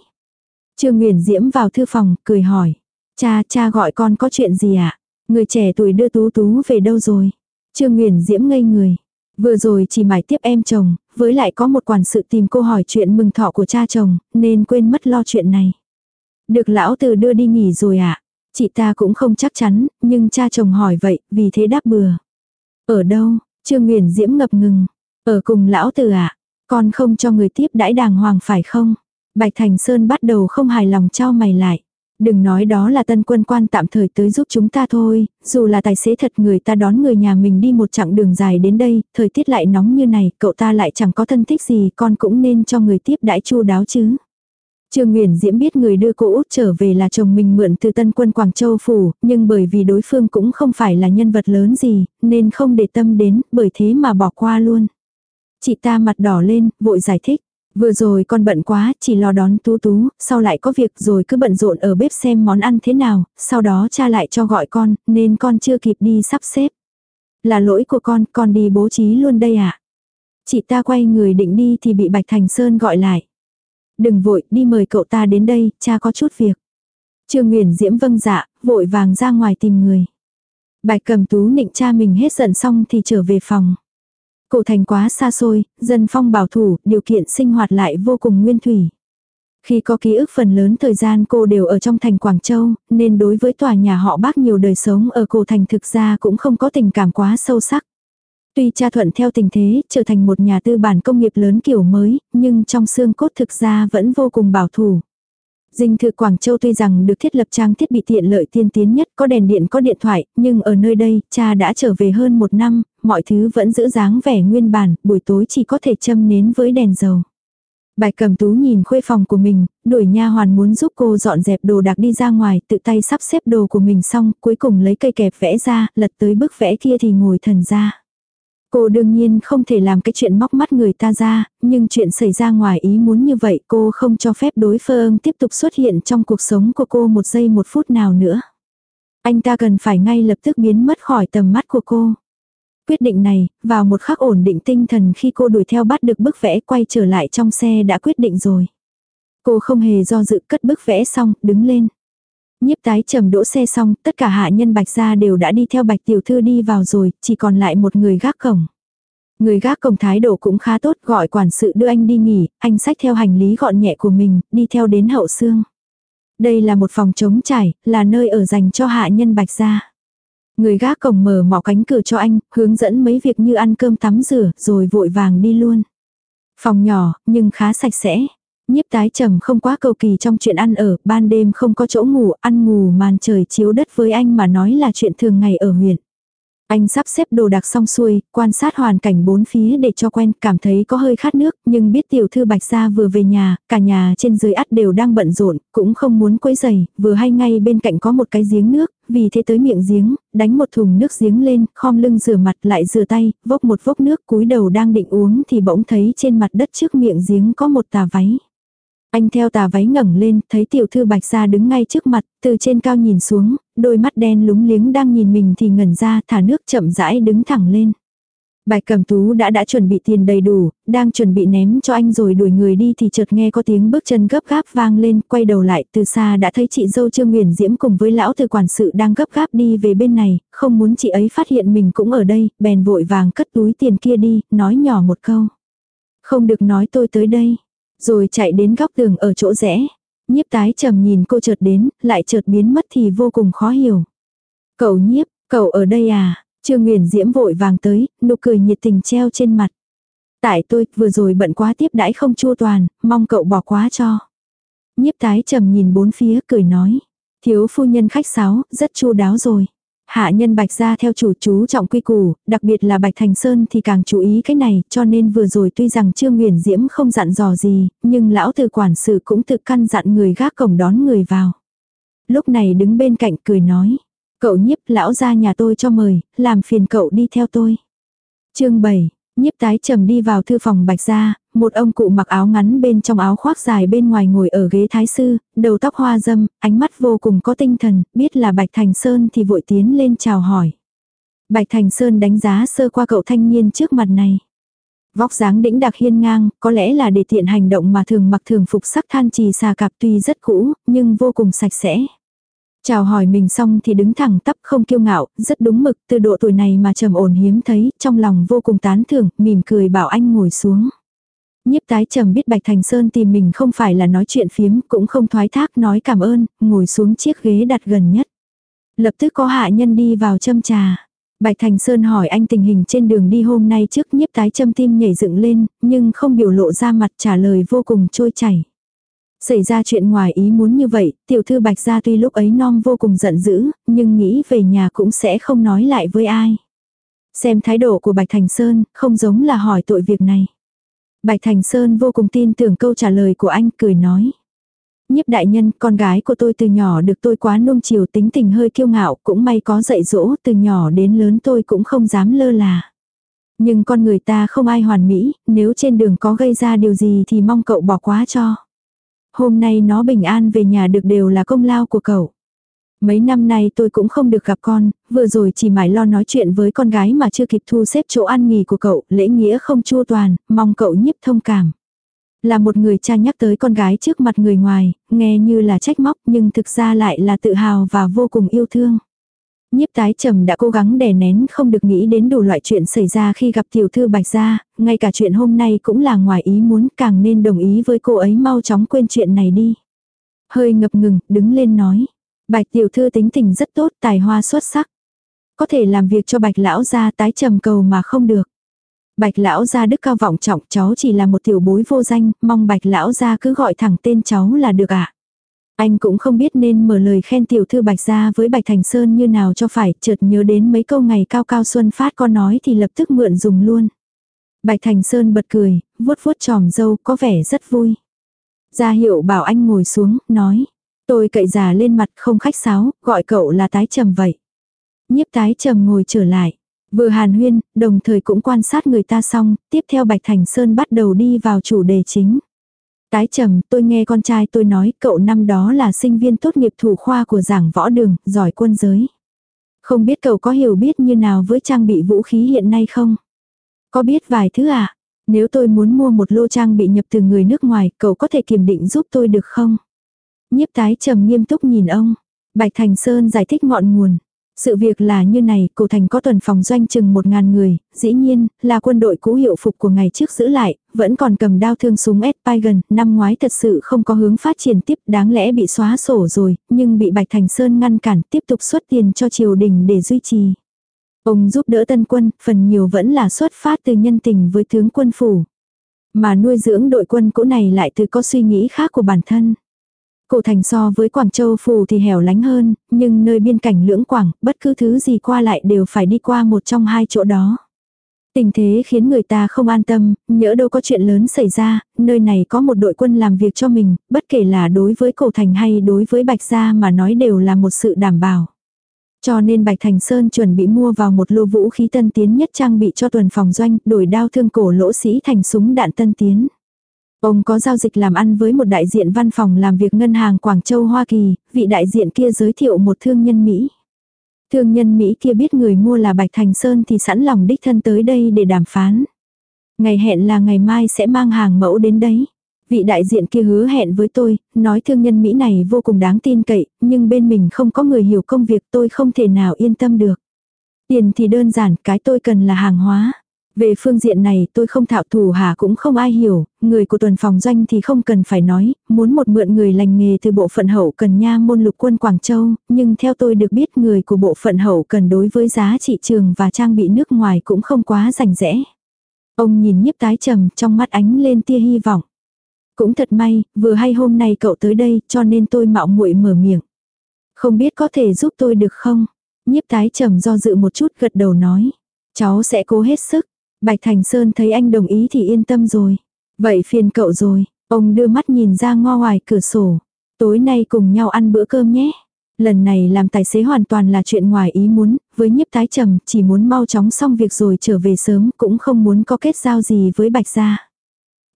Speaker 1: Trương Nguyễn Diễm vào thư phòng, cười hỏi. Cha, cha gọi con có chuyện gì ạ? À? Người trẻ tuổi đưa Tú Tú về đâu rồi? Trương Nguyễn Diễm ngây người. Vừa rồi chỉ mải tiếp em chồng, với lại có một quản sự tìm cô hỏi chuyện mừng thọ của cha chồng, nên quên mất lo chuyện này. Được lão từ đưa đi nghỉ rồi ạ. À? Chị ta cũng không chắc chắn, nhưng cha chồng hỏi vậy, vì thế đáp bừa. Ở đâu? Trương Nguyễn Diễm ngập ngừng. Ở cùng lão từ ạ. À? Con không cho người tiếp đãi đàng hoàng phải không? Bạch Thành Sơn bắt đầu không hài lòng trao mày lại. Đừng nói đó là tân quân quan tạm thời tới giúp chúng ta thôi, dù là tài xế thật người ta đón người nhà mình đi một chặng đường dài đến đây, thời tiết lại nóng như này, cậu ta lại chẳng có thân thích gì, con cũng nên cho người tiếp đãi chu đáo chứ. Trương Nguyễn Diễm biết người đưa cô út trở về là chồng mình mượn từ tân quân Quảng Châu Phủ, nhưng bởi vì đối phương cũng không phải là nhân vật lớn gì, nên không để tâm đến, bởi thế mà bỏ qua luôn. Chị ta mặt đỏ lên, vội giải thích. Vừa rồi con bận quá, chỉ lo đón tú tú, sau lại có việc rồi cứ bận rộn ở bếp xem món ăn thế nào, sau đó cha lại cho gọi con, nên con chưa kịp đi sắp xếp. Là lỗi của con, con đi bố trí luôn đây ạ. À? Chị ta quay người định đi thì bị Bạch Thành Sơn gọi lại. Đừng vội, đi mời cậu ta đến đây, cha có chút việc. Trương Nguyễn Diễm vâng dạ, vội vàng ra ngoài tìm người. Bạch cầm tú nịnh cha mình hết giận xong thì trở về phòng. Cổ thành quá xa xôi, dân phong bảo thủ, điều kiện sinh hoạt lại vô cùng nguyên thủy. Khi có ký ức phần lớn thời gian cô đều ở trong thành Quảng Châu, nên đối với tòa nhà họ bác nhiều đời sống ở cổ thành thực ra cũng không có tình cảm quá sâu sắc. Tuy cha thuận theo tình thế, trở thành một nhà tư bản công nghiệp lớn kiểu mới, nhưng trong xương cốt thực ra vẫn vô cùng bảo thủ. Dinh thự Quảng Châu tuy rằng được thiết lập trang thiết bị tiện lợi tiên tiến nhất, có đèn điện có điện thoại, nhưng ở nơi đây, cha đã trở về hơn một năm, mọi thứ vẫn giữ dáng vẻ nguyên bản, buổi tối chỉ có thể châm nến với đèn dầu. Bạch cầm tú nhìn khuê phòng của mình, đuổi nha hoàn muốn giúp cô dọn dẹp đồ đạc đi ra ngoài, tự tay sắp xếp đồ của mình xong, cuối cùng lấy cây kẹp vẽ ra, lật tới bức vẽ kia thì ngồi thần ra. Cô đương nhiên không thể làm cái chuyện móc mắt người ta ra, nhưng chuyện xảy ra ngoài ý muốn như vậy cô không cho phép đối phương tiếp tục xuất hiện trong cuộc sống của cô một giây một phút nào nữa. Anh ta cần phải ngay lập tức biến mất khỏi tầm mắt của cô. Quyết định này, vào một khắc ổn định tinh thần khi cô đuổi theo bắt được bức vẽ quay trở lại trong xe đã quyết định rồi. Cô không hề do dự cất bức vẽ xong, đứng lên. Nhiếp tái trầm đỗ xe xong, tất cả hạ nhân bạch gia đều đã đi theo bạch tiểu thư đi vào rồi, chỉ còn lại một người gác cổng. Người gác cổng thái độ cũng khá tốt gọi quản sự đưa anh đi nghỉ, anh xách theo hành lý gọn nhẹ của mình, đi theo đến hậu xương. Đây là một phòng trống trải, là nơi ở dành cho hạ nhân bạch gia. Người gác cổng mở mỏ cánh cửa cho anh, hướng dẫn mấy việc như ăn cơm tắm rửa, rồi vội vàng đi luôn. Phòng nhỏ, nhưng khá sạch sẽ. Nhiếp tái trầm không quá cầu kỳ trong chuyện ăn ở, ban đêm không có chỗ ngủ, ăn ngủ màn trời chiếu đất với anh mà nói là chuyện thường ngày ở huyện. Anh sắp xếp đồ đạc xong xuôi, quan sát hoàn cảnh bốn phía để cho quen, cảm thấy có hơi khát nước, nhưng biết tiểu thư bạch gia vừa về nhà, cả nhà trên dưới ắt đều đang bận rộn, cũng không muốn quấy giày, vừa hay ngay bên cạnh có một cái giếng nước, vì thế tới miệng giếng, đánh một thùng nước giếng lên, khom lưng rửa mặt lại rửa tay, vốc một vốc nước cúi đầu đang định uống thì bỗng thấy trên mặt đất trước miệng giếng có một tà váy. Anh theo tà váy ngẩng lên, thấy tiểu thư bạch gia đứng ngay trước mặt, từ trên cao nhìn xuống, đôi mắt đen lúng liếng đang nhìn mình thì ngẩn ra thả nước chậm rãi đứng thẳng lên. Bạch Cẩm Tú đã đã chuẩn bị tiền đầy đủ, đang chuẩn bị ném cho anh rồi đuổi người đi thì chợt nghe có tiếng bước chân gấp gáp vang lên, quay đầu lại từ xa đã thấy chị dâu Trương Nguyễn Diễm cùng với lão từ quản sự đang gấp gáp đi về bên này, không muốn chị ấy phát hiện mình cũng ở đây, bèn vội vàng cất túi tiền kia đi, nói nhỏ một câu. Không được nói tôi tới đây. Rồi chạy đến góc tường ở chỗ rẽ. Nhiếp tái trầm nhìn cô chợt đến, lại chợt biến mất thì vô cùng khó hiểu. Cậu nhiếp, cậu ở đây à? Trương Nguyền Diễm vội vàng tới, nụ cười nhiệt tình treo trên mặt. Tại tôi, vừa rồi bận quá tiếp đãi không chua toàn, mong cậu bỏ quá cho. Nhiếp tái trầm nhìn bốn phía cười nói. Thiếu phu nhân khách sáo, rất chu đáo rồi. Hạ nhân bạch ra theo chủ chú trọng quy củ, đặc biệt là bạch thành sơn thì càng chú ý cái này, cho nên vừa rồi tuy rằng trương nguyền diễm không dặn dò gì, nhưng lão từ quản sự cũng tự căn dặn người gác cổng đón người vào. Lúc này đứng bên cạnh cười nói, cậu nhiếp lão ra nhà tôi cho mời, làm phiền cậu đi theo tôi. chương 7, nhiếp tái trầm đi vào thư phòng bạch gia, một ông cụ mặc áo ngắn bên trong áo khoác dài bên ngoài ngồi ở ghế thái sư, đầu tóc hoa dâm, ánh mắt vô cùng có tinh thần, biết là Bạch Thành Sơn thì vội tiến lên chào hỏi. Bạch Thành Sơn đánh giá sơ qua cậu thanh niên trước mặt này. Vóc dáng đĩnh đặc hiên ngang, có lẽ là để tiện hành động mà thường mặc thường phục sắc than trì xà cạp tuy rất cũ, nhưng vô cùng sạch sẽ. Chào hỏi mình xong thì đứng thẳng tắp không kiêu ngạo, rất đúng mực, từ độ tuổi này mà trầm ổn hiếm thấy, trong lòng vô cùng tán thưởng, mỉm cười bảo anh ngồi xuống. Nhiếp tái trầm biết Bạch Thành Sơn tìm mình không phải là nói chuyện phiếm, cũng không thoái thác nói cảm ơn, ngồi xuống chiếc ghế đặt gần nhất. Lập tức có hạ nhân đi vào châm trà. Bạch Thành Sơn hỏi anh tình hình trên đường đi hôm nay trước nhiếp tái châm tim nhảy dựng lên, nhưng không biểu lộ ra mặt trả lời vô cùng trôi chảy. Xảy ra chuyện ngoài ý muốn như vậy, tiểu thư Bạch gia tuy lúc ấy non vô cùng giận dữ, nhưng nghĩ về nhà cũng sẽ không nói lại với ai. Xem thái độ của Bạch Thành Sơn, không giống là hỏi tội việc này. Bạch Thành Sơn vô cùng tin tưởng câu trả lời của anh, cười nói. Nhiếp đại nhân, con gái của tôi từ nhỏ được tôi quá nung chiều tính tình hơi kiêu ngạo, cũng may có dạy dỗ, từ nhỏ đến lớn tôi cũng không dám lơ là. Nhưng con người ta không ai hoàn mỹ, nếu trên đường có gây ra điều gì thì mong cậu bỏ quá cho. Hôm nay nó bình an về nhà được đều là công lao của cậu. Mấy năm nay tôi cũng không được gặp con, vừa rồi chỉ mải lo nói chuyện với con gái mà chưa kịp thu xếp chỗ ăn nghỉ của cậu, lễ nghĩa không chua toàn, mong cậu nhiếp thông cảm. Là một người cha nhắc tới con gái trước mặt người ngoài, nghe như là trách móc nhưng thực ra lại là tự hào và vô cùng yêu thương. Nhiếp tái trầm đã cố gắng đè nén không được nghĩ đến đủ loại chuyện xảy ra khi gặp tiểu thư bạch gia, ngay cả chuyện hôm nay cũng là ngoài ý muốn càng nên đồng ý với cô ấy mau chóng quên chuyện này đi. Hơi ngập ngừng, đứng lên nói. Bạch tiểu thư tính tình rất tốt, tài hoa xuất sắc. Có thể làm việc cho bạch lão gia tái trầm cầu mà không được. Bạch lão gia đức cao vọng trọng cháu chỉ là một tiểu bối vô danh, mong bạch lão gia cứ gọi thẳng tên cháu là được ạ. À? Anh cũng không biết nên mở lời khen tiểu thư bạch gia với bạch thành sơn như nào cho phải, chợt nhớ đến mấy câu ngày cao cao xuân phát con nói thì lập tức mượn dùng luôn. Bạch thành sơn bật cười, vuốt vuốt tròm dâu có vẻ rất vui. Gia hiệu bảo anh ngồi xuống, nói. Tôi cậy già lên mặt không khách sáo, gọi cậu là tái trầm vậy. Nhiếp tái trầm ngồi trở lại. Vừa hàn huyên, đồng thời cũng quan sát người ta xong, tiếp theo Bạch Thành Sơn bắt đầu đi vào chủ đề chính. Tái trầm, tôi nghe con trai tôi nói cậu năm đó là sinh viên tốt nghiệp thủ khoa của giảng võ đường, giỏi quân giới. Không biết cậu có hiểu biết như nào với trang bị vũ khí hiện nay không? Có biết vài thứ à? Nếu tôi muốn mua một lô trang bị nhập từ người nước ngoài, cậu có thể kiểm định giúp tôi được không? Nhiếp tái trầm nghiêm túc nhìn ông. Bạch Thành Sơn giải thích ngọn nguồn. Sự việc là như này, cổ thành có tuần phòng doanh chừng một ngàn người, dĩ nhiên, là quân đội cũ hiệu phục của ngày trước giữ lại, vẫn còn cầm đao thương súng Espigen, năm ngoái thật sự không có hướng phát triển tiếp, đáng lẽ bị xóa sổ rồi, nhưng bị Bạch Thành Sơn ngăn cản tiếp tục xuất tiền cho triều đình để duy trì. Ông giúp đỡ tân quân, phần nhiều vẫn là xuất phát từ nhân tình với tướng quân phủ. Mà nuôi dưỡng đội quân cũ này lại từ có suy nghĩ khác của bản thân. Cổ thành so với Quảng Châu phủ thì hẻo lánh hơn, nhưng nơi biên cảnh lưỡng quảng, bất cứ thứ gì qua lại đều phải đi qua một trong hai chỗ đó. Tình thế khiến người ta không an tâm, nhỡ đâu có chuyện lớn xảy ra, nơi này có một đội quân làm việc cho mình, bất kể là đối với cổ thành hay đối với bạch gia mà nói đều là một sự đảm bảo. Cho nên Bạch Thành Sơn chuẩn bị mua vào một lô vũ khí tân tiến nhất trang bị cho tuần phòng doanh, đổi đao thương cổ lỗ sĩ thành súng đạn tân tiến. Ông có giao dịch làm ăn với một đại diện văn phòng làm việc ngân hàng Quảng Châu Hoa Kỳ, vị đại diện kia giới thiệu một thương nhân Mỹ. Thương nhân Mỹ kia biết người mua là Bạch Thành Sơn thì sẵn lòng đích thân tới đây để đàm phán. Ngày hẹn là ngày mai sẽ mang hàng mẫu đến đấy. Vị đại diện kia hứa hẹn với tôi, nói thương nhân Mỹ này vô cùng đáng tin cậy, nhưng bên mình không có người hiểu công việc tôi không thể nào yên tâm được. Tiền thì đơn giản, cái tôi cần là hàng hóa. Về phương diện này tôi không thạo thủ hà cũng không ai hiểu, người của tuần phòng doanh thì không cần phải nói, muốn một mượn người lành nghề từ bộ phận hậu cần nha môn lục quân Quảng Châu, nhưng theo tôi được biết người của bộ phận hậu cần đối với giá trị trường và trang bị nước ngoài cũng không quá rành rẽ. Ông nhìn nhiếp tái trầm trong mắt ánh lên tia hy vọng. Cũng thật may, vừa hay hôm nay cậu tới đây cho nên tôi mạo muội mở miệng. Không biết có thể giúp tôi được không? Nhiếp tái trầm do dự một chút gật đầu nói. Cháu sẽ cố hết sức. Bạch Thành Sơn thấy anh đồng ý thì yên tâm rồi. Vậy phiền cậu rồi. Ông đưa mắt nhìn ra ngo ngoài cửa sổ. Tối nay cùng nhau ăn bữa cơm nhé. Lần này làm tài xế hoàn toàn là chuyện ngoài ý muốn, với nhiếp tái trầm chỉ muốn mau chóng xong việc rồi trở về sớm cũng không muốn có kết giao gì với bạch gia.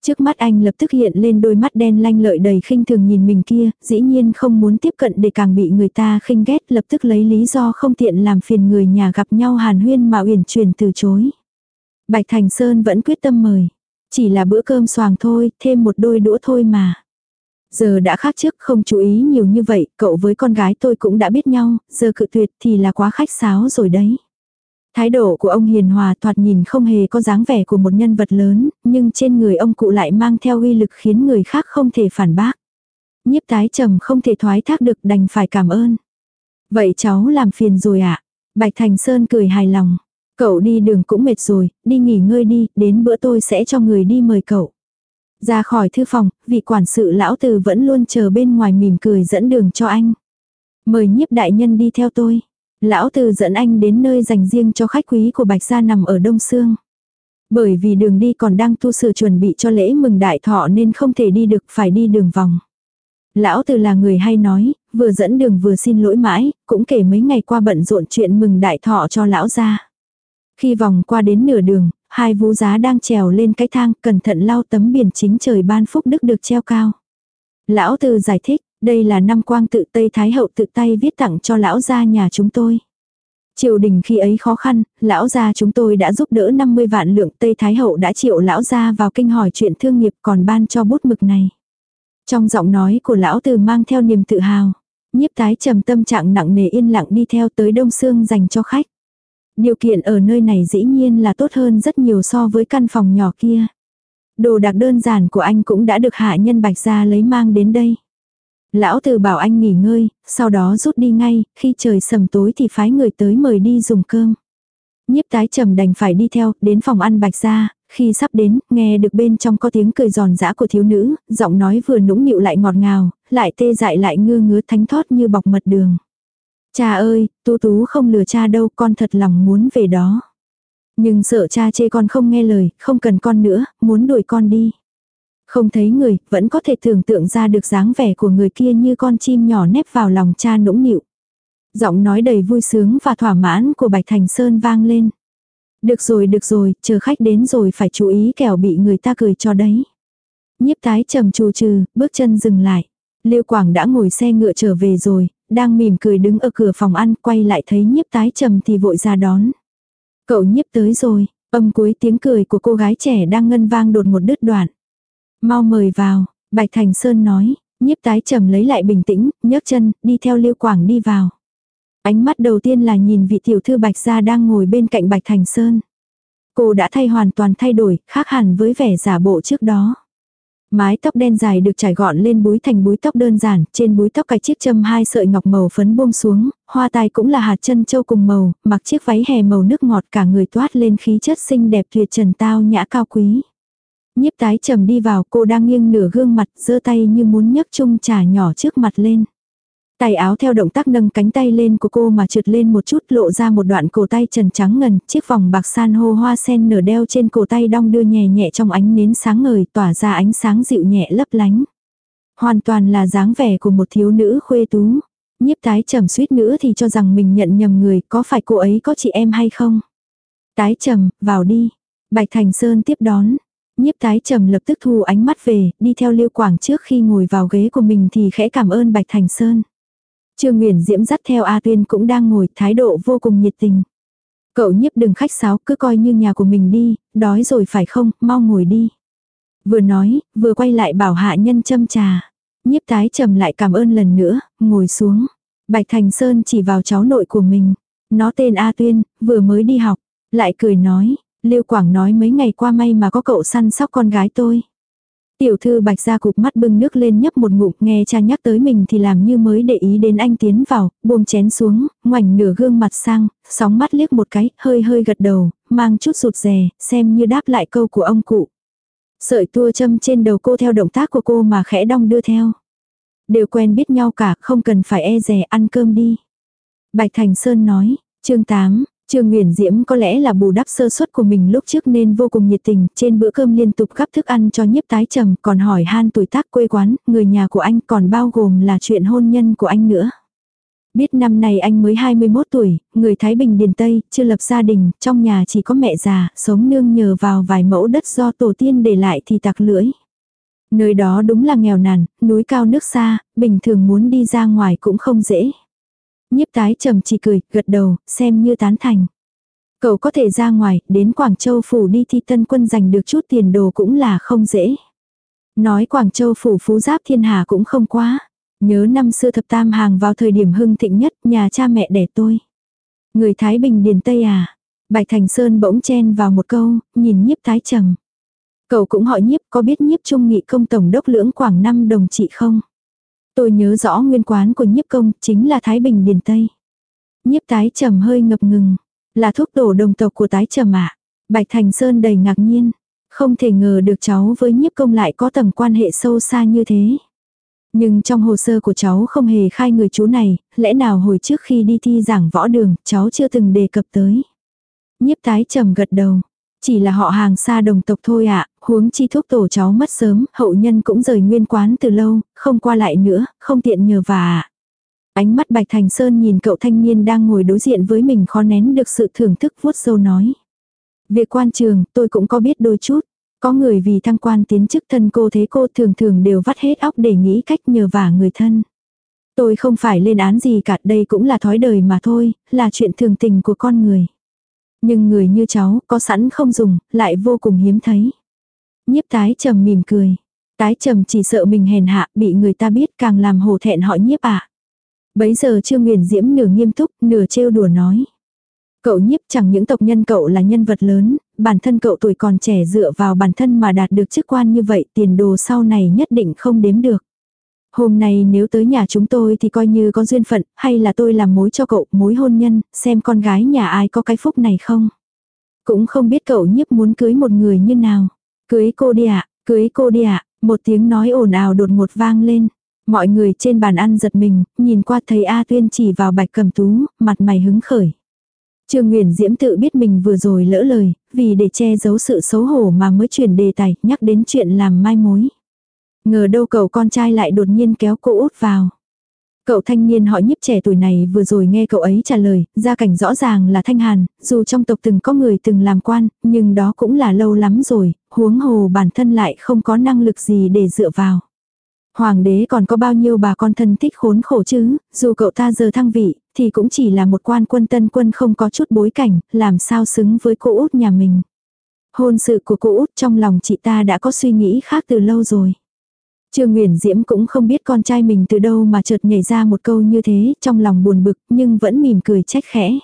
Speaker 1: Trước mắt anh lập tức hiện lên đôi mắt đen lanh lợi đầy khinh thường nhìn mình kia, dĩ nhiên không muốn tiếp cận để càng bị người ta khinh ghét lập tức lấy lý do không tiện làm phiền người nhà gặp nhau hàn huyên mà uyển chuyển từ chối. Bạch Thành Sơn vẫn quyết tâm mời. Chỉ là bữa cơm xoàng thôi, thêm một đôi đũa thôi mà. Giờ đã khác trước không chú ý nhiều như vậy, cậu với con gái tôi cũng đã biết nhau, giờ cự tuyệt thì là quá khách sáo rồi đấy. Thái độ của ông hiền hòa thoạt nhìn không hề có dáng vẻ của một nhân vật lớn, nhưng trên người ông cụ lại mang theo uy lực khiến người khác không thể phản bác. Nhiếp tái trầm không thể thoái thác được đành phải cảm ơn. Vậy cháu làm phiền rồi ạ. À? Bạch Thành Sơn cười hài lòng. Cậu đi đường cũng mệt rồi, đi nghỉ ngơi đi, đến bữa tôi sẽ cho người đi mời cậu. Ra khỏi thư phòng, vị quản sự lão từ vẫn luôn chờ bên ngoài mỉm cười dẫn đường cho anh. Mời nhiếp đại nhân đi theo tôi. Lão từ dẫn anh đến nơi dành riêng cho khách quý của Bạch Gia nằm ở Đông Sương. Bởi vì đường đi còn đang tu sửa chuẩn bị cho lễ mừng đại thọ nên không thể đi được phải đi đường vòng. Lão từ là người hay nói, vừa dẫn đường vừa xin lỗi mãi, cũng kể mấy ngày qua bận rộn chuyện mừng đại thọ cho lão gia. Khi vòng qua đến nửa đường, hai vũ giá đang trèo lên cái thang, cẩn thận lau tấm biển chính trời ban phúc đức được treo cao. Lão từ giải thích, đây là năm quang tự Tây Thái Hậu tự tay viết tặng cho lão gia nhà chúng tôi. Triều đình khi ấy khó khăn, lão gia chúng tôi đã giúp đỡ 50 vạn lượng Tây Thái Hậu đã triệu lão gia vào kinh hỏi chuyện thương nghiệp còn ban cho bút mực này. Trong giọng nói của lão từ mang theo niềm tự hào, nhiếp tái trầm tâm trạng nặng nề yên lặng đi theo tới Đông Sương dành cho khách. Điều kiện ở nơi này dĩ nhiên là tốt hơn rất nhiều so với căn phòng nhỏ kia. Đồ đạc đơn giản của anh cũng đã được hạ nhân bạch ra lấy mang đến đây. Lão từ bảo anh nghỉ ngơi, sau đó rút đi ngay, khi trời sầm tối thì phái người tới mời đi dùng cơm. Nhiếp tái trầm đành phải đi theo, đến phòng ăn bạch ra. khi sắp đến, nghe được bên trong có tiếng cười giòn giã của thiếu nữ, giọng nói vừa nũng nịu lại ngọt ngào, lại tê dại lại ngưa ngứa thánh thót như bọc mật đường. Cha ơi, tú tú không lừa cha đâu, con thật lòng muốn về đó. Nhưng sợ cha chê con không nghe lời, không cần con nữa, muốn đuổi con đi. Không thấy người, vẫn có thể tưởng tượng ra được dáng vẻ của người kia như con chim nhỏ nép vào lòng cha nũng nịu. Giọng nói đầy vui sướng và thỏa mãn của Bạch Thành Sơn vang lên. Được rồi, được rồi, chờ khách đến rồi phải chú ý kẻo bị người ta cười cho đấy. Nhiếp tái trầm trù trừ, bước chân dừng lại. Liêu Quảng đã ngồi xe ngựa trở về rồi, đang mỉm cười đứng ở cửa phòng ăn, quay lại thấy nhiếp tái trầm thì vội ra đón. Cậu nhiếp tới rồi, âm cuối tiếng cười của cô gái trẻ đang ngân vang đột một đứt đoạn. Mau mời vào, Bạch Thành Sơn nói, nhiếp tái trầm lấy lại bình tĩnh, nhấc chân, đi theo Liêu Quảng đi vào. Ánh mắt đầu tiên là nhìn vị tiểu thư Bạch gia đang ngồi bên cạnh Bạch Thành Sơn. Cô đã thay hoàn toàn thay đổi, khác hẳn với vẻ giả bộ trước đó. Mái tóc đen dài được trải gọn lên búi thành búi tóc đơn giản, trên búi tóc cái chiếc châm hai sợi ngọc màu phấn buông xuống, hoa tai cũng là hạt chân châu cùng màu, mặc chiếc váy hè màu nước ngọt cả người toát lên khí chất xinh đẹp tuyệt trần tao nhã cao quý. Nhiếp tái trầm đi vào cô đang nghiêng nửa gương mặt giơ tay như muốn nhấc chung trà nhỏ trước mặt lên. Tay áo theo động tác nâng cánh tay lên của cô mà trượt lên một chút lộ ra một đoạn cổ tay trần trắng ngần, chiếc vòng bạc san hô hoa sen nở đeo trên cổ tay đong đưa nhẹ nhẹ trong ánh nến sáng ngời tỏa ra ánh sáng dịu nhẹ lấp lánh. Hoàn toàn là dáng vẻ của một thiếu nữ khuê tú. Nhiếp tái trầm suýt nữa thì cho rằng mình nhận nhầm người, có phải cô ấy có chị em hay không? Tái trầm, vào đi. Bạch Thành Sơn tiếp đón. Nhiếp tái trầm lập tức thu ánh mắt về, đi theo lưu Quảng trước khi ngồi vào ghế của mình thì khẽ cảm ơn Bạch Thành Sơn. Trương Nguyễn Diễm dắt theo A Tuyên cũng đang ngồi thái độ vô cùng nhiệt tình. Cậu nhiếp đừng khách sáo cứ coi như nhà của mình đi, đói rồi phải không, mau ngồi đi. Vừa nói, vừa quay lại bảo hạ nhân châm trà. Nhiếp tái trầm lại cảm ơn lần nữa, ngồi xuống. Bạch Thành Sơn chỉ vào cháu nội của mình. Nó tên A Tuyên, vừa mới đi học. Lại cười nói, Lưu Quảng nói mấy ngày qua may mà có cậu săn sóc con gái tôi. Tiểu thư bạch ra cục mắt bưng nước lên nhấp một ngụm nghe cha nhắc tới mình thì làm như mới để ý đến anh tiến vào, buông chén xuống, ngoảnh nửa gương mặt sang, sóng mắt liếc một cái, hơi hơi gật đầu, mang chút sụt rè, xem như đáp lại câu của ông cụ. Sợi tua châm trên đầu cô theo động tác của cô mà khẽ đong đưa theo. Đều quen biết nhau cả, không cần phải e rè ăn cơm đi. Bạch Thành Sơn nói, chương 8, Trương Nguyễn Diễm có lẽ là bù đắp sơ suất của mình lúc trước nên vô cùng nhiệt tình, trên bữa cơm liên tục gắp thức ăn cho nhiếp tái trầm, còn hỏi han tuổi tác quê quán, người nhà của anh còn bao gồm là chuyện hôn nhân của anh nữa. Biết năm nay anh mới 21 tuổi, người Thái Bình Điền Tây, chưa lập gia đình, trong nhà chỉ có mẹ già, sống nương nhờ vào vài mẫu đất do tổ tiên để lại thì tặc lưỡi. Nơi đó đúng là nghèo nàn, núi cao nước xa, bình thường muốn đi ra ngoài cũng không dễ. Nhiếp tái trầm chỉ cười, gật đầu, xem như tán thành. Cậu có thể ra ngoài, đến Quảng Châu phủ đi thi tân quân giành được chút tiền đồ cũng là không dễ. Nói Quảng Châu phủ phú giáp thiên hà cũng không quá. Nhớ năm xưa thập tam hàng vào thời điểm hưng thịnh nhất, nhà cha mẹ đẻ tôi. Người Thái Bình Điền Tây à? Bạch Thành Sơn bỗng chen vào một câu, nhìn nhiếp tái trầm. Cậu cũng hỏi nhiếp có biết nhiếp trung nghị công tổng đốc lưỡng Quảng năm đồng trị không? Tôi nhớ rõ nguyên quán của nhiếp công chính là Thái Bình Điền Tây. Nhiếp tái trầm hơi ngập ngừng. Là thuốc tổ đồng tộc của tái trầm ạ. Bạch Thành Sơn đầy ngạc nhiên. Không thể ngờ được cháu với nhiếp công lại có tầng quan hệ sâu xa như thế. Nhưng trong hồ sơ của cháu không hề khai người chú này, lẽ nào hồi trước khi đi thi giảng võ đường, cháu chưa từng đề cập tới. Nhiếp tái trầm gật đầu. Chỉ là họ hàng xa đồng tộc thôi ạ, huống chi thuốc tổ cháu mất sớm, hậu nhân cũng rời nguyên quán từ lâu, không qua lại nữa, không tiện nhờ và ạ. Ánh mắt Bạch Thành Sơn nhìn cậu thanh niên đang ngồi đối diện với mình khó nén được sự thưởng thức vuốt sâu nói. Việc quan trường, tôi cũng có biết đôi chút. Có người vì thăng quan tiến chức thân cô thế cô thường thường đều vắt hết óc để nghĩ cách nhờ vả người thân. Tôi không phải lên án gì cả, đây cũng là thói đời mà thôi, là chuyện thường tình của con người. Nhưng người như cháu, có sẵn không dùng, lại vô cùng hiếm thấy. Nhiếp tái trầm mỉm cười. Tái trầm chỉ sợ mình hèn hạ, bị người ta biết càng làm hồ thẹn họ nhiếp ạ. À. Bấy giờ Trương Nguyền Diễm nửa nghiêm túc, nửa trêu đùa nói. Cậu nhiếp chẳng những tộc nhân cậu là nhân vật lớn, bản thân cậu tuổi còn trẻ dựa vào bản thân mà đạt được chức quan như vậy tiền đồ sau này nhất định không đếm được. Hôm nay nếu tới nhà chúng tôi thì coi như có duyên phận, hay là tôi làm mối cho cậu, mối hôn nhân, xem con gái nhà ai có cái phúc này không. Cũng không biết cậu nhiếp muốn cưới một người như nào. Cưới cô đi ạ, cưới cô đi ạ, một tiếng nói ồn ào đột ngột vang lên. Mọi người trên bàn ăn giật mình, nhìn qua thấy A Tuyên chỉ vào bạch cầm tú, mặt mày hứng khởi. Trương Nguyễn Diễm tự biết mình vừa rồi lỡ lời, vì để che giấu sự xấu hổ mà mới chuyển đề tài, nhắc đến chuyện làm mai mối. Ngờ đâu cậu con trai lại đột nhiên kéo cô út vào. Cậu thanh niên họ nhiếp trẻ tuổi này vừa rồi nghe cậu ấy trả lời, gia cảnh rõ ràng là thanh hàn, dù trong tộc từng có người từng làm quan, nhưng đó cũng là lâu lắm rồi, huống hồ bản thân lại không có năng lực gì để dựa vào. Hoàng đế còn có bao nhiêu bà con thân thích khốn khổ chứ, dù cậu ta giờ thăng vị, thì cũng chỉ là một quan quân tân quân không có chút bối cảnh, làm sao xứng với cô út nhà mình. Hôn sự của cô út trong lòng chị ta đã có suy nghĩ khác từ lâu rồi. Trương Nguyễn Diễm cũng không biết con trai mình từ đâu mà chợt nhảy ra một câu như thế, trong lòng buồn bực, nhưng vẫn mỉm cười trách khẽ.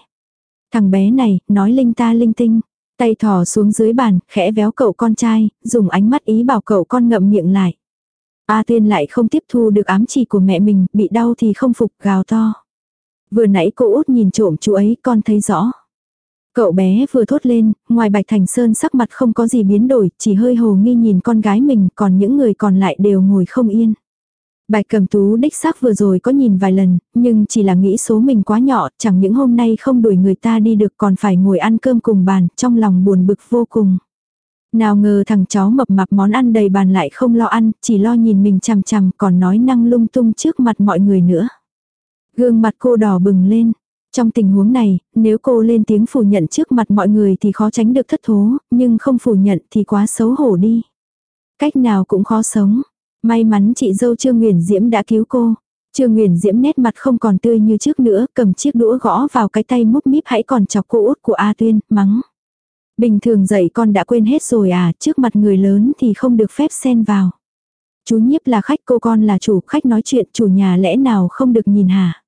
Speaker 1: Thằng bé này, nói linh ta linh tinh, tay thò xuống dưới bàn, khẽ véo cậu con trai, dùng ánh mắt ý bảo cậu con ngậm miệng lại. A Tuyên lại không tiếp thu được ám chỉ của mẹ mình, bị đau thì không phục, gào to. Vừa nãy cô út nhìn trộm chú ấy, con thấy rõ. Cậu bé vừa thốt lên, ngoài Bạch Thành Sơn sắc mặt không có gì biến đổi, chỉ hơi hồ nghi nhìn con gái mình, còn những người còn lại đều ngồi không yên. Bạch cầm tú đích xác vừa rồi có nhìn vài lần, nhưng chỉ là nghĩ số mình quá nhỏ, chẳng những hôm nay không đuổi người ta đi được còn phải ngồi ăn cơm cùng bàn, trong lòng buồn bực vô cùng. Nào ngờ thằng cháu mập mạp món ăn đầy bàn lại không lo ăn, chỉ lo nhìn mình chằm chằm còn nói năng lung tung trước mặt mọi người nữa. Gương mặt cô đỏ bừng lên. Trong tình huống này, nếu cô lên tiếng phủ nhận trước mặt mọi người thì khó tránh được thất thố, nhưng không phủ nhận thì quá xấu hổ đi. Cách nào cũng khó sống. May mắn chị dâu Trương Nguyễn Diễm đã cứu cô. Trương Nguyền Diễm nét mặt không còn tươi như trước nữa, cầm chiếc đũa gõ vào cái tay múc míp hãy còn chọc cô út của A Tuyên, mắng. Bình thường dạy con đã quên hết rồi à, trước mặt người lớn thì không được phép xen vào. Chú nhiếp là khách cô con là chủ, khách nói chuyện chủ nhà lẽ nào không được nhìn hả?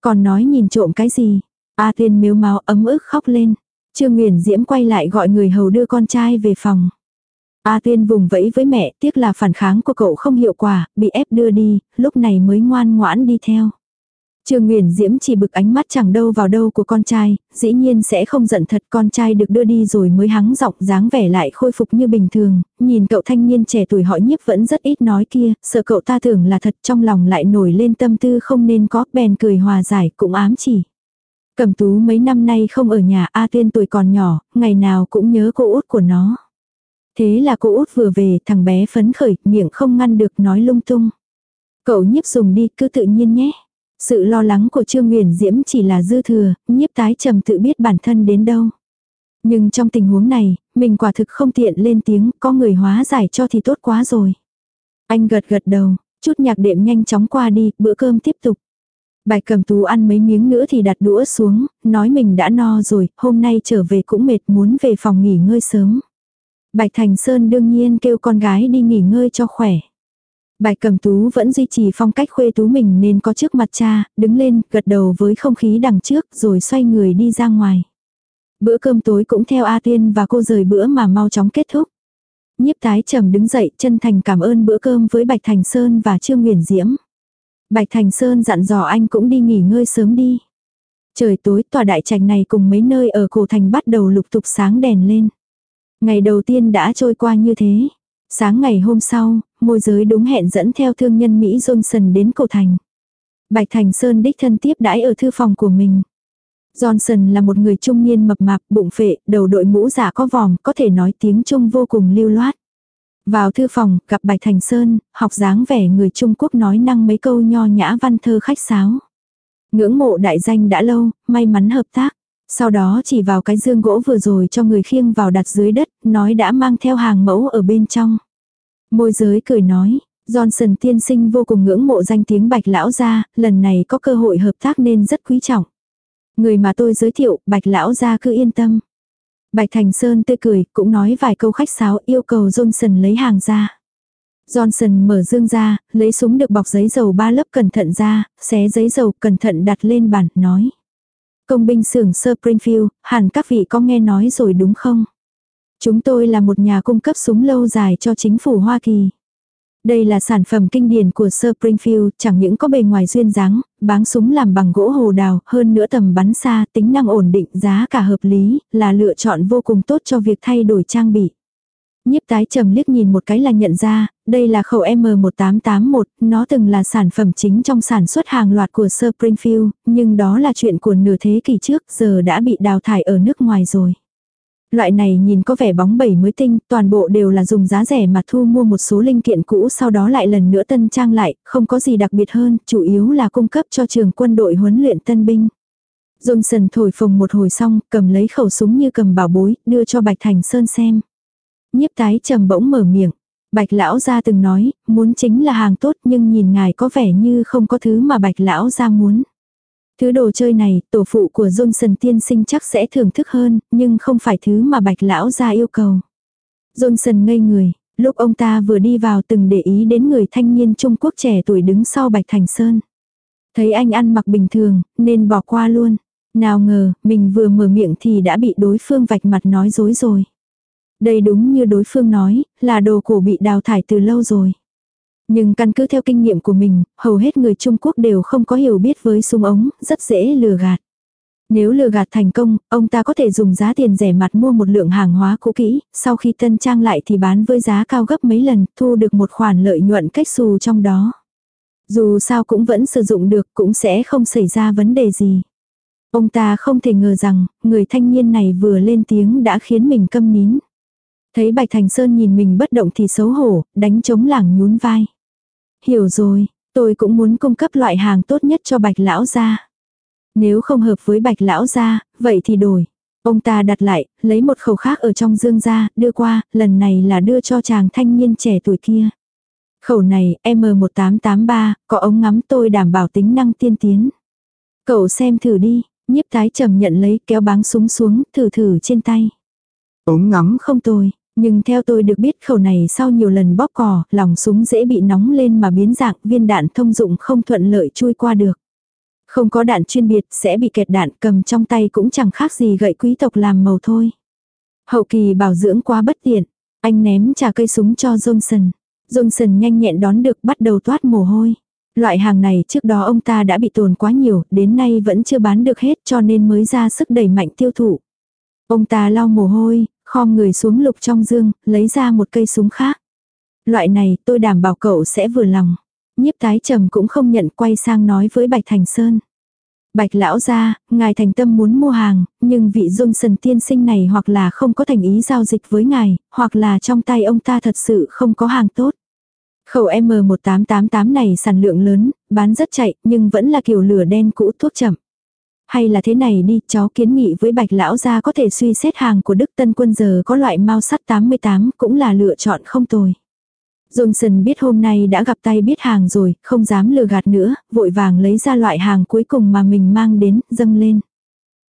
Speaker 1: Còn nói nhìn trộm cái gì? A Tuyên miếu máu ấm ức khóc lên. Trương Nguyễn Diễm quay lại gọi người hầu đưa con trai về phòng. A Tuyên vùng vẫy với mẹ, tiếc là phản kháng của cậu không hiệu quả, bị ép đưa đi, lúc này mới ngoan ngoãn đi theo. Trương Nguyễn Diễm chỉ bực ánh mắt chẳng đâu vào đâu của con trai, dĩ nhiên sẽ không giận thật con trai được đưa đi rồi mới hắng giọng dáng vẻ lại khôi phục như bình thường, nhìn cậu thanh niên trẻ tuổi họ nhiếp vẫn rất ít nói kia, sợ cậu ta tưởng là thật trong lòng lại nổi lên tâm tư không nên có, bèn cười hòa giải cũng ám chỉ. Cẩm tú mấy năm nay không ở nhà A Tuyên tuổi còn nhỏ, ngày nào cũng nhớ cô út của nó. Thế là cô út vừa về, thằng bé phấn khởi, miệng không ngăn được nói lung tung. Cậu nhiếp dùng đi, cứ tự nhiên nhé. Sự lo lắng của Trương nguyễn Diễm chỉ là dư thừa, nhiếp tái trầm tự biết bản thân đến đâu. Nhưng trong tình huống này, mình quả thực không tiện lên tiếng, có người hóa giải cho thì tốt quá rồi. Anh gật gật đầu, chút nhạc đệm nhanh chóng qua đi, bữa cơm tiếp tục. Bạch cầm tú ăn mấy miếng nữa thì đặt đũa xuống, nói mình đã no rồi, hôm nay trở về cũng mệt muốn về phòng nghỉ ngơi sớm. Bạch Thành Sơn đương nhiên kêu con gái đi nghỉ ngơi cho khỏe. Bạch Cẩm Tú vẫn duy trì phong cách khuê tú mình nên có trước mặt cha, đứng lên, gật đầu với không khí đằng trước rồi xoay người đi ra ngoài. Bữa cơm tối cũng theo A Tiên và cô rời bữa mà mau chóng kết thúc. Nhiếp tái trầm đứng dậy chân thành cảm ơn bữa cơm với Bạch Thành Sơn và Trương nguyễn Diễm. Bạch Thành Sơn dặn dò anh cũng đi nghỉ ngơi sớm đi. Trời tối tòa đại trạch này cùng mấy nơi ở cổ thành bắt đầu lục tục sáng đèn lên. Ngày đầu tiên đã trôi qua như thế. Sáng ngày hôm sau, môi giới đúng hẹn dẫn theo thương nhân Mỹ Johnson đến cổ thành. Bạch Thành Sơn đích thân tiếp đãi ở thư phòng của mình. Johnson là một người trung niên mập mạp, bụng phệ, đầu đội mũ giả có vòm, có thể nói tiếng Trung vô cùng lưu loát. Vào thư phòng, gặp Bạch Thành Sơn, học dáng vẻ người Trung Quốc nói năng mấy câu nho nhã văn thơ khách sáo. Ngưỡng mộ đại danh đã lâu, may mắn hợp tác. Sau đó chỉ vào cái dương gỗ vừa rồi cho người khiêng vào đặt dưới đất, nói đã mang theo hàng mẫu ở bên trong. Môi giới cười nói, Johnson tiên sinh vô cùng ngưỡng mộ danh tiếng bạch lão gia, lần này có cơ hội hợp tác nên rất quý trọng. Người mà tôi giới thiệu, bạch lão gia cứ yên tâm. Bạch Thành Sơn tươi cười, cũng nói vài câu khách sáo yêu cầu Johnson lấy hàng ra. Johnson mở dương ra, lấy súng được bọc giấy dầu ba lớp cẩn thận ra, xé giấy dầu cẩn thận đặt lên bàn, nói. Công binh xưởng Springfield, hẳn các vị có nghe nói rồi đúng không? Chúng tôi là một nhà cung cấp súng lâu dài cho chính phủ Hoa Kỳ. Đây là sản phẩm kinh điển của Springfield, chẳng những có bề ngoài duyên dáng, báng súng làm bằng gỗ hồ đào, hơn nữa tầm bắn xa, tính năng ổn định, giá cả hợp lý, là lựa chọn vô cùng tốt cho việc thay đổi trang bị. Nhiếp tái trầm liếc nhìn một cái là nhận ra, đây là khẩu M1881, nó từng là sản phẩm chính trong sản xuất hàng loạt của Springfield, nhưng đó là chuyện của nửa thế kỷ trước, giờ đã bị đào thải ở nước ngoài rồi. Loại này nhìn có vẻ bóng bẩy mới tinh, toàn bộ đều là dùng giá rẻ mà thu mua một số linh kiện cũ sau đó lại lần nữa tân trang lại, không có gì đặc biệt hơn, chủ yếu là cung cấp cho trường quân đội huấn luyện tân binh. Johnson thổi phồng một hồi xong, cầm lấy khẩu súng như cầm bảo bối, đưa cho Bạch Thành Sơn xem. Nhiếp tái trầm bỗng mở miệng. Bạch lão gia từng nói, muốn chính là hàng tốt nhưng nhìn ngài có vẻ như không có thứ mà bạch lão gia muốn. Thứ đồ chơi này, tổ phụ của Johnson tiên sinh chắc sẽ thưởng thức hơn, nhưng không phải thứ mà bạch lão gia yêu cầu. Johnson ngây người, lúc ông ta vừa đi vào từng để ý đến người thanh niên Trung Quốc trẻ tuổi đứng sau Bạch Thành Sơn. Thấy anh ăn mặc bình thường, nên bỏ qua luôn. Nào ngờ, mình vừa mở miệng thì đã bị đối phương vạch mặt nói dối rồi. Đây đúng như đối phương nói, là đồ cổ bị đào thải từ lâu rồi. Nhưng căn cứ theo kinh nghiệm của mình, hầu hết người Trung Quốc đều không có hiểu biết với súng ống, rất dễ lừa gạt. Nếu lừa gạt thành công, ông ta có thể dùng giá tiền rẻ mặt mua một lượng hàng hóa cũ kỹ, sau khi tân trang lại thì bán với giá cao gấp mấy lần, thu được một khoản lợi nhuận cách xù trong đó. Dù sao cũng vẫn sử dụng được, cũng sẽ không xảy ra vấn đề gì. Ông ta không thể ngờ rằng, người thanh niên này vừa lên tiếng đã khiến mình câm nín. Thấy Bạch Thành Sơn nhìn mình bất động thì xấu hổ, đánh chống lảng nhún vai. Hiểu rồi, tôi cũng muốn cung cấp loại hàng tốt nhất cho Bạch Lão gia. Nếu không hợp với Bạch Lão gia, vậy thì đổi. Ông ta đặt lại, lấy một khẩu khác ở trong dương ra, đưa qua, lần này là đưa cho chàng thanh niên trẻ tuổi kia. Khẩu này, M1883, có ống ngắm tôi đảm bảo tính năng tiên tiến. Cậu xem thử đi, nhiếp tái trầm nhận lấy kéo báng súng xuống, thử thử trên tay. Ống ngắm không tồi, nhưng theo tôi được biết khẩu này sau nhiều lần bóp cò, lòng súng dễ bị nóng lên mà biến dạng viên đạn thông dụng không thuận lợi chui qua được. Không có đạn chuyên biệt sẽ bị kẹt đạn cầm trong tay cũng chẳng khác gì gậy quý tộc làm màu thôi. Hậu kỳ bảo dưỡng quá bất tiện, anh ném trả cây súng cho Johnson. Johnson nhanh nhẹn đón được bắt đầu toát mồ hôi. Loại hàng này trước đó ông ta đã bị tồn quá nhiều, đến nay vẫn chưa bán được hết cho nên mới ra sức đẩy mạnh tiêu thụ. Ông ta lau mồ hôi, khom người xuống lục trong dương, lấy ra một cây súng khác. Loại này tôi đảm bảo cậu sẽ vừa lòng. Nhiếp tái trầm cũng không nhận quay sang nói với Bạch Thành Sơn. Bạch lão ra, ngài thành tâm muốn mua hàng, nhưng vị dung sần tiên sinh này hoặc là không có thành ý giao dịch với ngài, hoặc là trong tay ông ta thật sự không có hàng tốt. Khẩu M1888 này sản lượng lớn, bán rất chạy, nhưng vẫn là kiểu lửa đen cũ thuốc chậm. Hay là thế này đi, cháu kiến nghị với bạch lão gia có thể suy xét hàng của Đức Tân Quân giờ có loại mau sắt 88 cũng là lựa chọn không tồi. Johnson biết hôm nay đã gặp tay biết hàng rồi, không dám lừa gạt nữa, vội vàng lấy ra loại hàng cuối cùng mà mình mang đến, dâng lên.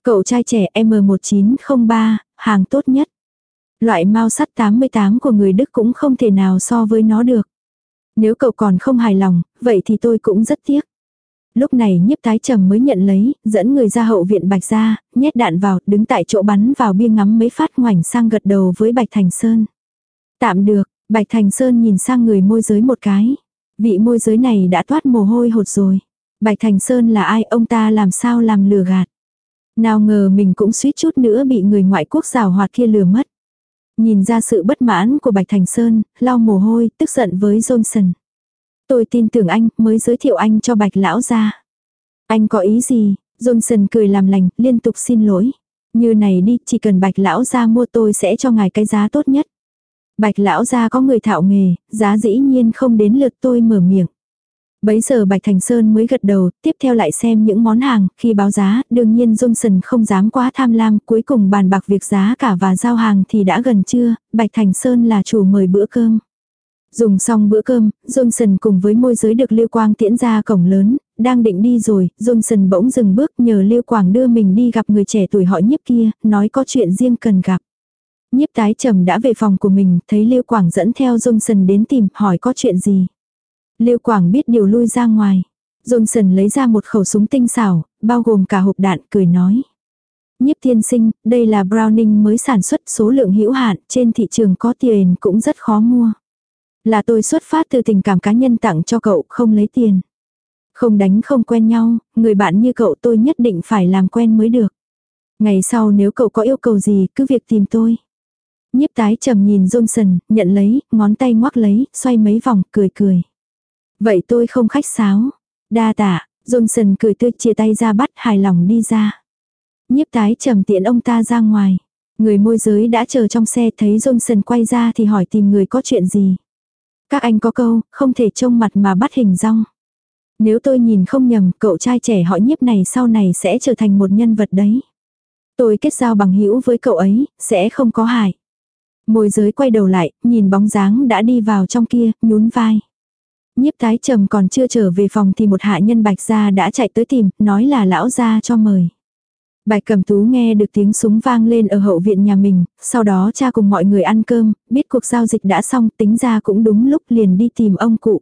Speaker 1: Cậu trai trẻ M1903, hàng tốt nhất. Loại mau sắt 88 của người Đức cũng không thể nào so với nó được. Nếu cậu còn không hài lòng, vậy thì tôi cũng rất tiếc. Lúc này nhiếp tái trầm mới nhận lấy, dẫn người ra hậu viện Bạch ra, nhét đạn vào, đứng tại chỗ bắn vào bia ngắm mấy phát ngoảnh sang gật đầu với Bạch Thành Sơn. Tạm được, Bạch Thành Sơn nhìn sang người môi giới một cái. Vị môi giới này đã toát mồ hôi hột rồi. Bạch Thành Sơn là ai ông ta làm sao làm lừa gạt. Nào ngờ mình cũng suýt chút nữa bị người ngoại quốc rào hoạt kia lừa mất. Nhìn ra sự bất mãn của Bạch Thành Sơn, lau mồ hôi, tức giận với Johnson. Tôi tin tưởng anh, mới giới thiệu anh cho Bạch Lão ra. Anh có ý gì? Johnson cười làm lành, liên tục xin lỗi. Như này đi, chỉ cần Bạch Lão ra mua tôi sẽ cho ngài cái giá tốt nhất. Bạch Lão ra có người thạo nghề, giá dĩ nhiên không đến lượt tôi mở miệng. Bấy giờ Bạch Thành Sơn mới gật đầu, tiếp theo lại xem những món hàng, khi báo giá, đương nhiên Johnson không dám quá tham lam, cuối cùng bàn bạc việc giá cả và giao hàng thì đã gần trưa, Bạch Thành Sơn là chủ mời bữa cơm. Dùng xong bữa cơm, Johnson cùng với môi giới được Lưu Quang tiễn ra cổng lớn, đang định đi rồi, Johnson bỗng dừng bước nhờ Lưu Quang đưa mình đi gặp người trẻ tuổi họ nhiếp kia, nói có chuyện riêng cần gặp. Nhiếp tái trầm đã về phòng của mình, thấy Lưu Quảng dẫn theo Johnson đến tìm, hỏi có chuyện gì. Lưu Quảng biết điều lui ra ngoài. Johnson lấy ra một khẩu súng tinh xảo, bao gồm cả hộp đạn, cười nói. Nhiếp tiên sinh, đây là Browning mới sản xuất số lượng hữu hạn, trên thị trường có tiền cũng rất khó mua. Là tôi xuất phát từ tình cảm cá nhân tặng cho cậu, không lấy tiền. Không đánh không quen nhau, người bạn như cậu tôi nhất định phải làm quen mới được. Ngày sau nếu cậu có yêu cầu gì, cứ việc tìm tôi. Nhiếp tái trầm nhìn Johnson, nhận lấy, ngón tay ngoắc lấy, xoay mấy vòng, cười cười. Vậy tôi không khách sáo. Đa tạ, Johnson cười tươi chia tay ra bắt hài lòng đi ra. Nhiếp tái trầm tiện ông ta ra ngoài. Người môi giới đã chờ trong xe thấy Johnson quay ra thì hỏi tìm người có chuyện gì. Các anh có câu, không thể trông mặt mà bắt hình rong. Nếu tôi nhìn không nhầm, cậu trai trẻ họ nhiếp này sau này sẽ trở thành một nhân vật đấy. Tôi kết giao bằng hữu với cậu ấy, sẽ không có hại. Môi giới quay đầu lại, nhìn bóng dáng đã đi vào trong kia, nhún vai. Nhiếp tái trầm còn chưa trở về phòng thì một hạ nhân bạch gia đã chạy tới tìm, nói là lão gia cho mời. Bạch cầm tú nghe được tiếng súng vang lên ở hậu viện nhà mình, sau đó cha cùng mọi người ăn cơm, biết cuộc giao dịch đã xong tính ra cũng đúng lúc liền đi tìm ông cụ.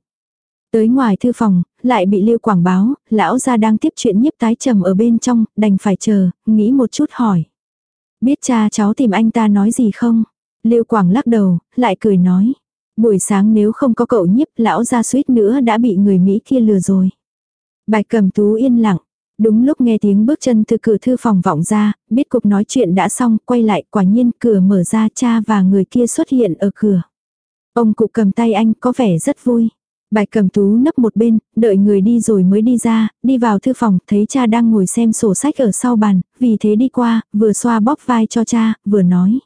Speaker 1: Tới ngoài thư phòng, lại bị lưu quảng báo, lão gia đang tiếp chuyện nhiếp tái trầm ở bên trong, đành phải chờ, nghĩ một chút hỏi. Biết cha cháu tìm anh ta nói gì không? Lưu quảng lắc đầu, lại cười nói. Buổi sáng nếu không có cậu nhiếp lão gia suýt nữa đã bị người Mỹ kia lừa rồi. Bạch cầm tú yên lặng. Đúng lúc nghe tiếng bước chân từ cửa thư phòng vọng ra, biết cuộc nói chuyện đã xong, quay lại quả nhiên cửa mở ra cha và người kia xuất hiện ở cửa. Ông cụ cầm tay anh có vẻ rất vui. Bạch cầm tú nấp một bên, đợi người đi rồi mới đi ra, đi vào thư phòng, thấy cha đang ngồi xem sổ sách ở sau bàn, vì thế đi qua, vừa xoa bóp vai cho cha, vừa nói.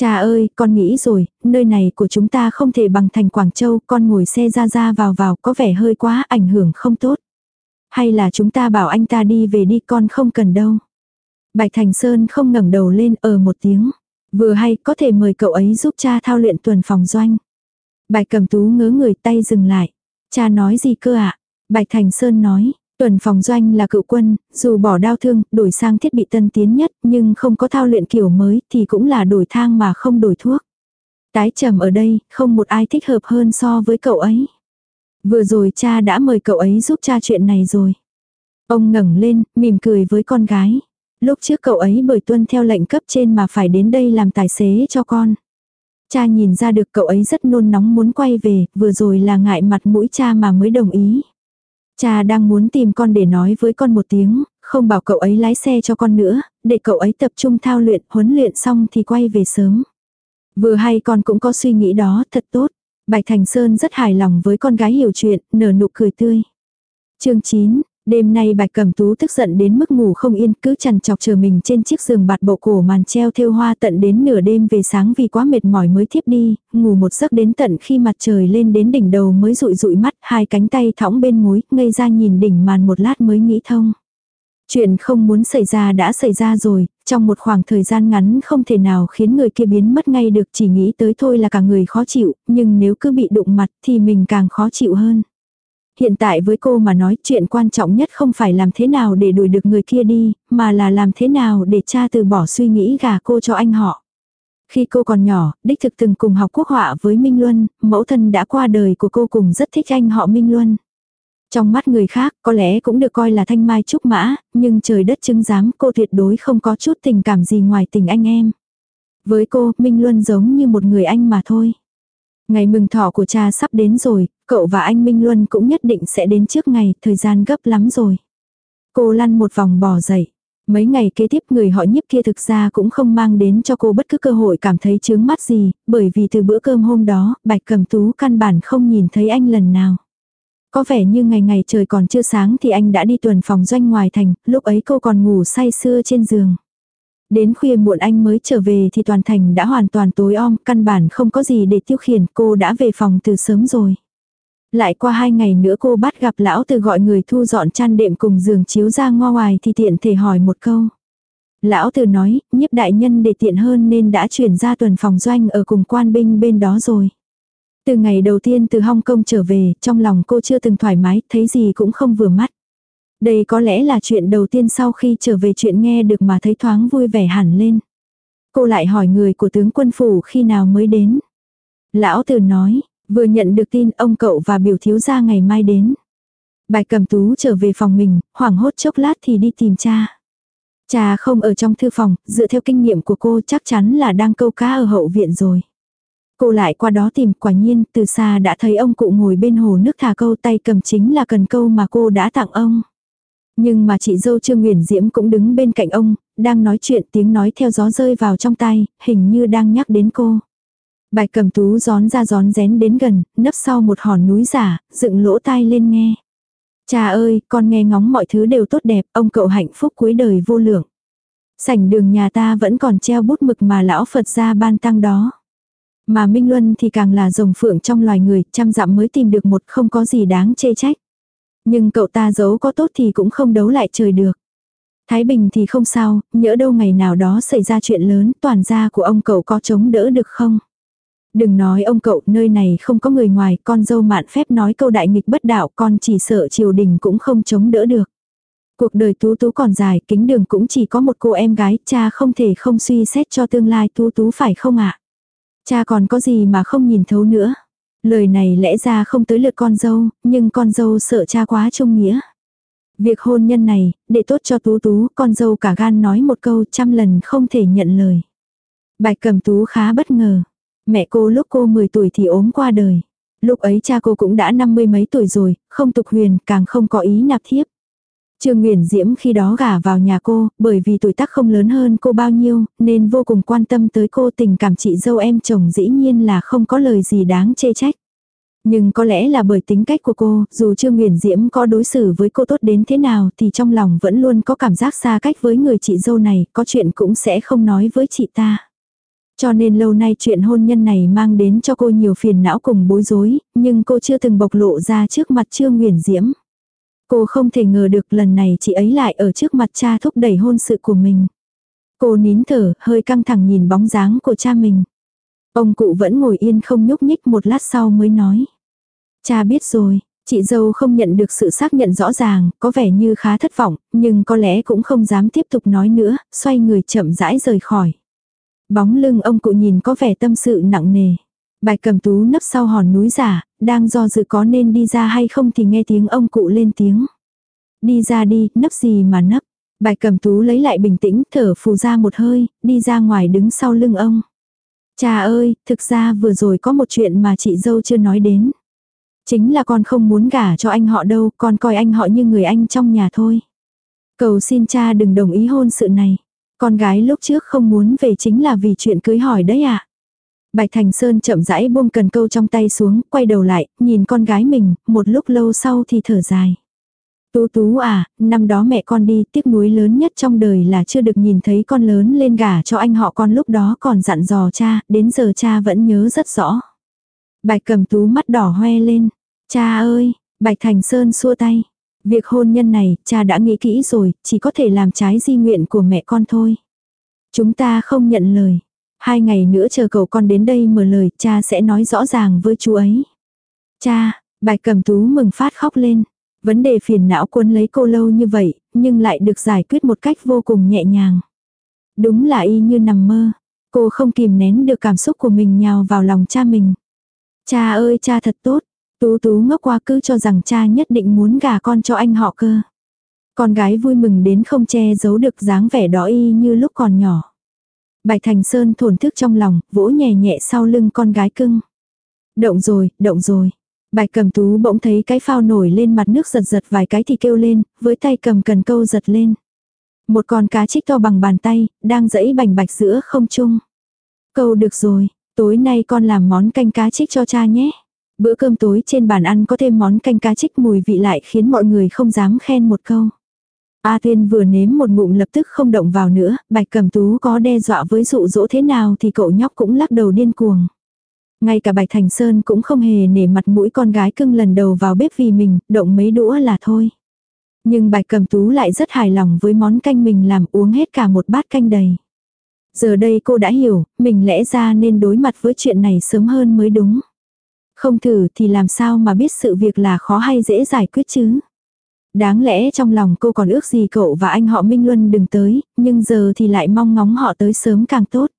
Speaker 1: Cha ơi, con nghĩ rồi, nơi này của chúng ta không thể bằng thành Quảng Châu, con ngồi xe ra ra vào vào có vẻ hơi quá ảnh hưởng không tốt. Hay là chúng ta bảo anh ta đi về đi con không cần đâu. Bạch Thành Sơn không ngẩng đầu lên ở một tiếng. Vừa hay có thể mời cậu ấy giúp cha thao luyện tuần phòng doanh. Bạch cầm tú ngớ người tay dừng lại. Cha nói gì cơ ạ? Bạch Thành Sơn nói, tuần phòng doanh là cựu quân, dù bỏ đau thương, đổi sang thiết bị tân tiến nhất, nhưng không có thao luyện kiểu mới thì cũng là đổi thang mà không đổi thuốc. Tái trầm ở đây, không một ai thích hợp hơn so với cậu ấy. Vừa rồi cha đã mời cậu ấy giúp cha chuyện này rồi. Ông ngẩng lên, mỉm cười với con gái. Lúc trước cậu ấy bởi tuân theo lệnh cấp trên mà phải đến đây làm tài xế cho con. Cha nhìn ra được cậu ấy rất nôn nóng muốn quay về, vừa rồi là ngại mặt mũi cha mà mới đồng ý. Cha đang muốn tìm con để nói với con một tiếng, không bảo cậu ấy lái xe cho con nữa, để cậu ấy tập trung thao luyện, huấn luyện xong thì quay về sớm. Vừa hay con cũng có suy nghĩ đó, thật tốt. Bạch Thành Sơn rất hài lòng với con gái hiểu chuyện, nở nụ cười tươi. chương 9, Đêm nay bạch cẩm tú tức giận đến mức ngủ không yên cứ chằn chọc chờ mình trên chiếc giường bạt bộ cổ màn treo thêu hoa tận đến nửa đêm về sáng vì quá mệt mỏi mới thiếp đi, ngủ một giấc đến tận khi mặt trời lên đến đỉnh đầu mới rụi rụi mắt, hai cánh tay thõng bên mối, ngây ra nhìn đỉnh màn một lát mới nghĩ thông. Chuyện không muốn xảy ra đã xảy ra rồi, trong một khoảng thời gian ngắn không thể nào khiến người kia biến mất ngay được chỉ nghĩ tới thôi là cả người khó chịu, nhưng nếu cứ bị đụng mặt thì mình càng khó chịu hơn. Hiện tại với cô mà nói chuyện quan trọng nhất không phải làm thế nào để đuổi được người kia đi, mà là làm thế nào để cha từ bỏ suy nghĩ gả cô cho anh họ. Khi cô còn nhỏ, đích thực từng cùng học quốc họa với Minh Luân, mẫu thân đã qua đời của cô cùng rất thích anh họ Minh Luân. Trong mắt người khác có lẽ cũng được coi là thanh mai trúc mã, nhưng trời đất chứng giám cô tuyệt đối không có chút tình cảm gì ngoài tình anh em. Với cô, Minh Luân giống như một người anh mà thôi. Ngày mừng thọ của cha sắp đến rồi, cậu và anh Minh Luân cũng nhất định sẽ đến trước ngày, thời gian gấp lắm rồi. Cô lăn một vòng bò dậy. Mấy ngày kế tiếp người họ nhiếp kia thực ra cũng không mang đến cho cô bất cứ cơ hội cảm thấy chướng mắt gì, bởi vì từ bữa cơm hôm đó, Bạch Cẩm Tú căn bản không nhìn thấy anh lần nào. Có vẻ như ngày ngày trời còn chưa sáng thì anh đã đi tuần phòng doanh ngoài thành, lúc ấy cô còn ngủ say sưa trên giường. Đến khuya muộn anh mới trở về thì toàn thành đã hoàn toàn tối om, căn bản không có gì để tiêu khiển, cô đã về phòng từ sớm rồi. Lại qua hai ngày nữa cô bắt gặp lão từ gọi người thu dọn chăn đệm cùng giường chiếu ra ngo ngoài thì tiện thể hỏi một câu. Lão từ nói, nhiếp đại nhân để tiện hơn nên đã chuyển ra tuần phòng doanh ở cùng quan binh bên đó rồi. Từ ngày đầu tiên từ Hong Kong trở về, trong lòng cô chưa từng thoải mái, thấy gì cũng không vừa mắt. Đây có lẽ là chuyện đầu tiên sau khi trở về chuyện nghe được mà thấy thoáng vui vẻ hẳn lên. Cô lại hỏi người của tướng quân phủ khi nào mới đến. Lão tử nói, vừa nhận được tin ông cậu và biểu thiếu gia ngày mai đến. Bạch cầm tú trở về phòng mình, hoảng hốt chốc lát thì đi tìm cha. Cha không ở trong thư phòng, dựa theo kinh nghiệm của cô chắc chắn là đang câu cá ở hậu viện rồi. Cô lại qua đó tìm quả nhiên từ xa đã thấy ông cụ ngồi bên hồ nước thả câu tay cầm chính là cần câu mà cô đã tặng ông. Nhưng mà chị dâu Trương Nguyễn Diễm cũng đứng bên cạnh ông, đang nói chuyện tiếng nói theo gió rơi vào trong tay, hình như đang nhắc đến cô. Bạch cầm tú gión ra gión rén đến gần, nấp sau một hòn núi giả, dựng lỗ tai lên nghe. Cha ơi, con nghe ngóng mọi thứ đều tốt đẹp, ông cậu hạnh phúc cuối đời vô lượng. Sảnh đường nhà ta vẫn còn treo bút mực mà lão Phật ra ban tăng đó. Mà Minh Luân thì càng là rồng phượng trong loài người, trăm dặm mới tìm được một không có gì đáng chê trách. Nhưng cậu ta giấu có tốt thì cũng không đấu lại trời được. Thái Bình thì không sao, nhỡ đâu ngày nào đó xảy ra chuyện lớn, toàn gia của ông cậu có chống đỡ được không? Đừng nói ông cậu, nơi này không có người ngoài, con dâu mạn phép nói câu đại nghịch bất đạo, con chỉ sợ triều đình cũng không chống đỡ được. Cuộc đời Tú Tú còn dài, kính đường cũng chỉ có một cô em gái, cha không thể không suy xét cho tương lai Tú Tú phải không ạ? Cha còn có gì mà không nhìn thấu nữa? Lời này lẽ ra không tới lượt con dâu, nhưng con dâu sợ cha quá trung nghĩa. Việc hôn nhân này, để tốt cho tú tú, con dâu cả gan nói một câu trăm lần không thể nhận lời. Bạch cầm tú khá bất ngờ. Mẹ cô lúc cô 10 tuổi thì ốm qua đời. Lúc ấy cha cô cũng đã năm mươi mấy tuổi rồi, không tục huyền, càng không có ý nạp thiếp. Trương Nguyễn Diễm khi đó gả vào nhà cô, bởi vì tuổi tác không lớn hơn cô bao nhiêu, nên vô cùng quan tâm tới cô tình cảm chị dâu em chồng dĩ nhiên là không có lời gì đáng chê trách. Nhưng có lẽ là bởi tính cách của cô, dù Trương Nguyễn Diễm có đối xử với cô tốt đến thế nào thì trong lòng vẫn luôn có cảm giác xa cách với người chị dâu này, có chuyện cũng sẽ không nói với chị ta. Cho nên lâu nay chuyện hôn nhân này mang đến cho cô nhiều phiền não cùng bối rối, nhưng cô chưa từng bộc lộ ra trước mặt Trương Nguyễn Diễm. Cô không thể ngờ được lần này chị ấy lại ở trước mặt cha thúc đẩy hôn sự của mình. Cô nín thở, hơi căng thẳng nhìn bóng dáng của cha mình. Ông cụ vẫn ngồi yên không nhúc nhích một lát sau mới nói. Cha biết rồi, chị dâu không nhận được sự xác nhận rõ ràng, có vẻ như khá thất vọng, nhưng có lẽ cũng không dám tiếp tục nói nữa, xoay người chậm rãi rời khỏi. Bóng lưng ông cụ nhìn có vẻ tâm sự nặng nề. Bài cầm tú nấp sau hòn núi giả, đang do dự có nên đi ra hay không thì nghe tiếng ông cụ lên tiếng. Đi ra đi, nấp gì mà nấp. Bài cầm tú lấy lại bình tĩnh, thở phù ra một hơi, đi ra ngoài đứng sau lưng ông. Cha ơi, thực ra vừa rồi có một chuyện mà chị dâu chưa nói đến. Chính là con không muốn gả cho anh họ đâu, con coi anh họ như người anh trong nhà thôi. Cầu xin cha đừng đồng ý hôn sự này. Con gái lúc trước không muốn về chính là vì chuyện cưới hỏi đấy ạ. À? Bạch Thành Sơn chậm rãi buông cần câu trong tay xuống, quay đầu lại, nhìn con gái mình, một lúc lâu sau thì thở dài. Tú tú à, năm đó mẹ con đi, tiếc nuối lớn nhất trong đời là chưa được nhìn thấy con lớn lên gả cho anh họ con lúc đó còn dặn dò cha, đến giờ cha vẫn nhớ rất rõ. Bạch cầm tú mắt đỏ hoe lên. Cha ơi, Bạch Thành Sơn xua tay. Việc hôn nhân này, cha đã nghĩ kỹ rồi, chỉ có thể làm trái di nguyện của mẹ con thôi. Chúng ta không nhận lời. Hai ngày nữa chờ cậu con đến đây mở lời, cha sẽ nói rõ ràng với chú ấy. Cha, Bạch cầm tú mừng phát khóc lên. Vấn đề phiền não cuốn lấy cô lâu như vậy, nhưng lại được giải quyết một cách vô cùng nhẹ nhàng. Đúng là y như nằm mơ. Cô không kìm nén được cảm xúc của mình nhào vào lòng cha mình. Cha ơi cha thật tốt. Tú tú ngốc qua cứ cho rằng cha nhất định muốn gả con cho anh họ cơ. Con gái vui mừng đến không che giấu được dáng vẻ đó y như lúc còn nhỏ. Bạch Thành Sơn thổn thức trong lòng, vỗ nhẹ nhẹ sau lưng con gái cưng. Động rồi, động rồi. Bạch cầm tú bỗng thấy cái phao nổi lên mặt nước giật giật vài cái thì kêu lên, với tay cầm cần câu giật lên. Một con cá trích to bằng bàn tay, đang dẫy bành bạch giữa không trung. Câu được rồi, tối nay con làm món canh cá trích cho cha nhé. Bữa cơm tối trên bàn ăn có thêm món canh cá trích mùi vị lại khiến mọi người không dám khen một câu. A Tiên vừa nếm một ngụm lập tức không động vào nữa, bạch Cẩm tú có đe dọa với dụ dỗ thế nào thì cậu nhóc cũng lắc đầu điên cuồng. Ngay cả Bạch Thành Sơn cũng không hề nể mặt mũi con gái cưng lần đầu vào bếp vì mình, động mấy đũa là thôi. Nhưng Bạch Cẩm Tú lại rất hài lòng với món canh mình làm uống hết cả một bát canh đầy. Giờ đây cô đã hiểu, mình lẽ ra nên đối mặt với chuyện này sớm hơn mới đúng. Không thử thì làm sao mà biết sự việc là khó hay dễ giải quyết chứ. Đáng lẽ trong lòng cô còn ước gì cậu và anh họ Minh Luân đừng tới, nhưng giờ thì lại mong ngóng họ tới sớm càng tốt.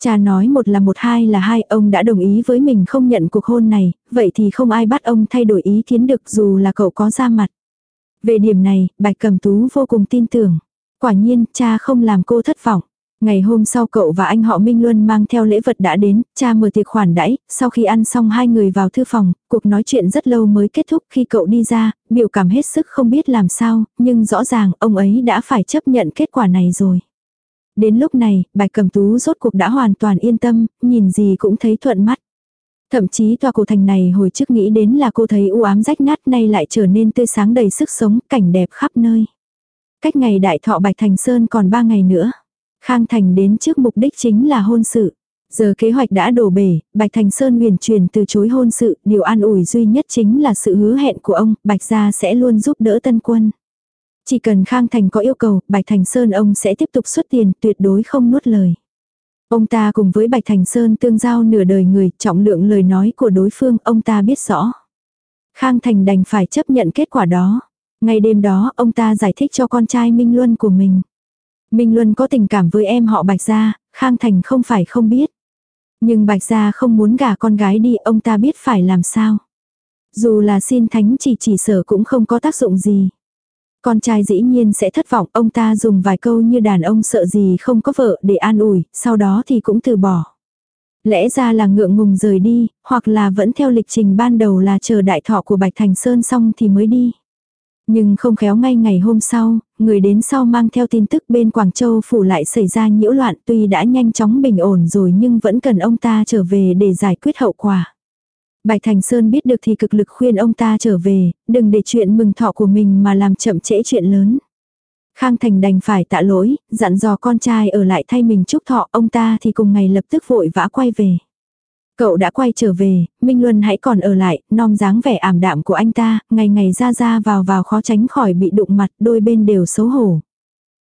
Speaker 1: Cha nói một là một hai là hai, ông đã đồng ý với mình không nhận cuộc hôn này, vậy thì không ai bắt ông thay đổi ý kiến được dù là cậu có ra mặt. Về điểm này, Bạch Cầm Tú vô cùng tin tưởng. Quả nhiên, cha không làm cô thất vọng. Ngày hôm sau cậu và anh họ Minh Luân mang theo lễ vật đã đến, cha mở tiệc khoản đãi, sau khi ăn xong hai người vào thư phòng, cuộc nói chuyện rất lâu mới kết thúc khi cậu đi ra, biểu cảm hết sức không biết làm sao, nhưng rõ ràng ông ấy đã phải chấp nhận kết quả này rồi. Đến lúc này, bạch cầm tú rốt cuộc đã hoàn toàn yên tâm, nhìn gì cũng thấy thuận mắt. Thậm chí tòa cổ thành này hồi trước nghĩ đến là cô thấy u ám rách nát nay lại trở nên tươi sáng đầy sức sống, cảnh đẹp khắp nơi. Cách ngày đại thọ Bạch Thành Sơn còn ba ngày nữa. Khang Thành đến trước mục đích chính là hôn sự. Giờ kế hoạch đã đổ bể, Bạch Thành Sơn nguyền truyền từ chối hôn sự, điều an ủi duy nhất chính là sự hứa hẹn của ông, Bạch Gia sẽ luôn giúp đỡ tân quân. Chỉ cần Khang Thành có yêu cầu, Bạch Thành Sơn ông sẽ tiếp tục xuất tiền, tuyệt đối không nuốt lời. Ông ta cùng với Bạch Thành Sơn tương giao nửa đời người, trọng lượng lời nói của đối phương, ông ta biết rõ. Khang Thành đành phải chấp nhận kết quả đó. Ngày đêm đó, ông ta giải thích cho con trai Minh Luân của mình. Minh Luân có tình cảm với em họ Bạch Gia, Khang Thành không phải không biết. Nhưng Bạch Gia không muốn gả con gái đi, ông ta biết phải làm sao. Dù là xin thánh chỉ chỉ sở cũng không có tác dụng gì. Con trai dĩ nhiên sẽ thất vọng, ông ta dùng vài câu như đàn ông sợ gì không có vợ để an ủi, sau đó thì cũng từ bỏ. Lẽ ra là ngượng ngùng rời đi, hoặc là vẫn theo lịch trình ban đầu là chờ đại thọ của Bạch Thành Sơn xong thì mới đi. Nhưng không khéo ngay ngày hôm sau, người đến sau mang theo tin tức bên Quảng Châu phủ lại xảy ra nhiễu loạn tuy đã nhanh chóng bình ổn rồi nhưng vẫn cần ông ta trở về để giải quyết hậu quả. Bạch Thành Sơn biết được thì cực lực khuyên ông ta trở về, đừng để chuyện mừng thọ của mình mà làm chậm trễ chuyện lớn. Khang Thành đành phải tạ lỗi, dặn dò con trai ở lại thay mình chúc thọ, ông ta thì cùng ngày lập tức vội vã quay về. Cậu đã quay trở về, Minh Luân hãy còn ở lại, non dáng vẻ ảm đạm của anh ta, ngày ngày ra ra vào vào khó tránh khỏi bị đụng mặt, đôi bên đều xấu hổ.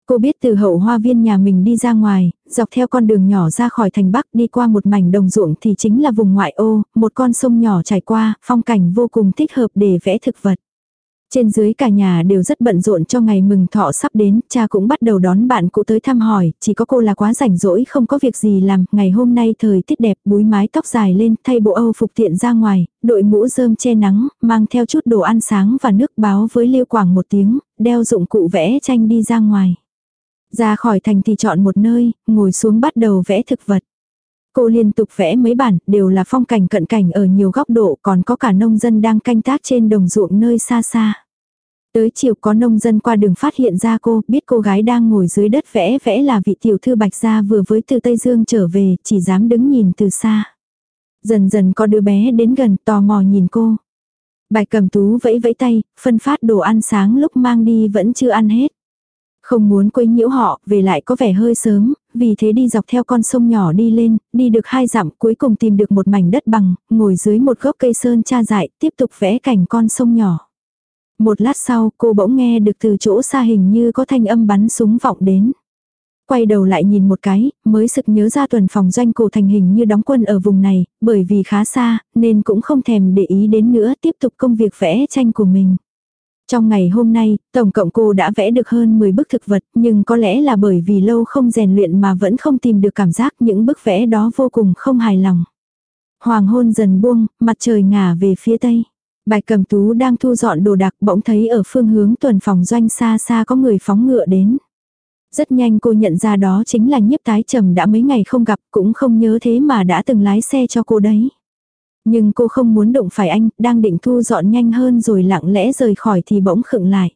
Speaker 1: Cô biết từ hậu hoa viên nhà mình đi ra ngoài, dọc theo con đường nhỏ ra khỏi thành Bắc đi qua một mảnh đồng ruộng thì chính là vùng ngoại ô, một con sông nhỏ chảy qua, phong cảnh vô cùng thích hợp để vẽ thực vật. Trên dưới cả nhà đều rất bận rộn cho ngày mừng thọ sắp đến, cha cũng bắt đầu đón bạn cũ tới thăm hỏi, chỉ có cô là quá rảnh rỗi không có việc gì làm, ngày hôm nay thời tiết đẹp, búi mái tóc dài lên, thay bộ Âu phục tiện ra ngoài, đội mũ rơm che nắng, mang theo chút đồ ăn sáng và nước báo với Liêu Quảng một tiếng, đeo dụng cụ vẽ tranh đi ra ngoài. Ra khỏi thành thì chọn một nơi, ngồi xuống bắt đầu vẽ thực vật. Cô liên tục vẽ mấy bản, đều là phong cảnh cận cảnh ở nhiều góc độ, còn có cả nông dân đang canh tác trên đồng ruộng nơi xa xa. Tới chiều có nông dân qua đường phát hiện ra cô, biết cô gái đang ngồi dưới đất vẽ vẽ là vị tiểu thư Bạch Gia vừa với từ Tây Dương trở về, chỉ dám đứng nhìn từ xa. Dần dần có đứa bé đến gần tò mò nhìn cô. Bạch cầm tú vẫy vẫy tay, phân phát đồ ăn sáng lúc mang đi vẫn chưa ăn hết. Không muốn quấy nhiễu họ, về lại có vẻ hơi sớm, vì thế đi dọc theo con sông nhỏ đi lên, đi được hai dặm cuối cùng tìm được một mảnh đất bằng, ngồi dưới một gốc cây sơn cha dại, tiếp tục vẽ cảnh con sông nhỏ. Một lát sau cô bỗng nghe được từ chỗ xa hình như có thanh âm bắn súng vọng đến. Quay đầu lại nhìn một cái, mới sực nhớ ra tuần phòng doanh cổ thành hình như đóng quân ở vùng này, bởi vì khá xa, nên cũng không thèm để ý đến nữa tiếp tục công việc vẽ tranh của mình. Trong ngày hôm nay, tổng cộng cô đã vẽ được hơn 10 bức thực vật, nhưng có lẽ là bởi vì lâu không rèn luyện mà vẫn không tìm được cảm giác những bức vẽ đó vô cùng không hài lòng. Hoàng hôn dần buông, mặt trời ngả về phía tây. Bạch cầm tú đang thu dọn đồ đạc bỗng thấy ở phương hướng tuần phòng doanh xa xa có người phóng ngựa đến. Rất nhanh cô nhận ra đó chính là nhiếp tái trầm đã mấy ngày không gặp cũng không nhớ thế mà đã từng lái xe cho cô đấy. Nhưng cô không muốn động phải anh, đang định thu dọn nhanh hơn rồi lặng lẽ rời khỏi thì bỗng khựng lại.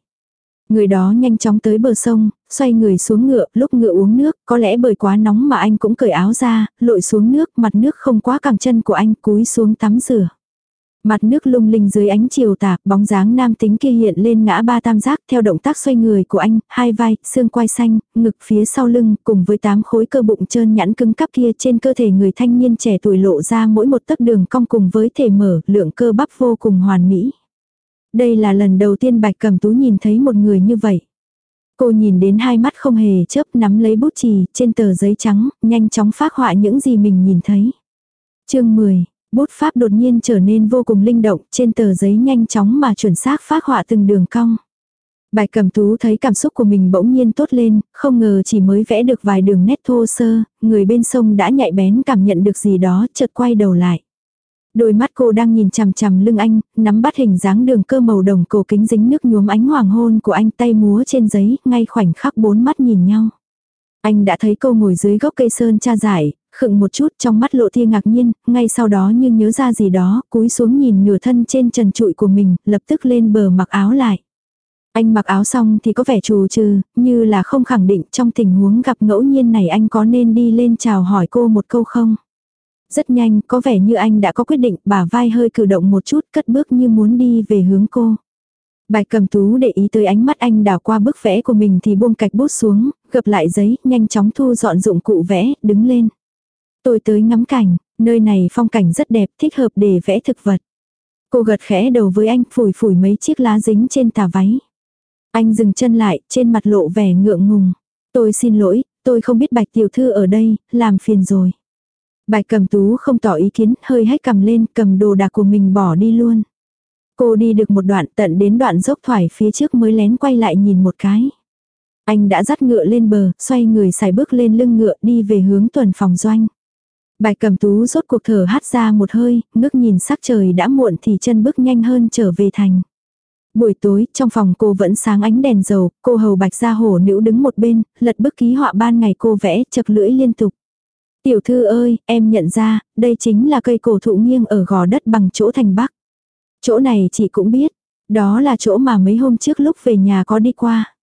Speaker 1: Người đó nhanh chóng tới bờ sông, xoay người xuống ngựa, lúc ngựa uống nước, có lẽ bởi quá nóng mà anh cũng cởi áo ra, lội xuống nước, mặt nước không quá cẳng chân của anh, cúi xuống tắm rửa. Mặt nước lung linh dưới ánh chiều tà, bóng dáng nam tính kia hiện lên ngã ba tam giác theo động tác xoay người của anh, hai vai, xương quai xanh, ngực phía sau lưng, cùng với tám khối cơ bụng trơn nhẵn cứng cắp kia trên cơ thể người thanh niên trẻ tuổi lộ ra mỗi một tấc đường cong cùng với thể mở, lượng cơ bắp vô cùng hoàn mỹ. Đây là lần đầu tiên Bạch cẩm Tú nhìn thấy một người như vậy. Cô nhìn đến hai mắt không hề chớp nắm lấy bút chì trên tờ giấy trắng, nhanh chóng phác họa những gì mình nhìn thấy. Chương 10 Bút pháp đột nhiên trở nên vô cùng linh động, trên tờ giấy nhanh chóng mà chuẩn xác phát họa từng đường cong. Bài cầm tú thấy cảm xúc của mình bỗng nhiên tốt lên, không ngờ chỉ mới vẽ được vài đường nét thô sơ, người bên sông đã nhạy bén cảm nhận được gì đó, chợt quay đầu lại. Đôi mắt cô đang nhìn chằm chằm lưng anh, nắm bắt hình dáng đường cơ màu đồng cổ kính dính nước nhuốm ánh hoàng hôn của anh tay múa trên giấy, ngay khoảnh khắc bốn mắt nhìn nhau. Anh đã thấy cô ngồi dưới gốc cây sơn cha giải, khựng một chút trong mắt lộ thiên ngạc nhiên, ngay sau đó như nhớ ra gì đó, cúi xuống nhìn nửa thân trên trần trụi của mình, lập tức lên bờ mặc áo lại. Anh mặc áo xong thì có vẻ trù trừ, như là không khẳng định trong tình huống gặp ngẫu nhiên này anh có nên đi lên chào hỏi cô một câu không. Rất nhanh, có vẻ như anh đã có quyết định, bà vai hơi cử động một chút, cất bước như muốn đi về hướng cô. bài cầm tú để ý tới ánh mắt anh đảo qua bức vẽ của mình thì buông cạch bút xuống, gập lại giấy, nhanh chóng thu dọn dụng cụ vẽ, đứng lên. Tôi tới ngắm cảnh, nơi này phong cảnh rất đẹp, thích hợp để vẽ thực vật. Cô gật khẽ đầu với anh, phủi phủi mấy chiếc lá dính trên tà váy. Anh dừng chân lại, trên mặt lộ vẻ ngượng ngùng. Tôi xin lỗi, tôi không biết bạch tiểu thư ở đây, làm phiền rồi. Bạch cầm tú không tỏ ý kiến, hơi hét cầm lên, cầm đồ đạc của mình bỏ đi luôn. Cô đi được một đoạn tận đến đoạn dốc thoải phía trước mới lén quay lại nhìn một cái. Anh đã dắt ngựa lên bờ, xoay người xài bước lên lưng ngựa đi về hướng tuần phòng doanh. Bài cầm tú rốt cuộc thở hát ra một hơi, ngước nhìn sắc trời đã muộn thì chân bước nhanh hơn trở về thành. Buổi tối, trong phòng cô vẫn sáng ánh đèn dầu, cô hầu bạch ra hổ nữ đứng một bên, lật bức ký họa ban ngày cô vẽ, chật lưỡi liên tục. Tiểu thư ơi, em nhận ra, đây chính là cây cổ thụ nghiêng ở gò đất bằng chỗ thành bắc. Chỗ này chị cũng biết, đó là chỗ mà mấy hôm trước lúc về nhà có đi qua.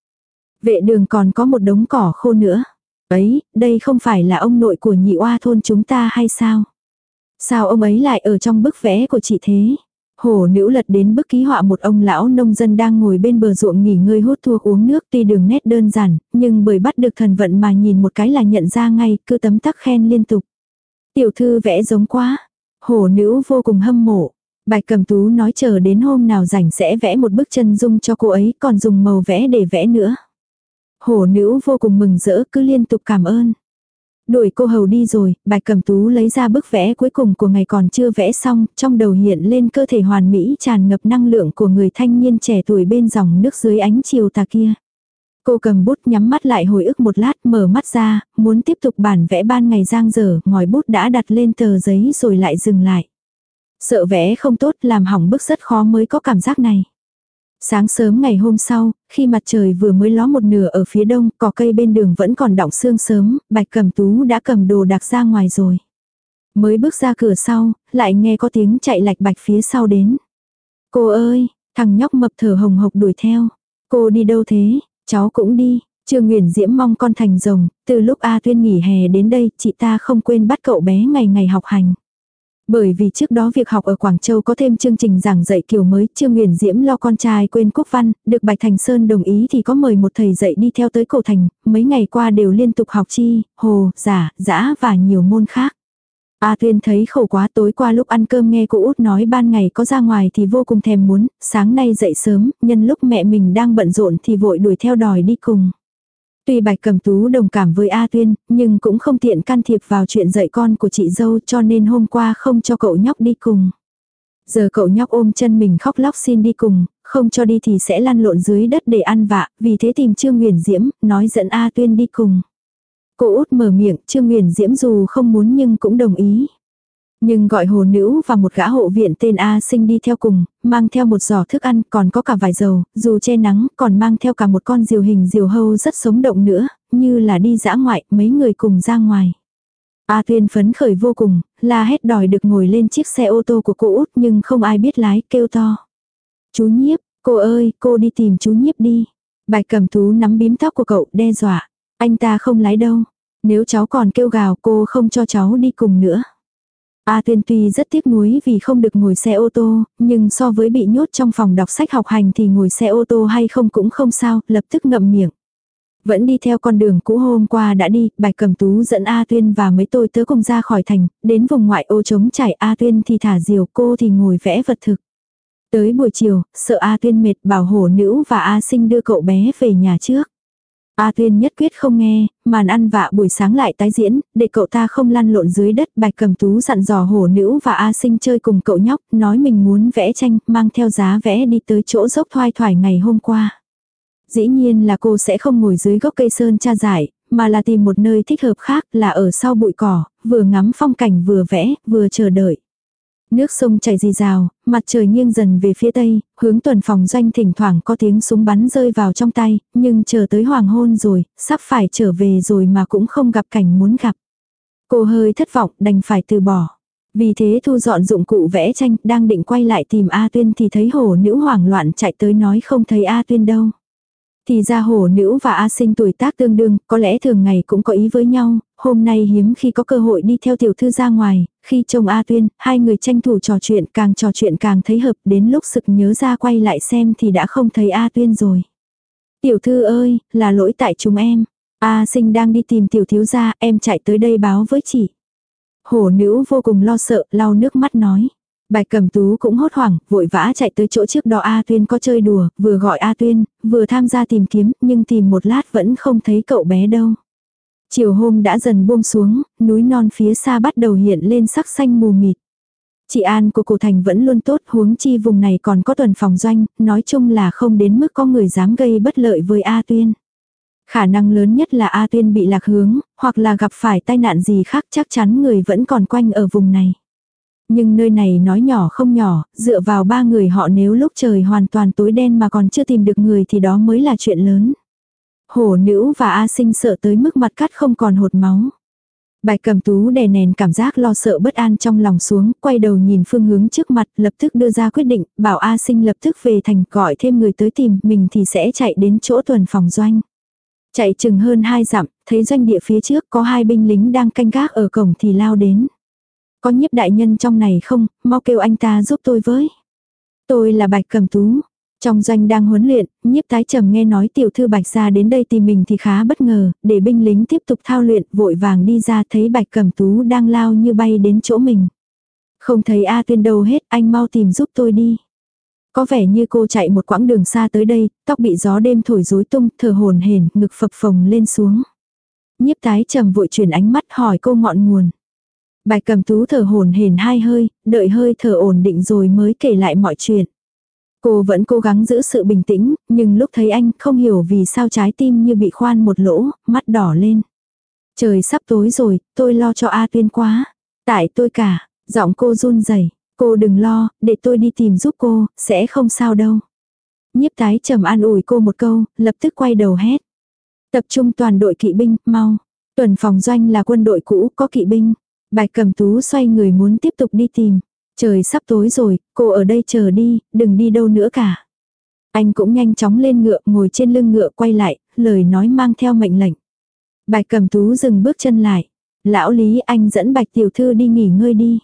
Speaker 1: Vệ đường còn có một đống cỏ khô nữa. Ấy, đây không phải là ông nội của nhị oa thôn chúng ta hay sao? Sao ông ấy lại ở trong bức vẽ của chị thế? Hổ nữ lật đến bức ký họa một ông lão nông dân đang ngồi bên bờ ruộng nghỉ ngơi hút thuốc uống nước tuy đường nét đơn giản, nhưng bởi bắt được thần vận mà nhìn một cái là nhận ra ngay, cứ tấm tắc khen liên tục. Tiểu thư vẽ giống quá. Hổ nữ vô cùng hâm mộ. Bạch cầm tú nói chờ đến hôm nào rảnh sẽ vẽ một bức chân dung cho cô ấy còn dùng màu vẽ để vẽ nữa. Hổ nữ vô cùng mừng rỡ cứ liên tục cảm ơn. Đuổi cô hầu đi rồi, bạch cầm tú lấy ra bức vẽ cuối cùng của ngày còn chưa vẽ xong, trong đầu hiện lên cơ thể hoàn mỹ tràn ngập năng lượng của người thanh niên trẻ tuổi bên dòng nước dưới ánh chiều tà kia. Cô cầm bút nhắm mắt lại hồi ức một lát mở mắt ra, muốn tiếp tục bản vẽ ban ngày giang dở, ngòi bút đã đặt lên tờ giấy rồi lại dừng lại. Sợ vẽ không tốt làm hỏng bức rất khó mới có cảm giác này. Sáng sớm ngày hôm sau, khi mặt trời vừa mới ló một nửa ở phía đông, cỏ cây bên đường vẫn còn đọng sương sớm, bạch cầm tú đã cầm đồ đạc ra ngoài rồi. Mới bước ra cửa sau, lại nghe có tiếng chạy lạch bạch phía sau đến. Cô ơi, thằng nhóc mập thở hồng hộc đuổi theo. Cô đi đâu thế, cháu cũng đi. Trương Nguyễn Diễm mong con thành rồng, từ lúc A Tuyên nghỉ hè đến đây, chị ta không quên bắt cậu bé ngày ngày học hành. Bởi vì trước đó việc học ở Quảng Châu có thêm chương trình giảng dạy kiểu mới, Trương nguyễn Diễm lo con trai quên quốc văn, được Bạch Thành Sơn đồng ý thì có mời một thầy dạy đi theo tới cổ thành, mấy ngày qua đều liên tục học chi, hồ, giả, giã và nhiều môn khác. A Tuyên thấy khổ quá tối qua lúc ăn cơm nghe cô út nói ban ngày có ra ngoài thì vô cùng thèm muốn, sáng nay dậy sớm, nhân lúc mẹ mình đang bận rộn thì vội đuổi theo đòi đi cùng. Tuy Bạch Cẩm Tú đồng cảm với A Tuyên, nhưng cũng không tiện can thiệp vào chuyện dạy con của chị dâu cho nên hôm qua không cho cậu nhóc đi cùng. Giờ cậu nhóc ôm chân mình khóc lóc xin đi cùng, không cho đi thì sẽ lăn lộn dưới đất để ăn vạ, vì thế tìm Trương Nguyền Diễm, nói dẫn A Tuyên đi cùng. Cô út mở miệng, Trương Nguyền Diễm dù không muốn nhưng cũng đồng ý. Nhưng gọi hồ nữ và một gã hộ viện tên A sinh đi theo cùng, mang theo một giỏ thức ăn, còn có cả vài dầu, dù che nắng, còn mang theo cả một con diều hình diều hâu rất sống động nữa, như là đi dã ngoại, mấy người cùng ra ngoài. A tuyên phấn khởi vô cùng, la hét đòi được ngồi lên chiếc xe ô tô của cô út nhưng không ai biết lái, kêu to. Chú nhiếp, cô ơi, cô đi tìm chú nhiếp đi. Bạch cầm tú nắm bím tóc của cậu, đe dọa. Anh ta không lái đâu. Nếu cháu còn kêu gào cô không cho cháu đi cùng nữa. A Tuyên tuy rất tiếc nuối vì không được ngồi xe ô tô, nhưng so với bị nhốt trong phòng đọc sách học hành thì ngồi xe ô tô hay không cũng không sao, lập tức ngậm miệng. Vẫn đi theo con đường cũ hôm qua đã đi, bạch cầm tú dẫn A Tuyên và mấy tôi tớ cùng ra khỏi thành, đến vùng ngoại ô trống trải A Tuyên thì thả diều cô thì ngồi vẽ vật thực. Tới buổi chiều, sợ A Tuyên mệt bảo hổ nữ và A sinh đưa cậu bé về nhà trước. A Tuyên nhất quyết không nghe, màn ăn vạ buổi sáng lại tái diễn, để cậu ta không lăn lộn dưới đất. Bạch cầm tú dặn dò hổ nữ và A sinh chơi cùng cậu nhóc, nói mình muốn vẽ tranh, mang theo giá vẽ đi tới chỗ dốc thoai thoải ngày hôm qua. Dĩ nhiên là cô sẽ không ngồi dưới gốc cây sơn tra giải, mà là tìm một nơi thích hợp khác là ở sau bụi cỏ, vừa ngắm phong cảnh vừa vẽ, vừa chờ đợi. Nước sông chảy rì rào, mặt trời nghiêng dần về phía tây, hướng tuần phòng doanh thỉnh thoảng có tiếng súng bắn rơi vào trong tay, nhưng chờ tới hoàng hôn rồi, sắp phải trở về rồi mà cũng không gặp cảnh muốn gặp. Cô hơi thất vọng đành phải từ bỏ. Vì thế thu dọn dụng cụ vẽ tranh, đang định quay lại tìm A Tuyên thì thấy hổ nữ hoảng loạn chạy tới nói không thấy A Tuyên đâu. Thì ra hổ nữ và A sinh tuổi tác tương đương, có lẽ thường ngày cũng có ý với nhau, hôm nay hiếm khi có cơ hội đi theo tiểu thư ra ngoài, khi chồng A Tuyên, hai người tranh thủ trò chuyện càng trò chuyện càng thấy hợp đến lúc sực nhớ ra quay lại xem thì đã không thấy A Tuyên rồi. Tiểu thư ơi, là lỗi tại chúng em. A sinh đang đi tìm tiểu thiếu gia, em chạy tới đây báo với chị. Hổ nữ vô cùng lo sợ, lau nước mắt nói. Bạch Cẩm Tú cũng hốt hoảng, vội vã chạy tới chỗ trước đó A Tuyên có chơi đùa, vừa gọi A Tuyên, vừa tham gia tìm kiếm, nhưng tìm một lát vẫn không thấy cậu bé đâu. Chiều hôm đã dần buông xuống, núi non phía xa bắt đầu hiện lên sắc xanh mù mịt. Chị An của cổ thành vẫn luôn tốt huống chi vùng này còn có tuần phòng doanh, nói chung là không đến mức có người dám gây bất lợi với A Tuyên. Khả năng lớn nhất là A Tuyên bị lạc hướng, hoặc là gặp phải tai nạn gì khác chắc chắn người vẫn còn quanh ở vùng này. Nhưng nơi này nói nhỏ không nhỏ, dựa vào ba người họ nếu lúc trời hoàn toàn tối đen mà còn chưa tìm được người thì đó mới là chuyện lớn. Hổ nữ và A sinh sợ tới mức mặt cắt không còn hột máu. Bạch cầm tú đè nén cảm giác lo sợ bất an trong lòng xuống, quay đầu nhìn phương hướng trước mặt, lập tức đưa ra quyết định, bảo A sinh lập tức về thành gọi thêm người tới tìm, mình thì sẽ chạy đến chỗ tuần phòng doanh. Chạy chừng hơn hai dặm, thấy doanh địa phía trước có hai binh lính đang canh gác ở cổng thì lao đến. Có nhiếp đại nhân trong này không, mau kêu anh ta giúp tôi với. Tôi là Bạch cẩm Tú. Trong doanh đang huấn luyện, nhiếp tái trầm nghe nói tiểu thư Bạch ra đến đây tìm mình thì khá bất ngờ, để binh lính tiếp tục thao luyện, vội vàng đi ra thấy Bạch cẩm Tú đang lao như bay đến chỗ mình. Không thấy A tuyên đâu hết, anh mau tìm giúp tôi đi. Có vẻ như cô chạy một quãng đường xa tới đây, tóc bị gió đêm thổi rối tung, thở hồn hển, ngực phập phồng lên xuống. Nhiếp tái trầm vội chuyển ánh mắt hỏi cô ngọn nguồn. Bạch cầm tú thở hồn hển hai hơi, đợi hơi thở ổn định rồi mới kể lại mọi chuyện. Cô vẫn cố gắng giữ sự bình tĩnh, nhưng lúc thấy anh không hiểu vì sao trái tim như bị khoan một lỗ, mắt đỏ lên. Trời sắp tối rồi, tôi lo cho A Tuyên quá. Tại tôi cả, giọng cô run rẩy Cô đừng lo, để tôi đi tìm giúp cô, sẽ không sao đâu. Nhiếp tái trầm an ủi cô một câu, lập tức quay đầu hét. Tập trung toàn đội kỵ binh, mau. Tuần phòng doanh là quân đội cũ, có kỵ binh. Bạch cầm tú xoay người muốn tiếp tục đi tìm. Trời sắp tối rồi, cô ở đây chờ đi, đừng đi đâu nữa cả. Anh cũng nhanh chóng lên ngựa, ngồi trên lưng ngựa quay lại, lời nói mang theo mệnh lệnh. Bạch cầm tú dừng bước chân lại. Lão Lý anh dẫn bạch tiểu thư đi nghỉ ngơi đi.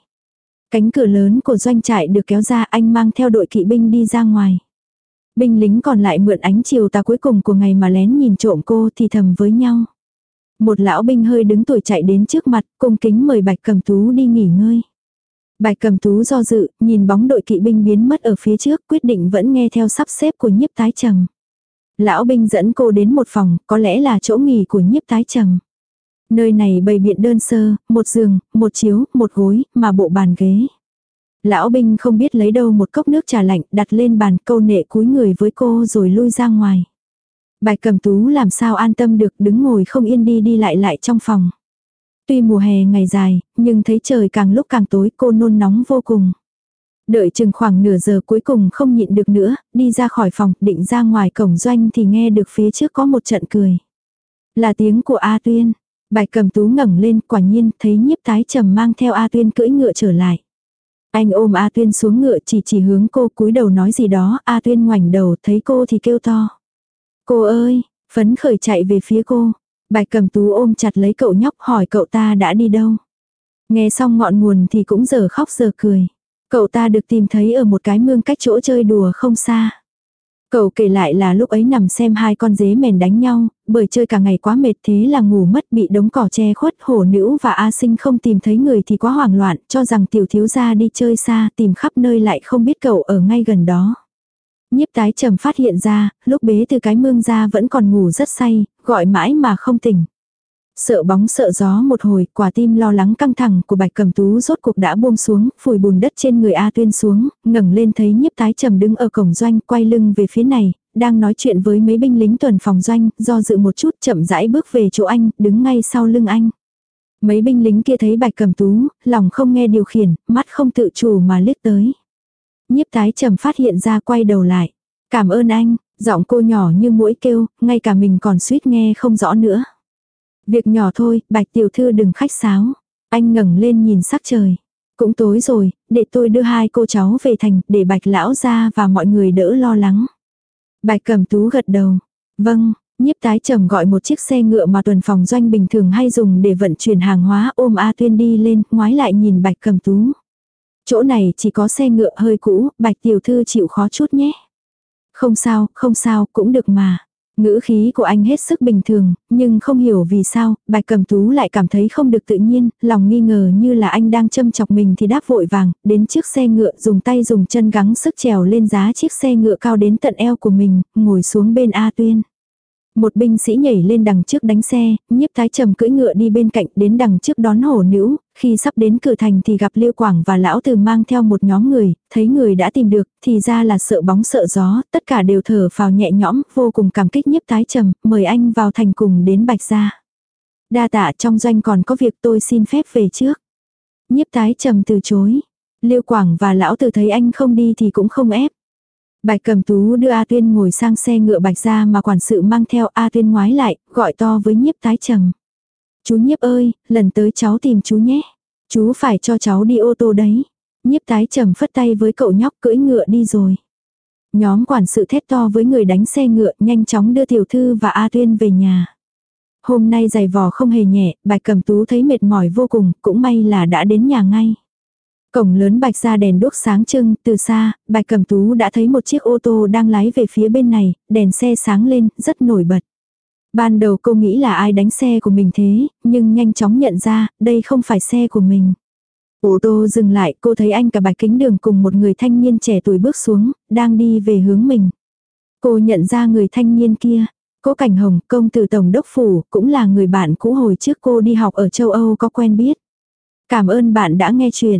Speaker 1: Cánh cửa lớn của doanh trại được kéo ra anh mang theo đội kỵ binh đi ra ngoài. Binh lính còn lại mượn ánh chiều tà cuối cùng của ngày mà lén nhìn trộm cô thì thầm với nhau. Một lão binh hơi đứng tuổi chạy đến trước mặt, cung kính mời Bạch Cầm Tú đi nghỉ ngơi. Bạch Cầm Tú do dự, nhìn bóng đội kỵ binh biến mất ở phía trước, quyết định vẫn nghe theo sắp xếp của nhiếp tái trầm. Lão binh dẫn cô đến một phòng, có lẽ là chỗ nghỉ của nhiếp tái trầm. Nơi này bày biện đơn sơ, một giường, một chiếu, một gối, mà bộ bàn ghế. Lão binh không biết lấy đâu một cốc nước trà lạnh đặt lên bàn câu nệ cúi người với cô rồi lui ra ngoài. Bạch cầm tú làm sao an tâm được đứng ngồi không yên đi đi lại lại trong phòng. Tuy mùa hè ngày dài, nhưng thấy trời càng lúc càng tối cô nôn nóng vô cùng. Đợi chừng khoảng nửa giờ cuối cùng không nhịn được nữa, đi ra khỏi phòng, định ra ngoài cổng doanh thì nghe được phía trước có một trận cười. Là tiếng của A Tuyên. Bạch cầm tú ngẩng lên quả nhiên thấy nhiếp tái trầm mang theo A Tuyên cưỡi ngựa trở lại. Anh ôm A Tuyên xuống ngựa chỉ chỉ hướng cô cúi đầu nói gì đó, A Tuyên ngoảnh đầu thấy cô thì kêu to. Cô ơi, phấn khởi chạy về phía cô. Bạch cầm tú ôm chặt lấy cậu nhóc hỏi cậu ta đã đi đâu. Nghe xong ngọn nguồn thì cũng giờ khóc giờ cười. Cậu ta được tìm thấy ở một cái mương cách chỗ chơi đùa không xa. Cậu kể lại là lúc ấy nằm xem hai con dế mèn đánh nhau, bởi chơi cả ngày quá mệt thế là ngủ mất bị đống cỏ che khuất hổ nữ và A sinh không tìm thấy người thì quá hoảng loạn cho rằng tiểu thiếu gia đi chơi xa tìm khắp nơi lại không biết cậu ở ngay gần đó. Nhiếp tái trầm phát hiện ra, lúc bế từ cái mương ra vẫn còn ngủ rất say, gọi mãi mà không tỉnh. Sợ bóng sợ gió một hồi, quả tim lo lắng căng thẳng của bạch cầm tú rốt cuộc đã buông xuống, phủi bùn đất trên người A tuyên xuống, ngẩng lên thấy nhiếp tái trầm đứng ở cổng doanh, quay lưng về phía này, đang nói chuyện với mấy binh lính tuần phòng doanh, do dự một chút chậm rãi bước về chỗ anh, đứng ngay sau lưng anh. Mấy binh lính kia thấy bạch cầm tú, lòng không nghe điều khiển, mắt không tự chủ mà liếc tới. Nhiếp tái trầm phát hiện ra quay đầu lại. Cảm ơn anh, giọng cô nhỏ như mũi kêu, ngay cả mình còn suýt nghe không rõ nữa. Việc nhỏ thôi, bạch tiểu thư đừng khách sáo. Anh ngẩng lên nhìn sắc trời. Cũng tối rồi, để tôi đưa hai cô cháu về thành, để bạch lão ra và mọi người đỡ lo lắng. Bạch cầm tú gật đầu. Vâng, nhiếp tái trầm gọi một chiếc xe ngựa mà tuần phòng doanh bình thường hay dùng để vận chuyển hàng hóa ôm A Tuyên đi lên, ngoái lại nhìn bạch cầm tú. Chỗ này chỉ có xe ngựa hơi cũ, bạch tiểu thư chịu khó chút nhé. Không sao, không sao, cũng được mà. Ngữ khí của anh hết sức bình thường, nhưng không hiểu vì sao, bạch cầm tú lại cảm thấy không được tự nhiên, lòng nghi ngờ như là anh đang châm chọc mình thì đáp vội vàng, đến chiếc xe ngựa dùng tay dùng chân gắng sức trèo lên giá chiếc xe ngựa cao đến tận eo của mình, ngồi xuống bên A Tuyên. Một binh sĩ nhảy lên đằng trước đánh xe, nhiếp thái trầm cưỡi ngựa đi bên cạnh đến đằng trước đón hổ nữ, khi sắp đến cửa thành thì gặp Liêu Quảng và lão từ mang theo một nhóm người, thấy người đã tìm được, thì ra là sợ bóng sợ gió, tất cả đều thở phào nhẹ nhõm, vô cùng cảm kích nhiếp thái trầm, mời anh vào thành cùng đến Bạch Gia. Đa tạ trong doanh còn có việc tôi xin phép về trước. Nhiếp thái trầm từ chối. Liêu Quảng và lão từ thấy anh không đi thì cũng không ép. Bạch cầm tú đưa A Tuyên ngồi sang xe ngựa bạch ra mà quản sự mang theo A Tuyên ngoái lại, gọi to với nhiếp tái trầm. Chú nhiếp ơi, lần tới cháu tìm chú nhé. Chú phải cho cháu đi ô tô đấy. Nhiếp tái trầm phất tay với cậu nhóc cưỡi ngựa đi rồi. Nhóm quản sự thét to với người đánh xe ngựa nhanh chóng đưa tiểu thư và A Tuyên về nhà. Hôm nay giày vò không hề nhẹ, bạch cầm tú thấy mệt mỏi vô cùng, cũng may là đã đến nhà ngay. Cổng lớn bạch ra đèn đuốc sáng trưng, từ xa, bạch cầm tú đã thấy một chiếc ô tô đang lái về phía bên này, đèn xe sáng lên, rất nổi bật. Ban đầu cô nghĩ là ai đánh xe của mình thế, nhưng nhanh chóng nhận ra, đây không phải xe của mình. Ô tô dừng lại, cô thấy anh cả bạch kính đường cùng một người thanh niên trẻ tuổi bước xuống, đang đi về hướng mình. Cô nhận ra người thanh niên kia. Cố Cảnh Hồng, công tử tổng đốc phủ, cũng là người bạn cũ hồi trước cô đi học ở châu Âu có quen biết. Cảm ơn bạn đã nghe chuyện.